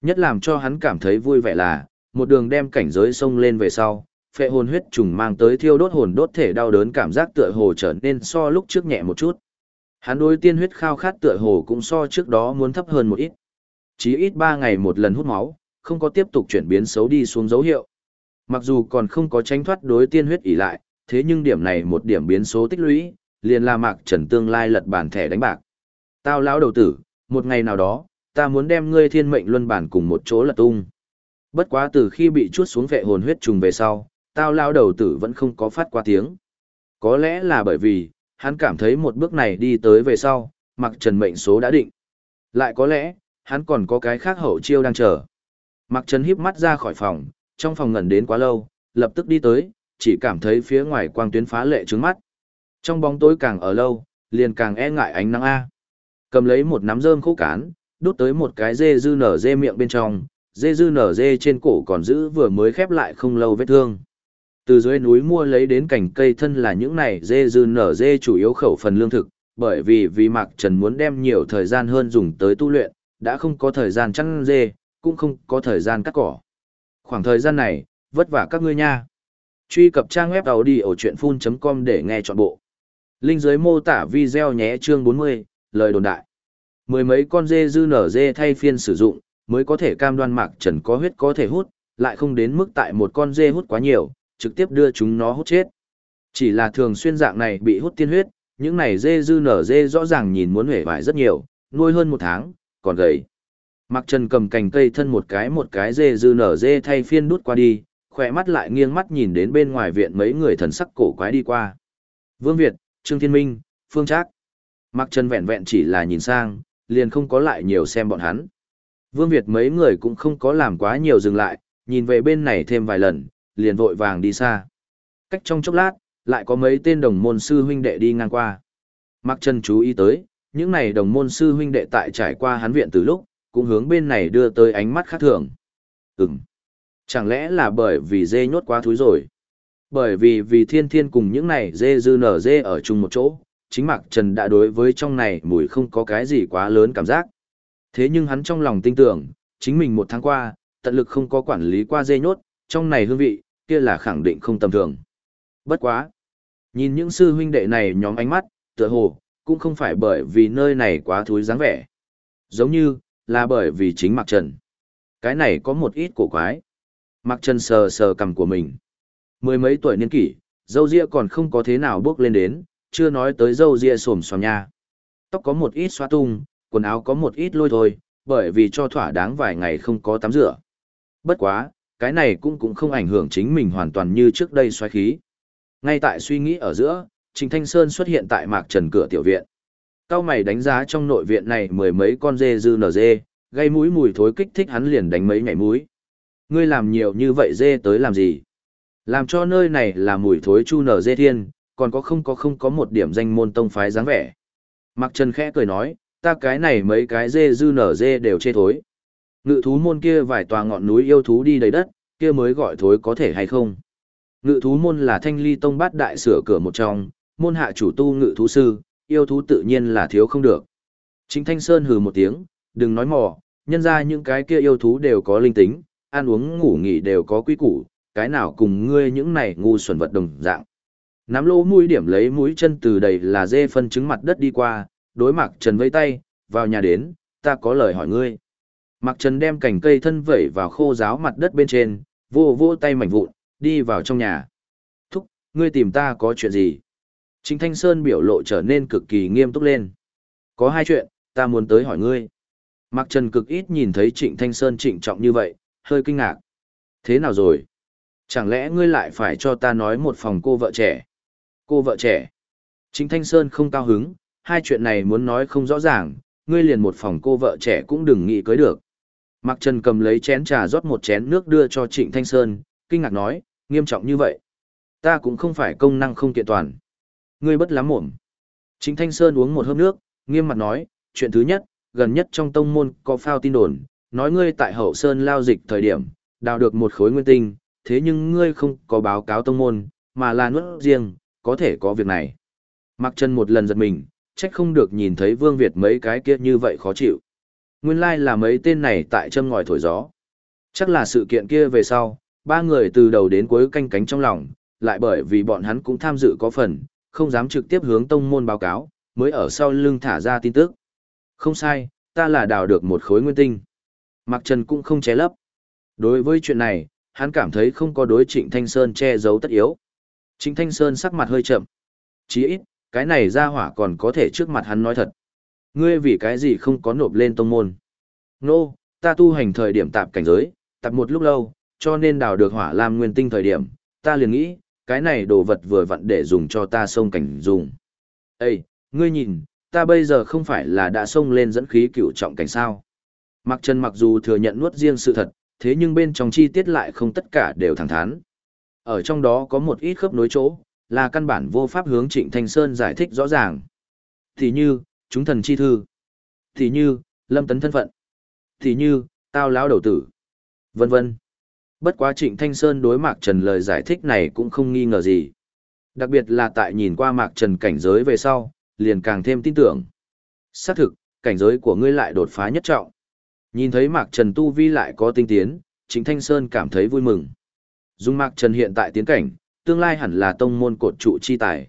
Nhất làm cho hắn cảm thấy vui vẻ là, một đường đem cảnh giới sông lên về sau, phệ hồn huyết trùng mang tới thiêu đốt hồn đốt thể đau đớn cảm giác tựa hồ trở nên so lúc trước nhẹ một chút. Hắn đối tiên huyết khao khát tựa hồ cũng so trước đó muốn thấp hơn một ít. Chí ít 3 ngày một lần hút máu, không có tiếp tục chuyển biến xấu đi xuống dấu hiệu. Mặc dù còn không có tránh thoát đối tiên huyết ỉ lại, thế nhưng điểm này một điểm biến số tích lũy, liền là mạc trần tương lai lật bản thẻ đánh bạc. Tao lão đầu tử, một ngày nào đó, ta muốn đem ngươi thiên mệnh luân bản cùng một chỗ lật tung. Bất quá từ khi bị chuốt xuống vệ hồn huyết trùng về sau, tao lão đầu tử vẫn không có phát qua tiếng. Có lẽ là bởi vì, hắn cảm thấy một bước này đi tới về sau, mặc trần mệnh số đã định. Lại có lẽ, hắn còn có cái khác hậu chiêu đang chờ. Mặc trần híp mắt ra khỏi phòng, trong phòng ngẩn đến quá lâu, lập tức đi tới, chỉ cảm thấy phía ngoài quang tuyến phá lệ trướng mắt. Trong bóng tối càng ở lâu, liền càng e ngại ánh nắng A. Cầm lấy một nắm rơm khô cán, đút tới một cái dê dư nở dê miệng bên trong, dê dư nở dê trên cổ còn giữ vừa mới khép lại không lâu vết thương. Từ dưới núi mua lấy đến cành cây thân là những này dê dư nở dê chủ yếu khẩu phần lương thực, bởi vì vì Mạc Trần muốn đem nhiều thời gian hơn dùng tới tu luyện, đã không có thời gian chăn dê, cũng không có thời gian cắt cỏ. Khoảng thời gian này, vất vả các ngươi nha. Truy cập trang web đầu đi ở chuyện full.com để nghe trọn bộ. Linh dưới mô tả video nhé chương 40, lời đồn đại. Mười mấy con dê dư nở dê thay phiên sử dụng, mới có thể cam đoan Mạc Trần có huyết có thể hút, lại không đến mức tại một con dê hút quá nhiều, trực tiếp đưa chúng nó hút chết. Chỉ là thường xuyên dạng này bị hút tiên huyết, những này dê dư nở dê rõ ràng nhìn muốn hể vải rất nhiều, nuôi hơn một tháng, còn gầy. Mặc Trần cầm cành cây thân một cái một cái dê dư nở dê thay phiên đút qua đi, khỏe mắt lại nghiêng mắt nhìn đến bên ngoài viện mấy người thần sắc cổ quái đi qua. Vương Việt, Trương Thiên Minh, Phương Trác. Mặc Trần vẹn vẹn chỉ là nhìn sang, liền không có lại nhiều xem bọn hắn. Vương Việt mấy người cũng không có làm quá nhiều dừng lại, nhìn về bên này thêm vài lần, liền vội vàng đi xa. Cách trong chốc lát, lại có mấy tên đồng môn sư huynh đệ đi ngang qua. Mặc Trần chú ý tới, những này đồng môn sư huynh đệ tại trải qua hắn viện từ lúc, cũng hướng bên này đưa tới ánh mắt khác thường. Ừm. Chẳng lẽ là bởi vì dê nhốt quá thúi rồi? Bởi vì vì thiên thiên cùng những này dê dư nở dê ở chung một chỗ, chính Mạc Trần đã đối với trong này mùi không có cái gì quá lớn cảm giác. Thế nhưng hắn trong lòng tin tưởng, chính mình một tháng qua, tận lực không có quản lý qua dê nhốt, trong này hương vị, kia là khẳng định không tầm thường. Bất quá. Nhìn những sư huynh đệ này nhóm ánh mắt, tựa hồ, cũng không phải bởi vì nơi này quá thúi dáng vẻ. Giống như, là bởi vì chính Mạc Trần. Cái này có một ít cổ quái. Mạc Trần sờ sờ cằm của mình. Mười mấy tuổi niên kỷ, dâu ria còn không có thế nào bước lên đến, chưa nói tới dâu ria xồm xoàm nha. Tóc có một ít xóa tung, quần áo có một ít lôi thôi, bởi vì cho thỏa đáng vài ngày không có tắm rửa. Bất quá, cái này cũng cũng không ảnh hưởng chính mình hoàn toàn như trước đây xoáy khí. Ngay tại suy nghĩ ở giữa, Trình Thanh Sơn xuất hiện tại mạc trần cửa tiểu viện. Cao mày đánh giá trong nội viện này mười mấy con dê dư nở dê, gây mũi mùi thối kích thích hắn liền đánh mấy nhảy mũi. Ngươi làm nhiều như vậy dê tới làm gì? Làm cho nơi này là mùi thối chu nở dê thiên, còn có không có không có một điểm danh môn tông phái dáng vẻ. Mạc Trần khẽ cười nói, ta cái này mấy cái dê dư nở dê đều chê thối. Ngự thú môn kia vài tòa ngọn núi yêu thú đi đầy đất, kia mới gọi thối có thể hay không. Ngự thú môn là thanh ly tông bát đại sửa cửa một trong, môn hạ chủ tu ngự thú sư, yêu thú tự nhiên là thiếu không được. Chính Thanh Sơn hừ một tiếng, đừng nói mò, nhân ra những cái kia yêu thú đều có linh tính, ăn uống ngủ nghỉ đều có quy củ, cái nào cùng ngươi những này ngu xuẩn vật đồng dạng. Nắm lỗ mũi điểm lấy mũi chân từ đầy là dê phân trứng mặt đất đi qua, đối mặt Trần vây tay, vào nhà đến, ta có lời hỏi ngươi. Mạc Trần đem cành cây thân vẩy vào khô giáo mặt đất bên trên, vô vô tay mảnh vụn, đi vào trong nhà. Thúc, ngươi tìm ta có chuyện gì? Trịnh Thanh Sơn biểu lộ trở nên cực kỳ nghiêm túc lên. Có hai chuyện, ta muốn tới hỏi ngươi. Mạc Trần cực ít nhìn thấy Trịnh Thanh Sơn trịnh trọng như vậy, hơi kinh ngạc. Thế nào rồi? Chẳng lẽ ngươi lại phải cho ta nói một phòng cô vợ trẻ? Cô vợ trẻ? chính Thanh Sơn không cao hứng, hai chuyện này muốn nói không rõ ràng, ngươi liền một phòng cô vợ trẻ cũng đừng nghĩ cưới được. Mạc Trần cầm lấy chén trà rót một chén nước đưa cho Trịnh Thanh Sơn, kinh ngạc nói, nghiêm trọng như vậy. Ta cũng không phải công năng không kiện toàn. Ngươi bất lắm mồm. Trịnh Thanh Sơn uống một hớp nước, nghiêm mặt nói, chuyện thứ nhất, gần nhất trong tông môn có phao tin đồn, nói ngươi tại hậu sơn lao dịch thời điểm, đào được một khối nguyên tinh, thế nhưng ngươi không có báo cáo tông môn, mà là nuốt riêng, có thể có việc này. Mặc chân một lần giật mình, trách không được nhìn thấy Vương Việt mấy cái kia như vậy khó chịu. Nguyên lai like là mấy tên này tại châm ngòi thổi gió. Chắc là sự kiện kia về sau, ba người từ đầu đến cuối canh cánh trong lòng, lại bởi vì bọn hắn cũng tham dự có phần, không dám trực tiếp hướng tông môn báo cáo, mới ở sau lưng thả ra tin tức. Không sai, ta là đào được một khối nguyên tinh. Mạc Trần cũng không che lấp. Đối với chuyện này, hắn cảm thấy không có đối Trịnh Thanh Sơn che giấu tất yếu. Trịnh Thanh Sơn sắc mặt hơi chậm. Chí ít, cái này ra hỏa còn có thể trước mặt hắn nói thật. Ngươi vì cái gì không có nộp lên tông môn? Nô, no, ta tu hành thời điểm tạp cảnh giới, tạp một lúc lâu, cho nên đào được hỏa lam nguyên tinh thời điểm, ta liền nghĩ, cái này đồ vật vừa vặn để dùng cho ta sông cảnh dùng. Ê, ngươi nhìn, ta bây giờ không phải là đã xông lên dẫn khí cựu trọng cảnh sao. Mạc Trần mặc dù thừa nhận nuốt riêng sự thật, thế nhưng bên trong chi tiết lại không tất cả đều thẳng thắn. Ở trong đó có một ít khớp nối chỗ, là căn bản vô pháp hướng Trịnh Thanh Sơn giải thích rõ ràng. Thì như, chúng thần chi thư. Thì như, lâm tấn thân phận. Thì như, tao lão đầu tử. Vân vân. Bất quá Trịnh Thanh Sơn đối Mạc Trần lời giải thích này cũng không nghi ngờ gì. Đặc biệt là tại nhìn qua Mạc Trần cảnh giới về sau, liền càng thêm tin tưởng. Xác thực, cảnh giới của ngươi lại đột phá nhất trọng. Nhìn thấy Mạc Trần tu vi lại có tinh tiến, Trịnh Thanh Sơn cảm thấy vui mừng. Dung Mạc Trần hiện tại tiến cảnh, tương lai hẳn là tông môn cột trụ chi tài.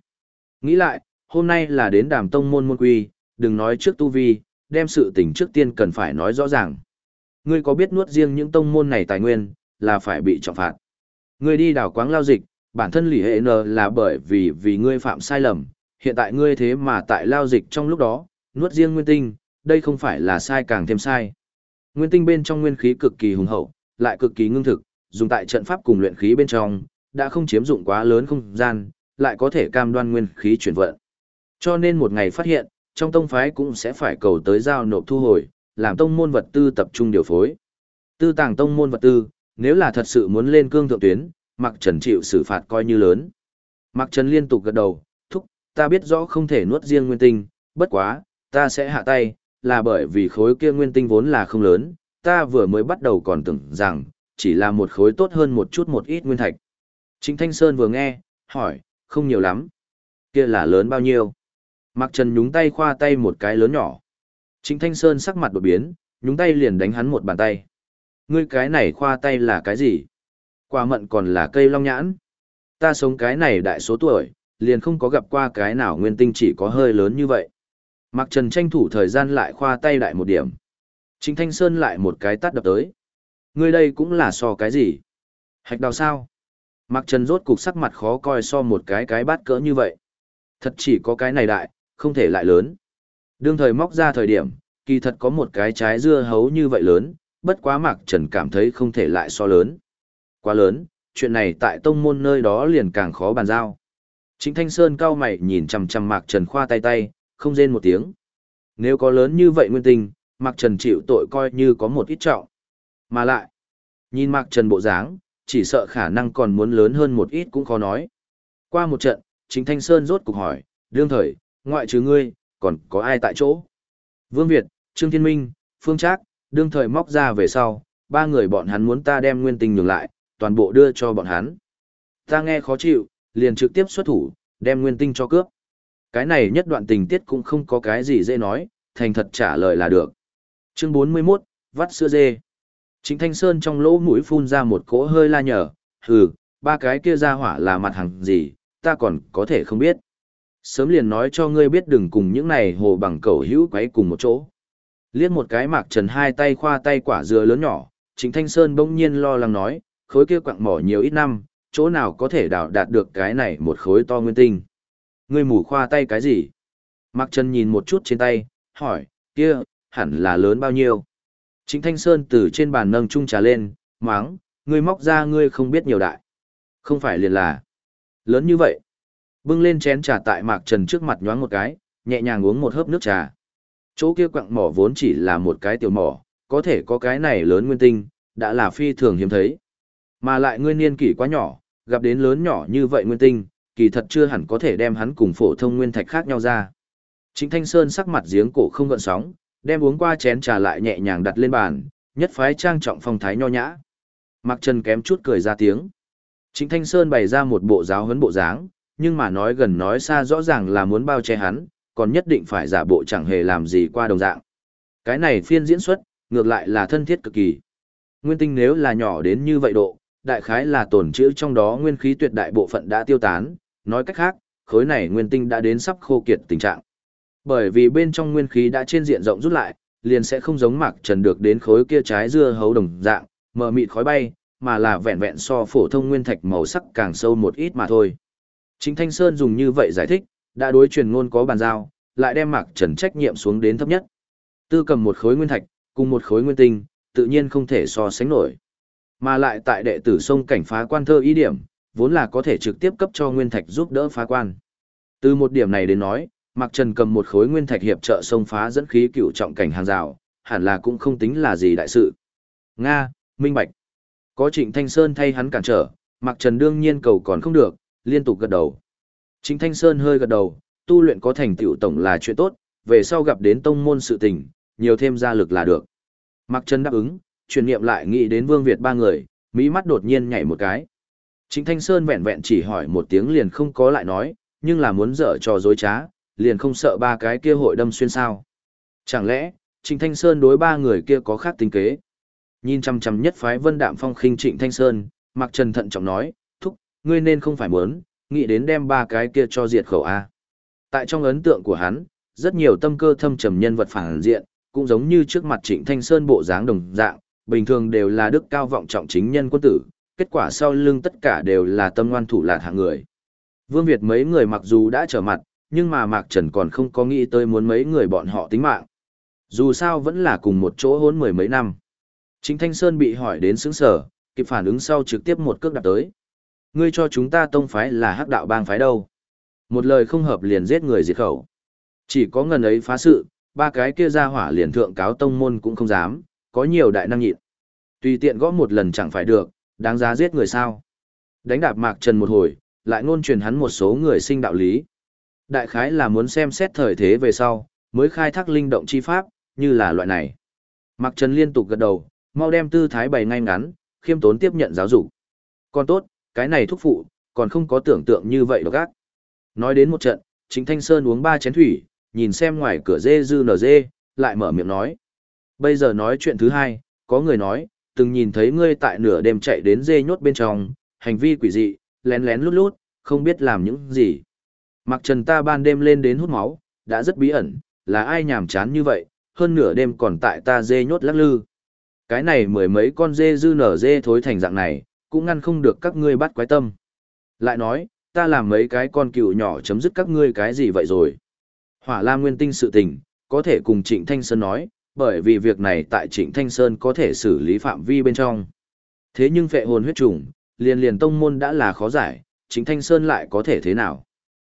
Nghĩ lại, hôm nay là đến đàm tông môn môn quy, đừng nói trước tu vi, đem sự tình trước tiên cần phải nói rõ ràng. Ngươi có biết nuốt riêng những tông môn này tài nguyên, là phải bị trọng phạt. Ngươi đi đảo quáng lao dịch, bản thân lì hệ n là bởi vì vì ngươi phạm sai lầm, hiện tại ngươi thế mà tại lao dịch trong lúc đó, nuốt riêng nguyên tinh, đây không phải là sai càng thêm sai. Nguyên tinh bên trong nguyên khí cực kỳ hùng hậu, lại cực kỳ ngưng thực, dùng tại trận pháp cùng luyện khí bên trong, đã không chiếm dụng quá lớn không gian, lại có thể cam đoan nguyên khí chuyển vận. Cho nên một ngày phát hiện, trong tông phái cũng sẽ phải cầu tới giao nộp thu hồi, làm tông môn vật tư tập trung điều phối. Tư tàng tông môn vật tư, nếu là thật sự muốn lên cương thượng tuyến, Mạc Trần chịu xử phạt coi như lớn. Mạc Trần liên tục gật đầu, thúc, ta biết rõ không thể nuốt riêng nguyên tinh, bất quá, ta sẽ hạ tay, là bởi vì khối kia nguyên tinh vốn là không lớn, ta vừa mới bắt đầu còn tưởng rằng, chỉ là một khối tốt hơn một chút một ít nguyên thạch. Trịnh Thanh Sơn vừa nghe, hỏi, không nhiều lắm. Kia là lớn bao nhiêu? Mạc Trần nhúng tay khoa tay một cái lớn nhỏ. Trịnh Thanh Sơn sắc mặt đột biến, nhúng tay liền đánh hắn một bàn tay. Ngươi cái này khoa tay là cái gì? Quả mận còn là cây long nhãn. Ta sống cái này đại số tuổi, liền không có gặp qua cái nào nguyên tinh chỉ có hơi lớn như vậy. Mạc Trần tranh thủ thời gian lại khoa tay đại một điểm. Trịnh Thanh Sơn lại một cái tắt đập tới. Ngươi đây cũng là so cái gì? Hạch đào sao? Mạc Trần rốt cục sắc mặt khó coi so một cái cái bát cỡ như vậy. Thật chỉ có cái này đại, không thể lại lớn. Đương thời móc ra thời điểm, kỳ thật có một cái trái dưa hấu như vậy lớn, bất quá Mạc Trần cảm thấy không thể lại so lớn. Quá lớn, chuyện này tại tông môn nơi đó liền càng khó bàn giao. Trịnh Thanh Sơn cao mày nhìn chằm chằm Mạc Trần khoa tay tay, không rên một tiếng. Nếu có lớn như vậy nguyên tình, Mạc Trần chịu tội coi như có một ít trọng. Mà lại, nhìn Mạc Trần bộ dáng, chỉ sợ khả năng còn muốn lớn hơn một ít cũng khó nói. Qua một trận, Trịnh Thanh Sơn rốt cục hỏi, đương thời, ngoại trừ ngươi, còn có ai tại chỗ? Vương Việt, Trương Thiên Minh, Phương Trác, đương thời móc ra về sau, ba người bọn hắn muốn ta đem nguyên tình nhường lại, toàn bộ đưa cho bọn hắn. Ta nghe khó chịu, liền trực tiếp xuất thủ, đem nguyên tinh cho cướp. Cái này nhất đoạn tình tiết cũng không có cái gì dễ nói, thành thật trả lời là được. Chương 41, vắt sữa dê. Chính Thanh Sơn trong lỗ mũi phun ra một cỗ hơi la nhở, hừ, ba cái kia ra hỏa là mặt hàng gì, ta còn có thể không biết. Sớm liền nói cho ngươi biết đừng cùng những này hồ bằng cầu hữu quấy cùng một chỗ. Liếc một cái mạc trần hai tay khoa tay quả dừa lớn nhỏ, chính Thanh Sơn bỗng nhiên lo lắng nói, khối kia quặng mỏ nhiều ít năm, chỗ nào có thể đào đạt được cái này một khối to nguyên tinh. Ngươi mù khoa tay cái gì? Mạc Trần nhìn một chút trên tay, hỏi, kia, hẳn là lớn bao nhiêu? Chính Thanh Sơn từ trên bàn nâng chung trà lên, máng, ngươi móc ra ngươi không biết nhiều đại. Không phải liền là lớn như vậy. Bưng lên chén trà tại Mạc Trần trước mặt nhoáng một cái, nhẹ nhàng uống một hớp nước trà. Chỗ kia quặng mỏ vốn chỉ là một cái tiểu mỏ, có thể có cái này lớn nguyên tinh, đã là phi thường hiếm thấy. Mà lại ngươi niên kỷ quá nhỏ, gặp đến lớn nhỏ như vậy nguyên tinh, kỳ thật chưa hẳn có thể đem hắn cùng phổ thông nguyên thạch khác nhau ra. Trịnh Thanh Sơn sắc mặt giếng cổ không gợn sóng, đem uống qua chén trà lại nhẹ nhàng đặt lên bàn, nhất phái trang trọng phong thái nho nhã. Mặc Trần kém chút cười ra tiếng. Trịnh Thanh Sơn bày ra một bộ giáo huấn bộ dáng, nhưng mà nói gần nói xa rõ ràng là muốn bao che hắn, còn nhất định phải giả bộ chẳng hề làm gì qua đồng dạng. Cái này phiên diễn xuất, ngược lại là thân thiết cực kỳ. Nguyên tinh nếu là nhỏ đến như vậy độ, đại khái là tổn trữ trong đó nguyên khí tuyệt đại bộ phận đã tiêu tán, nói cách khác, khối này nguyên tinh đã đến sắp khô kiệt tình trạng. Bởi vì bên trong nguyên khí đã trên diện rộng rút lại, liền sẽ không giống mạc trần được đến khối kia trái dưa hấu đồng dạng, mờ mịt khói bay, mà là vẹn vẹn so phổ thông nguyên thạch màu sắc càng sâu một ít mà thôi. Chính Thanh Sơn dùng như vậy giải thích, đã đối truyền ngôn có bàn giao, lại đem mạc trần trách nhiệm xuống đến thấp nhất. Tư cầm một khối nguyên thạch, cùng một khối nguyên tinh, tự nhiên không thể so sánh nổi. Mà lại tại đệ tử sông cảnh phá quan thơ ý điểm, vốn là có thể trực tiếp cấp cho nguyên thạch giúp đỡ phá quan. Từ một điểm này đến nói, Mạc Trần cầm một khối nguyên thạch hiệp trợ sông phá dẫn khí cựu trọng cảnh hàng rào, hẳn là cũng không tính là gì đại sự. Nga, minh bạch. Có Trịnh Thanh Sơn thay hắn cản trở, Mạc Trần đương nhiên cầu còn không được, liên tục gật đầu. Trịnh Thanh Sơn hơi gật đầu, tu luyện có thành tựu tổng là chuyện tốt, về sau gặp đến tông môn sự tình, nhiều thêm gia lực là được. Mạc Trần đáp ứng, truyền niệm lại nghĩ đến Vương Việt ba người, mỹ mắt đột nhiên nhảy một cái. Trịnh Thanh Sơn vẹn vẹn chỉ hỏi một tiếng liền không có lại nói, nhưng là muốn dở trò dối trá, liền không sợ ba cái kia hội đâm xuyên sao. Chẳng lẽ, Trịnh Thanh Sơn đối ba người kia có khác tính kế? Nhìn chăm chăm nhất phái vân đạm phong khinh Trịnh Thanh Sơn, Mạc Trần thận trọng nói, thúc, ngươi nên không phải muốn, nghĩ đến đem ba cái kia cho diệt khẩu A. Tại trong ấn tượng của hắn, rất nhiều tâm cơ thâm trầm nhân vật phản diện, cũng giống như trước mặt Trịnh Thanh Sơn bộ dáng đồng dạng, bình thường đều là đức cao vọng trọng chính nhân quân tử, kết quả sau lưng tất cả đều là tâm ngoan thủ lạt hạng người. Vương Việt mấy người mặc dù đã trở mặt, nhưng mà Mạc Trần còn không có nghĩ tới muốn mấy người bọn họ tính mạng. Dù sao vẫn là cùng một chỗ hốn mười mấy năm. Chính Thanh Sơn bị hỏi đến sững sở, kịp phản ứng sau trực tiếp một cước đạp tới. Ngươi cho chúng ta tông phái là hắc đạo bang phái đâu. Một lời không hợp liền giết người diệt khẩu. Chỉ có ngần ấy phá sự, ba cái kia ra hỏa liền thượng cáo tông môn cũng không dám, có nhiều đại năng nhịn. Tùy tiện gõ một lần chẳng phải được, đáng giá giết người sao. Đánh đạp Mạc Trần một hồi, lại ngôn truyền hắn một số người sinh đạo lý. Đại khái là muốn xem xét thời thế về sau, mới khai thác linh động chi pháp, như là loại này. Mạc Trần liên tục gật đầu, mau đem tư thái bày ngay ngắn, khiêm tốn tiếp nhận giáo dục. Còn tốt, cái này thúc phụ, còn không có tưởng tượng như vậy đâu các. Nói đến một trận, chính Thanh Sơn uống ba chén thủy, nhìn xem ngoài cửa dê dư nở dê, lại mở miệng nói. Bây giờ nói chuyện thứ hai, có người nói, từng nhìn thấy ngươi tại nửa đêm chạy đến dê nhốt bên trong, hành vi quỷ dị, lén lén lút lút, không biết làm những gì. Mặc trần ta ban đêm lên đến hút máu, đã rất bí ẩn, là ai nhàm chán như vậy, hơn nửa đêm còn tại ta dê nhốt lắc lư. Cái này mười mấy con dê dư nở dê thối thành dạng này, cũng ngăn không được các ngươi bắt quái tâm. Lại nói, ta làm mấy cái con cựu nhỏ chấm dứt các ngươi cái gì vậy rồi. Hỏa Lam Nguyên Tinh sự tình, có thể cùng Trịnh Thanh Sơn nói, bởi vì việc này tại Trịnh Thanh Sơn có thể xử lý phạm vi bên trong. Thế nhưng phệ hồn huyết trùng, liền liền tông môn đã là khó giải, Trịnh Thanh Sơn lại có thể thế nào?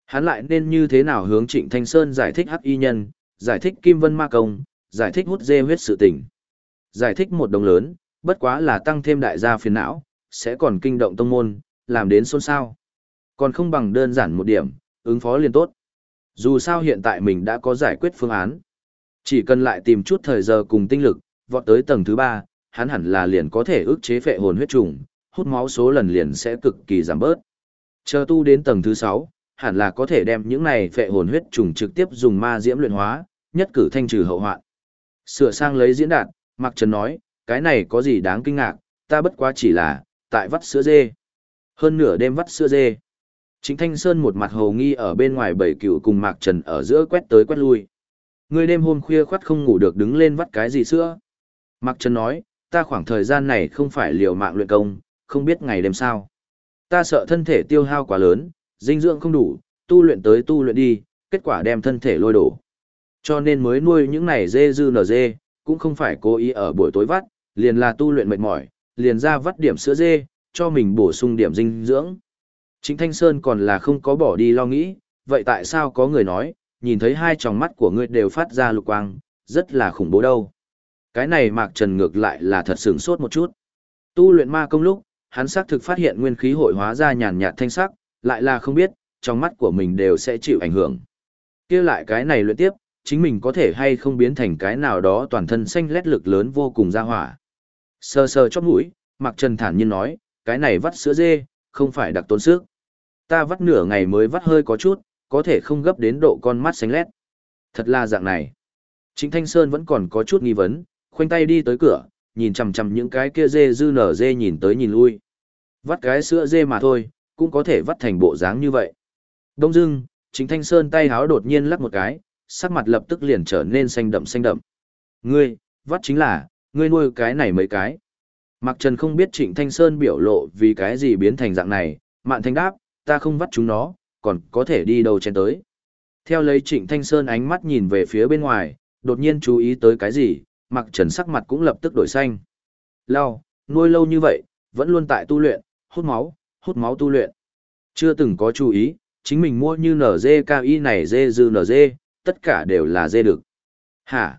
Hắn lại nên như thế nào hướng Trịnh Thanh Sơn giải thích hắc y nhân, giải thích Kim Vân Ma Công, giải thích hút dê huyết sự tình. Giải thích một đồng lớn, bất quá là tăng thêm đại gia phiền não, sẽ còn kinh động tông môn, làm đến xôn xao. Còn không bằng đơn giản một điểm, ứng phó liền tốt. Dù sao hiện tại mình đã có giải quyết phương án. Chỉ cần lại tìm chút thời giờ cùng tinh lực, vọt tới tầng thứ ba, hắn hẳn là liền có thể ức chế phệ hồn huyết trùng, hút máu số lần liền sẽ cực kỳ giảm bớt. Chờ tu đến tầng thứ sáu hẳn là có thể đem những này phệ hồn huyết trùng trực tiếp dùng ma diễm luyện hóa, nhất cử thanh trừ hậu hoạn. Sửa sang lấy diễn đạt, Mạc Trần nói, cái này có gì đáng kinh ngạc, ta bất quá chỉ là, tại vắt sữa dê. Hơn nửa đêm vắt sữa dê. Chính Thanh Sơn một mặt hồ nghi ở bên ngoài bảy cựu cùng Mạc Trần ở giữa quét tới quét lui. Ngươi đêm hôm khuya khoắt không ngủ được đứng lên vắt cái gì sữa. Mạc Trần nói, ta khoảng thời gian này không phải liều mạng luyện công, không biết ngày đêm sao. Ta sợ thân thể tiêu hao quá lớn, dinh dưỡng không đủ, tu luyện tới tu luyện đi, kết quả đem thân thể lôi đổ. Cho nên mới nuôi những này dê dư nở dê, cũng không phải cố ý ở buổi tối vắt, liền là tu luyện mệt mỏi, liền ra vắt điểm sữa dê, cho mình bổ sung điểm dinh dưỡng. Chính Thanh Sơn còn là không có bỏ đi lo nghĩ, vậy tại sao có người nói, nhìn thấy hai tròng mắt của ngươi đều phát ra lục quang, rất là khủng bố đâu. Cái này Mạc Trần ngược lại là thật sửng sốt một chút. Tu luyện ma công lúc, hắn xác thực phát hiện nguyên khí hội hóa ra nhàn nhạt thanh sắc, lại là không biết, trong mắt của mình đều sẽ chịu ảnh hưởng. kia lại cái này luyện tiếp, chính mình có thể hay không biến thành cái nào đó toàn thân xanh lét lực lớn vô cùng ra hỏa. Sờ sờ chóp mũi, Mạc Trần thản nhiên nói, cái này vắt sữa dê, không phải đặc tốn sức. Ta vắt nửa ngày mới vắt hơi có chút, có thể không gấp đến độ con mắt xanh lét. Thật là dạng này. Trịnh Thanh Sơn vẫn còn có chút nghi vấn, khoanh tay đi tới cửa, nhìn chằm chằm những cái kia dê dư nở dê nhìn tới nhìn lui. Vắt cái sữa dê mà thôi, cũng có thể vắt thành bộ dáng như vậy. Đông dưng, Trịnh Thanh Sơn tay háo đột nhiên lắc một cái, sắc mặt lập tức liền trở nên xanh đậm xanh đậm. Ngươi, vắt chính là, ngươi nuôi cái này mấy cái. Mạc Trần không biết Trịnh Thanh Sơn biểu lộ vì cái gì biến thành dạng này, Mạn Thanh đáp, ta không vắt chúng nó, còn có thể đi đâu chen tới. Theo lấy Trịnh Thanh Sơn ánh mắt nhìn về phía bên ngoài, đột nhiên chú ý tới cái gì, mặc Trần sắc mặt cũng lập tức đổi xanh. Lao, nuôi lâu như vậy, vẫn luôn tại tu luyện, hút máu, hút máu tu luyện. Chưa từng có chú ý, chính mình mua như NZKI này dê dư NZ, tất cả đều là dê được. Hả?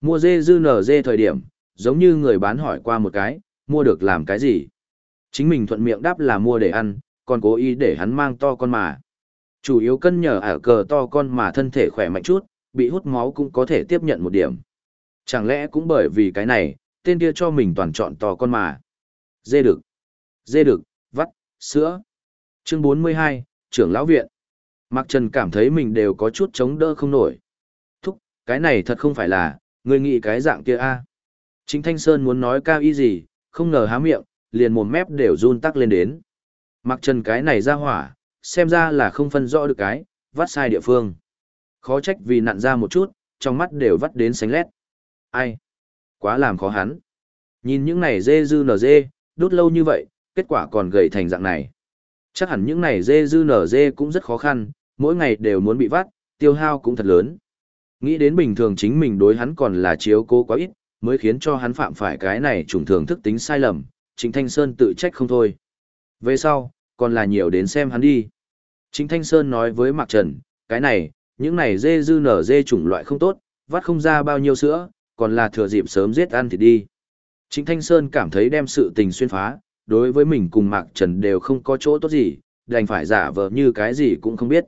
Mua dê dư NZ thời điểm, giống như người bán hỏi qua một cái, mua được làm cái gì? Chính mình thuận miệng đáp là mua để ăn, còn cố ý để hắn mang to con mà. Chủ yếu cân nhờ ở cờ to con mà thân thể khỏe mạnh chút, bị hút máu cũng có thể tiếp nhận một điểm. Chẳng lẽ cũng bởi vì cái này, tên kia cho mình toàn chọn to con mà. Dê được. Dê được, vắt, sữa. Chương 42, trưởng lão viện. Mạc Trần cảm thấy mình đều có chút chống đỡ không nổi. Thúc, cái này thật không phải là, người nghĩ cái dạng kia a Chính Thanh Sơn muốn nói cao ý gì, không ngờ há miệng, liền một mép đều run tắc lên đến. Mạc Trần cái này ra hỏa, xem ra là không phân rõ được cái, vắt sai địa phương. Khó trách vì nặn ra một chút, trong mắt đều vắt đến sánh lét. Ai? Quá làm khó hắn. Nhìn những này dê dư nở dê, đốt lâu như vậy, kết quả còn gầy thành dạng này. Chắc hẳn những này dê dư nở dê cũng rất khó khăn, mỗi ngày đều muốn bị vắt, tiêu hao cũng thật lớn. Nghĩ đến bình thường chính mình đối hắn còn là chiếu cố quá ít, mới khiến cho hắn phạm phải cái này trùng thường thức tính sai lầm, Trịnh Thanh Sơn tự trách không thôi. Về sau, còn là nhiều đến xem hắn đi. Trịnh Thanh Sơn nói với Mạc Trần, cái này, những này dê dư nở dê chủng loại không tốt, vắt không ra bao nhiêu sữa, còn là thừa dịp sớm giết ăn thì đi. Trịnh Thanh Sơn cảm thấy đem sự tình xuyên phá, đối với mình cùng Mạc Trần đều không có chỗ tốt gì, đành phải giả vờ như cái gì cũng không biết.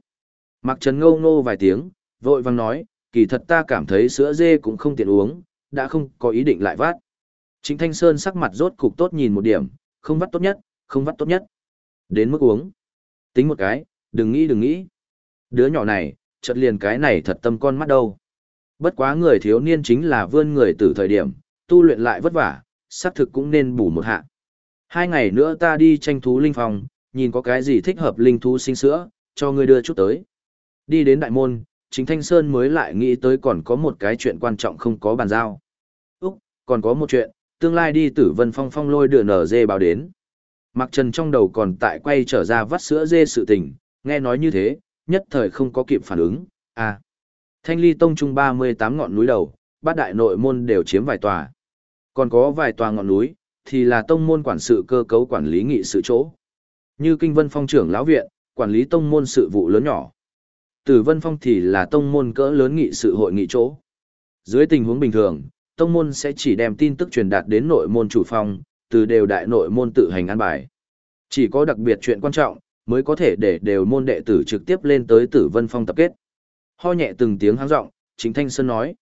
Mạc Trần ngâu ngô vài tiếng, vội vang nói, kỳ thật ta cảm thấy sữa dê cũng không tiện uống, đã không có ý định lại vắt. Trịnh Thanh Sơn sắc mặt rốt cục tốt nhìn một điểm, không vắt tốt nhất, không vắt tốt nhất. Đến mức uống. Tính một cái, đừng nghĩ đừng nghĩ. Đứa nhỏ này, chợt liền cái này thật tâm con mắt đâu. Bất quá người thiếu niên chính là vươn người từ thời điểm, tu luyện lại vất vả, xác thực cũng nên bù một hạ. Hai ngày nữa ta đi tranh thú linh phòng, nhìn có cái gì thích hợp linh thú sinh sữa, cho ngươi đưa chút tới. Đi đến đại môn, chính Thanh Sơn mới lại nghĩ tới còn có một cái chuyện quan trọng không có bàn giao. Úc, còn có một chuyện, tương lai đi tử vân phong phong lôi đưa nở dê báo đến. Mặc trần trong đầu còn tại quay trở ra vắt sữa dê sự tình, nghe nói như thế, nhất thời không có kịp phản ứng, à. Thanh ly tông trung 38 ngọn núi đầu, bát đại nội môn đều chiếm vài tòa. Còn có vài tòa ngọn núi, thì là tông môn quản sự cơ cấu quản lý nghị sự chỗ. Như kinh vân phong trưởng lão viện, quản lý tông môn sự vụ lớn nhỏ. Tử vân phong thì là tông môn cỡ lớn nghị sự hội nghị chỗ. Dưới tình huống bình thường, tông môn sẽ chỉ đem tin tức truyền đạt đến nội môn chủ phong, từ đều đại nội môn tự hành an bài. Chỉ có đặc biệt chuyện quan trọng, mới có thể để đều môn đệ tử trực tiếp lên tới tử vân phong tập kết. Ho nhẹ từng tiếng háng rộng, chính thanh sơn nói.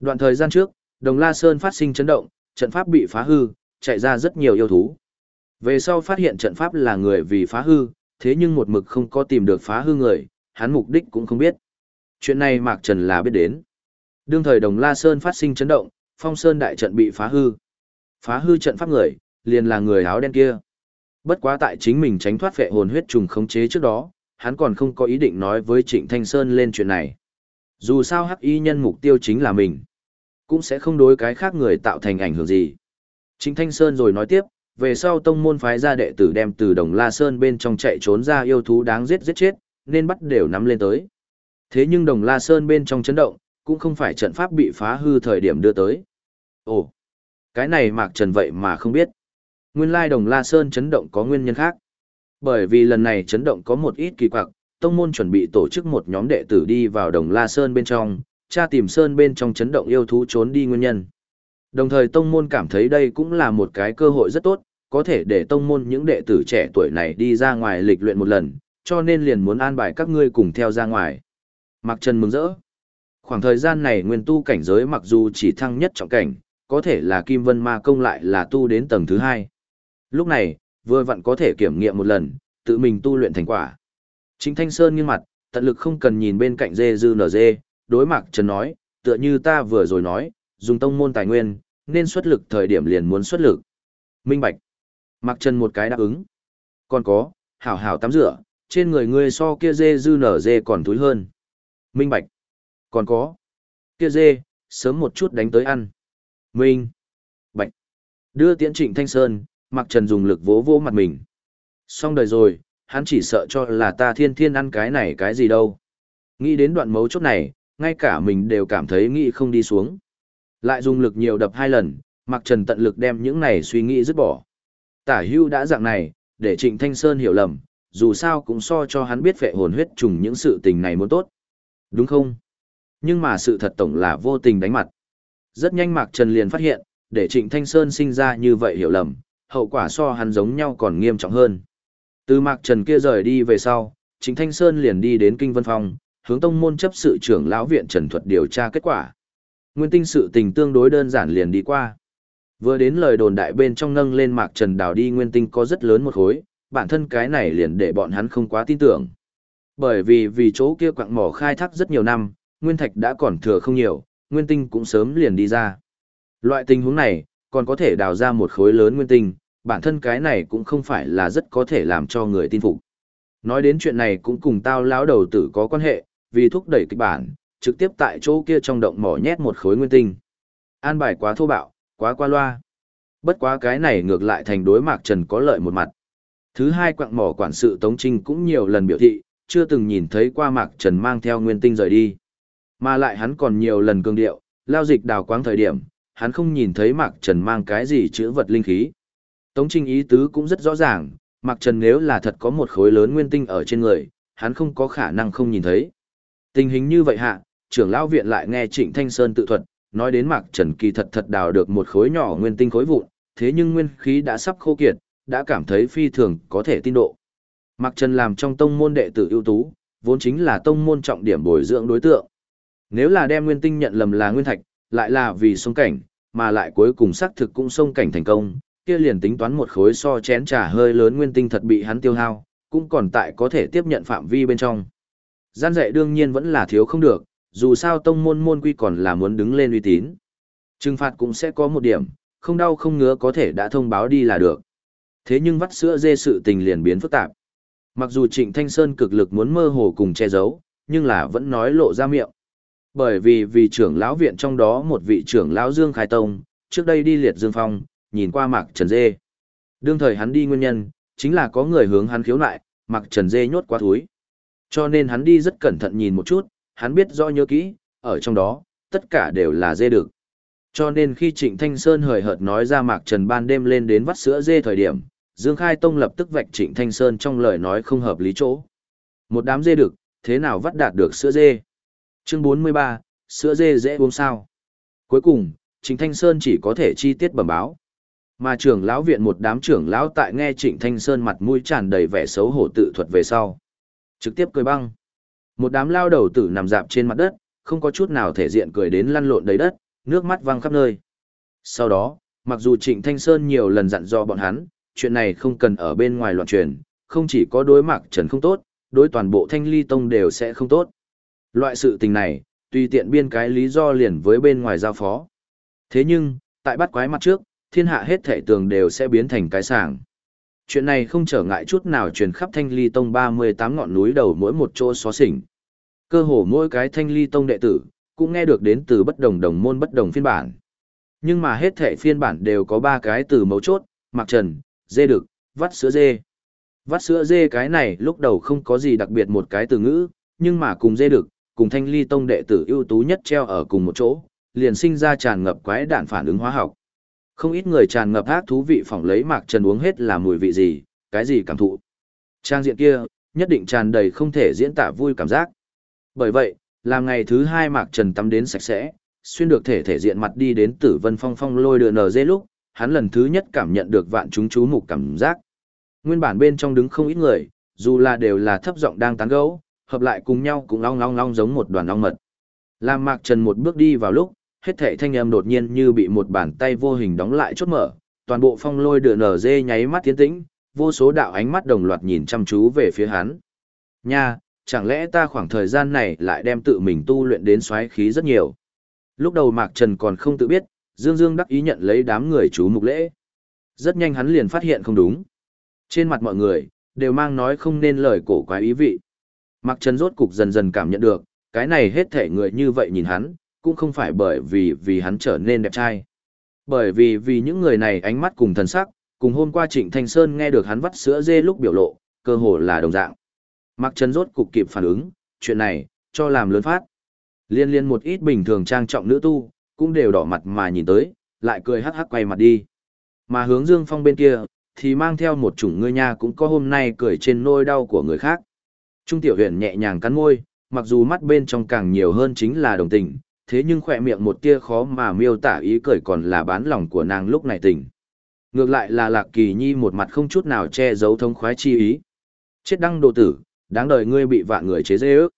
Đoạn thời gian trước, đồng la sơn phát sinh chấn động, trận pháp bị phá hư, chạy ra rất nhiều yêu thú. Về sau phát hiện trận pháp là người vì phá hư, thế nhưng một mực không có tìm được phá hư người, hắn mục đích cũng không biết. Chuyện này Mạc Trần là biết đến. Đương thời Đồng La Sơn phát sinh chấn động, Phong Sơn đại trận bị phá hư. Phá hư trận pháp người, liền là người áo đen kia. Bất quá tại chính mình tránh thoát phệ hồn huyết trùng khống chế trước đó, hắn còn không có ý định nói với Trịnh Thanh Sơn lên chuyện này. Dù sao hắc y nhân mục tiêu chính là mình, cũng sẽ không đối cái khác người tạo thành ảnh hưởng gì. Trịnh Thanh Sơn rồi nói tiếp, về sau tông môn phái ra đệ tử đem từ Đồng La Sơn bên trong chạy trốn ra yêu thú đáng giết giết chết, nên bắt đều nắm lên tới. Thế nhưng Đồng La Sơn bên trong chấn động, cũng không phải trận pháp bị phá hư thời điểm đưa tới. Ồ, cái này Mạc Trần vậy mà không biết. Nguyên lai Đồng La Sơn chấn động có nguyên nhân khác. Bởi vì lần này chấn động có một ít kỳ quặc, tông môn chuẩn bị tổ chức một nhóm đệ tử đi vào Đồng La Sơn bên trong, tra tìm Sơn bên trong chấn động yêu thú trốn đi nguyên nhân. Đồng thời tông môn cảm thấy đây cũng là một cái cơ hội rất tốt, có thể để tông môn những đệ tử trẻ tuổi này đi ra ngoài lịch luyện một lần, cho nên liền muốn an bài các ngươi cùng theo ra ngoài. Mạc Trần mừng rỡ. Khoảng thời gian này nguyên tu cảnh giới mặc dù chỉ thăng nhất trọng cảnh, có thể là Kim Vân Ma Công lại là tu đến tầng thứ hai. Lúc này, vừa vặn có thể kiểm nghiệm một lần, tự mình tu luyện thành quả. Chính Thanh Sơn nghiêng mặt, tận lực không cần nhìn bên cạnh dê dư nở dê, đối mặt Trần nói, tựa như ta vừa rồi nói, dùng tông môn tài nguyên, nên xuất lực thời điểm liền muốn xuất lực. Minh Bạch. Mạc Trần một cái đáp ứng. Còn có, hảo hảo tắm rửa, trên người ngươi so kia dê dư nở dê còn thúi hơn. Minh Bạch. Còn có. Kia dê, sớm một chút đánh tới ăn. Minh. Bạch. Đưa tiễn trịnh Thanh Sơn, Mạc Trần dùng lực vỗ vỗ mặt mình. Xong đời rồi, hắn chỉ sợ cho là ta thiên thiên ăn cái này cái gì đâu. Nghĩ đến đoạn mấu chốt này, ngay cả mình đều cảm thấy nghĩ không đi xuống. Lại dùng lực nhiều đập hai lần, Mạc Trần tận lực đem những này suy nghĩ dứt bỏ. Tả hưu đã dạng này, để Trịnh Thanh Sơn hiểu lầm, dù sao cũng so cho hắn biết phệ hồn huyết trùng những sự tình này muốn tốt. Đúng không? Nhưng mà sự thật tổng là vô tình đánh mặt. Rất nhanh Mạc Trần liền phát hiện, để Trịnh Thanh Sơn sinh ra như vậy hiểu lầm, hậu quả so hắn giống nhau còn nghiêm trọng hơn. Từ Mạc Trần kia rời đi về sau, Trịnh Thanh Sơn liền đi đến Kinh Vân Phong, hướng tông môn chấp sự trưởng lão viện Trần Thuật điều tra kết quả. Nguyên tinh sự tình tương đối đơn giản liền đi qua. Vừa đến lời đồn đại bên trong nâng lên Mạc Trần đào đi nguyên tinh có rất lớn một khối, bản thân cái này liền để bọn hắn không quá tin tưởng. Bởi vì vì chỗ kia quặng mỏ khai thác rất nhiều năm, nguyên thạch đã còn thừa không nhiều, nguyên tinh cũng sớm liền đi ra. Loại tình huống này, còn có thể đào ra một khối lớn nguyên tinh, bản thân cái này cũng không phải là rất có thể làm cho người tin phục. Nói đến chuyện này cũng cùng tao lão đầu tử có quan hệ, vì thúc đẩy kịch bản, trực tiếp tại chỗ kia trong động mỏ nhét một khối nguyên tinh. An bài quá thô bạo, quá qua loa. Bất quá cái này ngược lại thành đối mạc trần có lợi một mặt. Thứ hai quặng mỏ quản sự Tống Trinh cũng nhiều lần biểu thị, chưa từng nhìn thấy qua mạc trần mang theo nguyên tinh rời đi. Mà lại hắn còn nhiều lần cương điệu, lao dịch đào quáng thời điểm, hắn không nhìn thấy mạc trần mang cái gì chữ vật linh khí. Tống Trinh ý tứ cũng rất rõ ràng, mạc trần nếu là thật có một khối lớn nguyên tinh ở trên người, hắn không có khả năng không nhìn thấy. Tình hình như vậy hạ, trưởng lão viện lại nghe Trịnh Thanh Sơn tự thuật, nói đến Mạc Trần kỳ thật thật đào được một khối nhỏ nguyên tinh khối vụn, thế nhưng nguyên khí đã sắp khô kiệt, đã cảm thấy phi thường có thể tin độ. Mạc Trần làm trong tông môn đệ tử ưu tú, vốn chính là tông môn trọng điểm bồi dưỡng đối tượng. Nếu là đem nguyên tinh nhận lầm là nguyên thạch, lại là vì sông cảnh, mà lại cuối cùng xác thực cũng sông cảnh thành công, kia liền tính toán một khối so chén trà hơi lớn nguyên tinh thật bị hắn tiêu hao, cũng còn tại có thể tiếp nhận phạm vi bên trong. Gian dạy đương nhiên vẫn là thiếu không được, dù sao tông môn môn quy còn là muốn đứng lên uy tín. Trừng phạt cũng sẽ có một điểm, không đau không ngứa có thể đã thông báo đi là được. Thế nhưng vắt sữa dê sự tình liền biến phức tạp. Mặc dù Trịnh Thanh Sơn cực lực muốn mơ hồ cùng che giấu, nhưng là vẫn nói lộ ra miệng. Bởi vì vì trưởng lão viện trong đó một vị trưởng lão Dương Khai Tông, trước đây đi liệt Dương Phong, nhìn qua Mạc Trần Dê. Đương thời hắn đi nguyên nhân, chính là có người hướng hắn khiếu nại, Mạc Trần Dê nhốt quá thúi. Cho nên hắn đi rất cẩn thận nhìn một chút, hắn biết rõ nhớ kỹ, ở trong đó, tất cả đều là dê được. Cho nên khi Trịnh Thanh Sơn hời hợt nói ra Mạc Trần ban đêm lên đến vắt sữa dê thời điểm, Dương Khai Tông lập tức vạch Trịnh Thanh Sơn trong lời nói không hợp lý chỗ. Một đám dê được, thế nào vắt đạt được sữa dê? Chương 43, sữa dê dễ uống sao? Cuối cùng, Trịnh Thanh Sơn chỉ có thể chi tiết bẩm báo. Mà trưởng lão viện một đám trưởng lão tại nghe Trịnh Thanh Sơn mặt mũi tràn đầy vẻ xấu hổ tự thuật về sau. Trực tiếp cười băng. Một đám lao đầu tử nằm dạp trên mặt đất, không có chút nào thể diện cười đến lăn lộn đầy đất, nước mắt văng khắp nơi. Sau đó, mặc dù Trịnh Thanh Sơn nhiều lần dặn dò bọn hắn, chuyện này không cần ở bên ngoài loạn truyền, không chỉ có đối mặt Trần không tốt, đối toàn bộ thanh ly tông đều sẽ không tốt. Loại sự tình này, tùy tiện biên cái lý do liền với bên ngoài giao phó. Thế nhưng, tại bắt quái mặt trước, thiên hạ hết thể tường đều sẽ biến thành cái sàng. Chuyện này không trở ngại chút nào truyền khắp thanh ly tông 38 ngọn núi đầu mỗi một chỗ xó xỉnh. Cơ hồ mỗi cái thanh ly tông đệ tử, cũng nghe được đến từ bất đồng đồng môn bất đồng phiên bản. Nhưng mà hết thể phiên bản đều có ba cái từ mấu chốt, mặc trần, dê đực, vắt sữa dê. Vắt sữa dê cái này lúc đầu không có gì đặc biệt một cái từ ngữ, nhưng mà cùng dê đực, cùng thanh ly tông đệ tử ưu tú nhất treo ở cùng một chỗ, liền sinh ra tràn ngập quái đạn phản ứng hóa học. Không ít người tràn ngập ác thú vị phỏng lấy mạc trần uống hết là mùi vị gì, cái gì cảm thụ. Trang diện kia, nhất định tràn đầy không thể diễn tả vui cảm giác. Bởi vậy, làm ngày thứ hai mạc trần tắm đến sạch sẽ, xuyên được thể thể diện mặt đi đến tử vân phong phong lôi đưa nở dê lúc, hắn lần thứ nhất cảm nhận được vạn chúng chú mục cảm giác. Nguyên bản bên trong đứng không ít người, dù là đều là thấp giọng đang tán gẫu, hợp lại cùng nhau cũng long long long giống một đoàn long mật. Làm Mạc Trần một bước đi vào lúc, hết thảy thanh âm đột nhiên như bị một bàn tay vô hình đóng lại chốt mở, toàn bộ phong lôi đưa nở dê nháy mắt tiến tĩnh, vô số đạo ánh mắt đồng loạt nhìn chăm chú về phía hắn. Nha, chẳng lẽ ta khoảng thời gian này lại đem tự mình tu luyện đến xoáy khí rất nhiều. Lúc đầu Mạc Trần còn không tự biết, Dương Dương đắc ý nhận lấy đám người chú mục lễ. Rất nhanh hắn liền phát hiện không đúng. Trên mặt mọi người, đều mang nói không nên lời cổ quái ý vị. Mạc Trần rốt cục dần dần cảm nhận được, cái này hết thể người như vậy nhìn hắn, cũng không phải bởi vì vì hắn trở nên đẹp trai. Bởi vì vì những người này ánh mắt cùng thần sắc, cùng hôm qua Trịnh Thanh Sơn nghe được hắn vắt sữa dê lúc biểu lộ, cơ hồ là đồng dạng. Mạc Trần rốt cục kịp phản ứng, chuyện này, cho làm lớn phát. Liên liên một ít bình thường trang trọng nữ tu, cũng đều đỏ mặt mà nhìn tới, lại cười hắc hắc quay mặt đi. Mà hướng Dương Phong bên kia, thì mang theo một chủng ngươi nha cũng có hôm nay cười trên nôi đau của người khác. Trung tiểu huyền nhẹ nhàng cắn môi, mặc dù mắt bên trong càng nhiều hơn chính là đồng tình, thế nhưng khỏe miệng một tia khó mà miêu tả ý cười còn là bán lòng của nàng lúc này tỉnh. Ngược lại là Lạc Kỳ Nhi một mặt không chút nào che giấu thông khoái chi ý. Chết đăng đồ tử, đáng đời ngươi bị vạn người chế dê ước.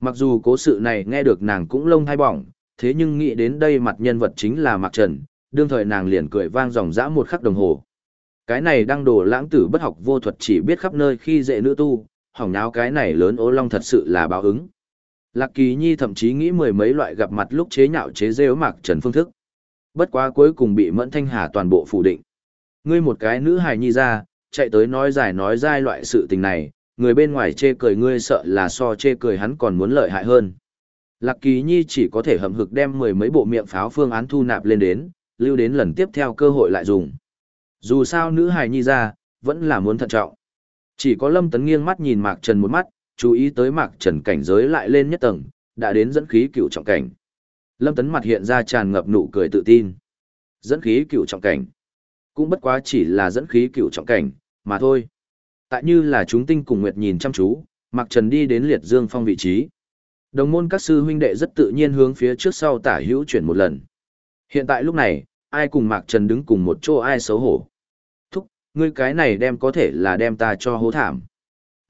Mặc dù cố sự này nghe được nàng cũng lông thay bỏng, thế nhưng nghĩ đến đây mặt nhân vật chính là Mạc Trần, đương thời nàng liền cười vang dòng dã một khắc đồng hồ. Cái này đăng đồ lãng tử bất học vô thuật chỉ biết khắp nơi khi dễ nữ tu, hỏng nháo cái này lớn ố long thật sự là báo ứng. Lạc Kỳ Nhi thậm chí nghĩ mười mấy loại gặp mặt lúc chế nhạo chế giễu Mạc Trần phương thức. Bất quá cuối cùng bị Mẫn Thanh Hà toàn bộ phủ định. Ngươi một cái nữ hài nhi ra, chạy tới nói giải nói dai loại sự tình này, người bên ngoài chê cười ngươi sợ là so chê cười hắn còn muốn lợi hại hơn. Lạc Kỳ Nhi chỉ có thể hậm hực đem mười mấy bộ miệng pháo phương án thu nạp lên đến, lưu đến lần tiếp theo cơ hội lại dùng. Dù sao nữ hài nhi ra, vẫn là muốn thận trọng. Chỉ có Lâm Tấn nghiêng mắt nhìn Mạc Trần một mắt, chú ý tới Mạc Trần cảnh giới lại lên nhất tầng, đã đến dẫn khí cựu trọng cảnh. Lâm Tấn mặt hiện ra tràn ngập nụ cười tự tin. Dẫn khí cựu trọng cảnh. Cũng bất quá chỉ là dẫn khí cựu trọng cảnh, mà thôi. Tại như là chúng tinh cùng nguyệt nhìn chăm chú, Mạc Trần đi đến liệt dương phong vị trí. Đồng môn các sư huynh đệ rất tự nhiên hướng phía trước sau tả hữu chuyển một lần. Hiện tại lúc này, ai cùng Mạc Trần đứng cùng một chỗ ai xấu hổ. Thúc, ngươi cái này đem có thể là đem ta cho hố thảm.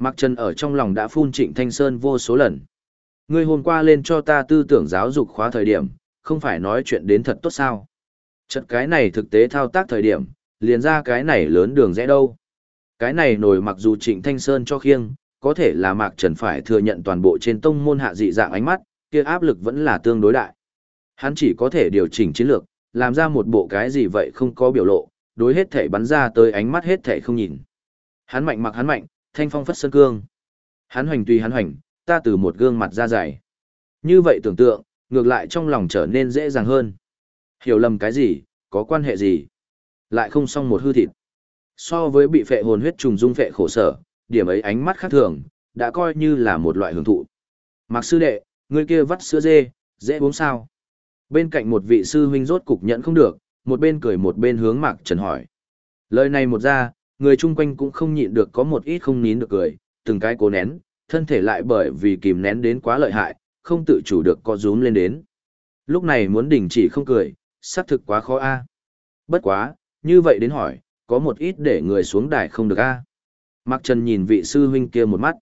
Mạc Trần ở trong lòng đã phun trịnh Thanh Sơn vô số lần. Ngươi hôm qua lên cho ta tư tưởng giáo dục khóa thời điểm, không phải nói chuyện đến thật tốt sao. Trận cái này thực tế thao tác thời điểm, liền ra cái này lớn đường rẽ đâu. Cái này nổi mặc dù trịnh Thanh Sơn cho khiêng, có thể là Mạc Trần phải thừa nhận toàn bộ trên tông môn hạ dị dạng ánh mắt, kia áp lực vẫn là tương đối đại. Hắn chỉ có thể điều chỉnh chiến lược, làm ra một bộ cái gì vậy không có biểu lộ, đối hết thể bắn ra tới ánh mắt hết thể không nhìn. Hắn mạnh mặc hắn mạnh, thanh phong phất sơn cương. Hắn hoành tùy hắn hoành, ta từ một gương mặt ra dày. Như vậy tưởng tượng, ngược lại trong lòng trở nên dễ dàng hơn. Hiểu lầm cái gì, có quan hệ gì. Lại không xong một hư thịt. So với bị phệ hồn huyết trùng dung phệ khổ sở, điểm ấy ánh mắt khác thường, đã coi như là một loại hưởng thụ. Mạc sư đệ, người kia vắt sữa dê, dễ uống sao? Bên cạnh một vị sư huynh rốt cục nhận không được, một bên cười một bên hướng Mạc Trần hỏi. Lời này một ra, người chung quanh cũng không nhịn được có một ít không nín được cười, từng cái cố nén, thân thể lại bởi vì kìm nén đến quá lợi hại, không tự chủ được co rúm lên đến. Lúc này muốn đình chỉ không cười, xác thực quá khó a. Bất quá, như vậy đến hỏi, có một ít để người xuống đài không được a. Mạc Trần nhìn vị sư huynh kia một mắt.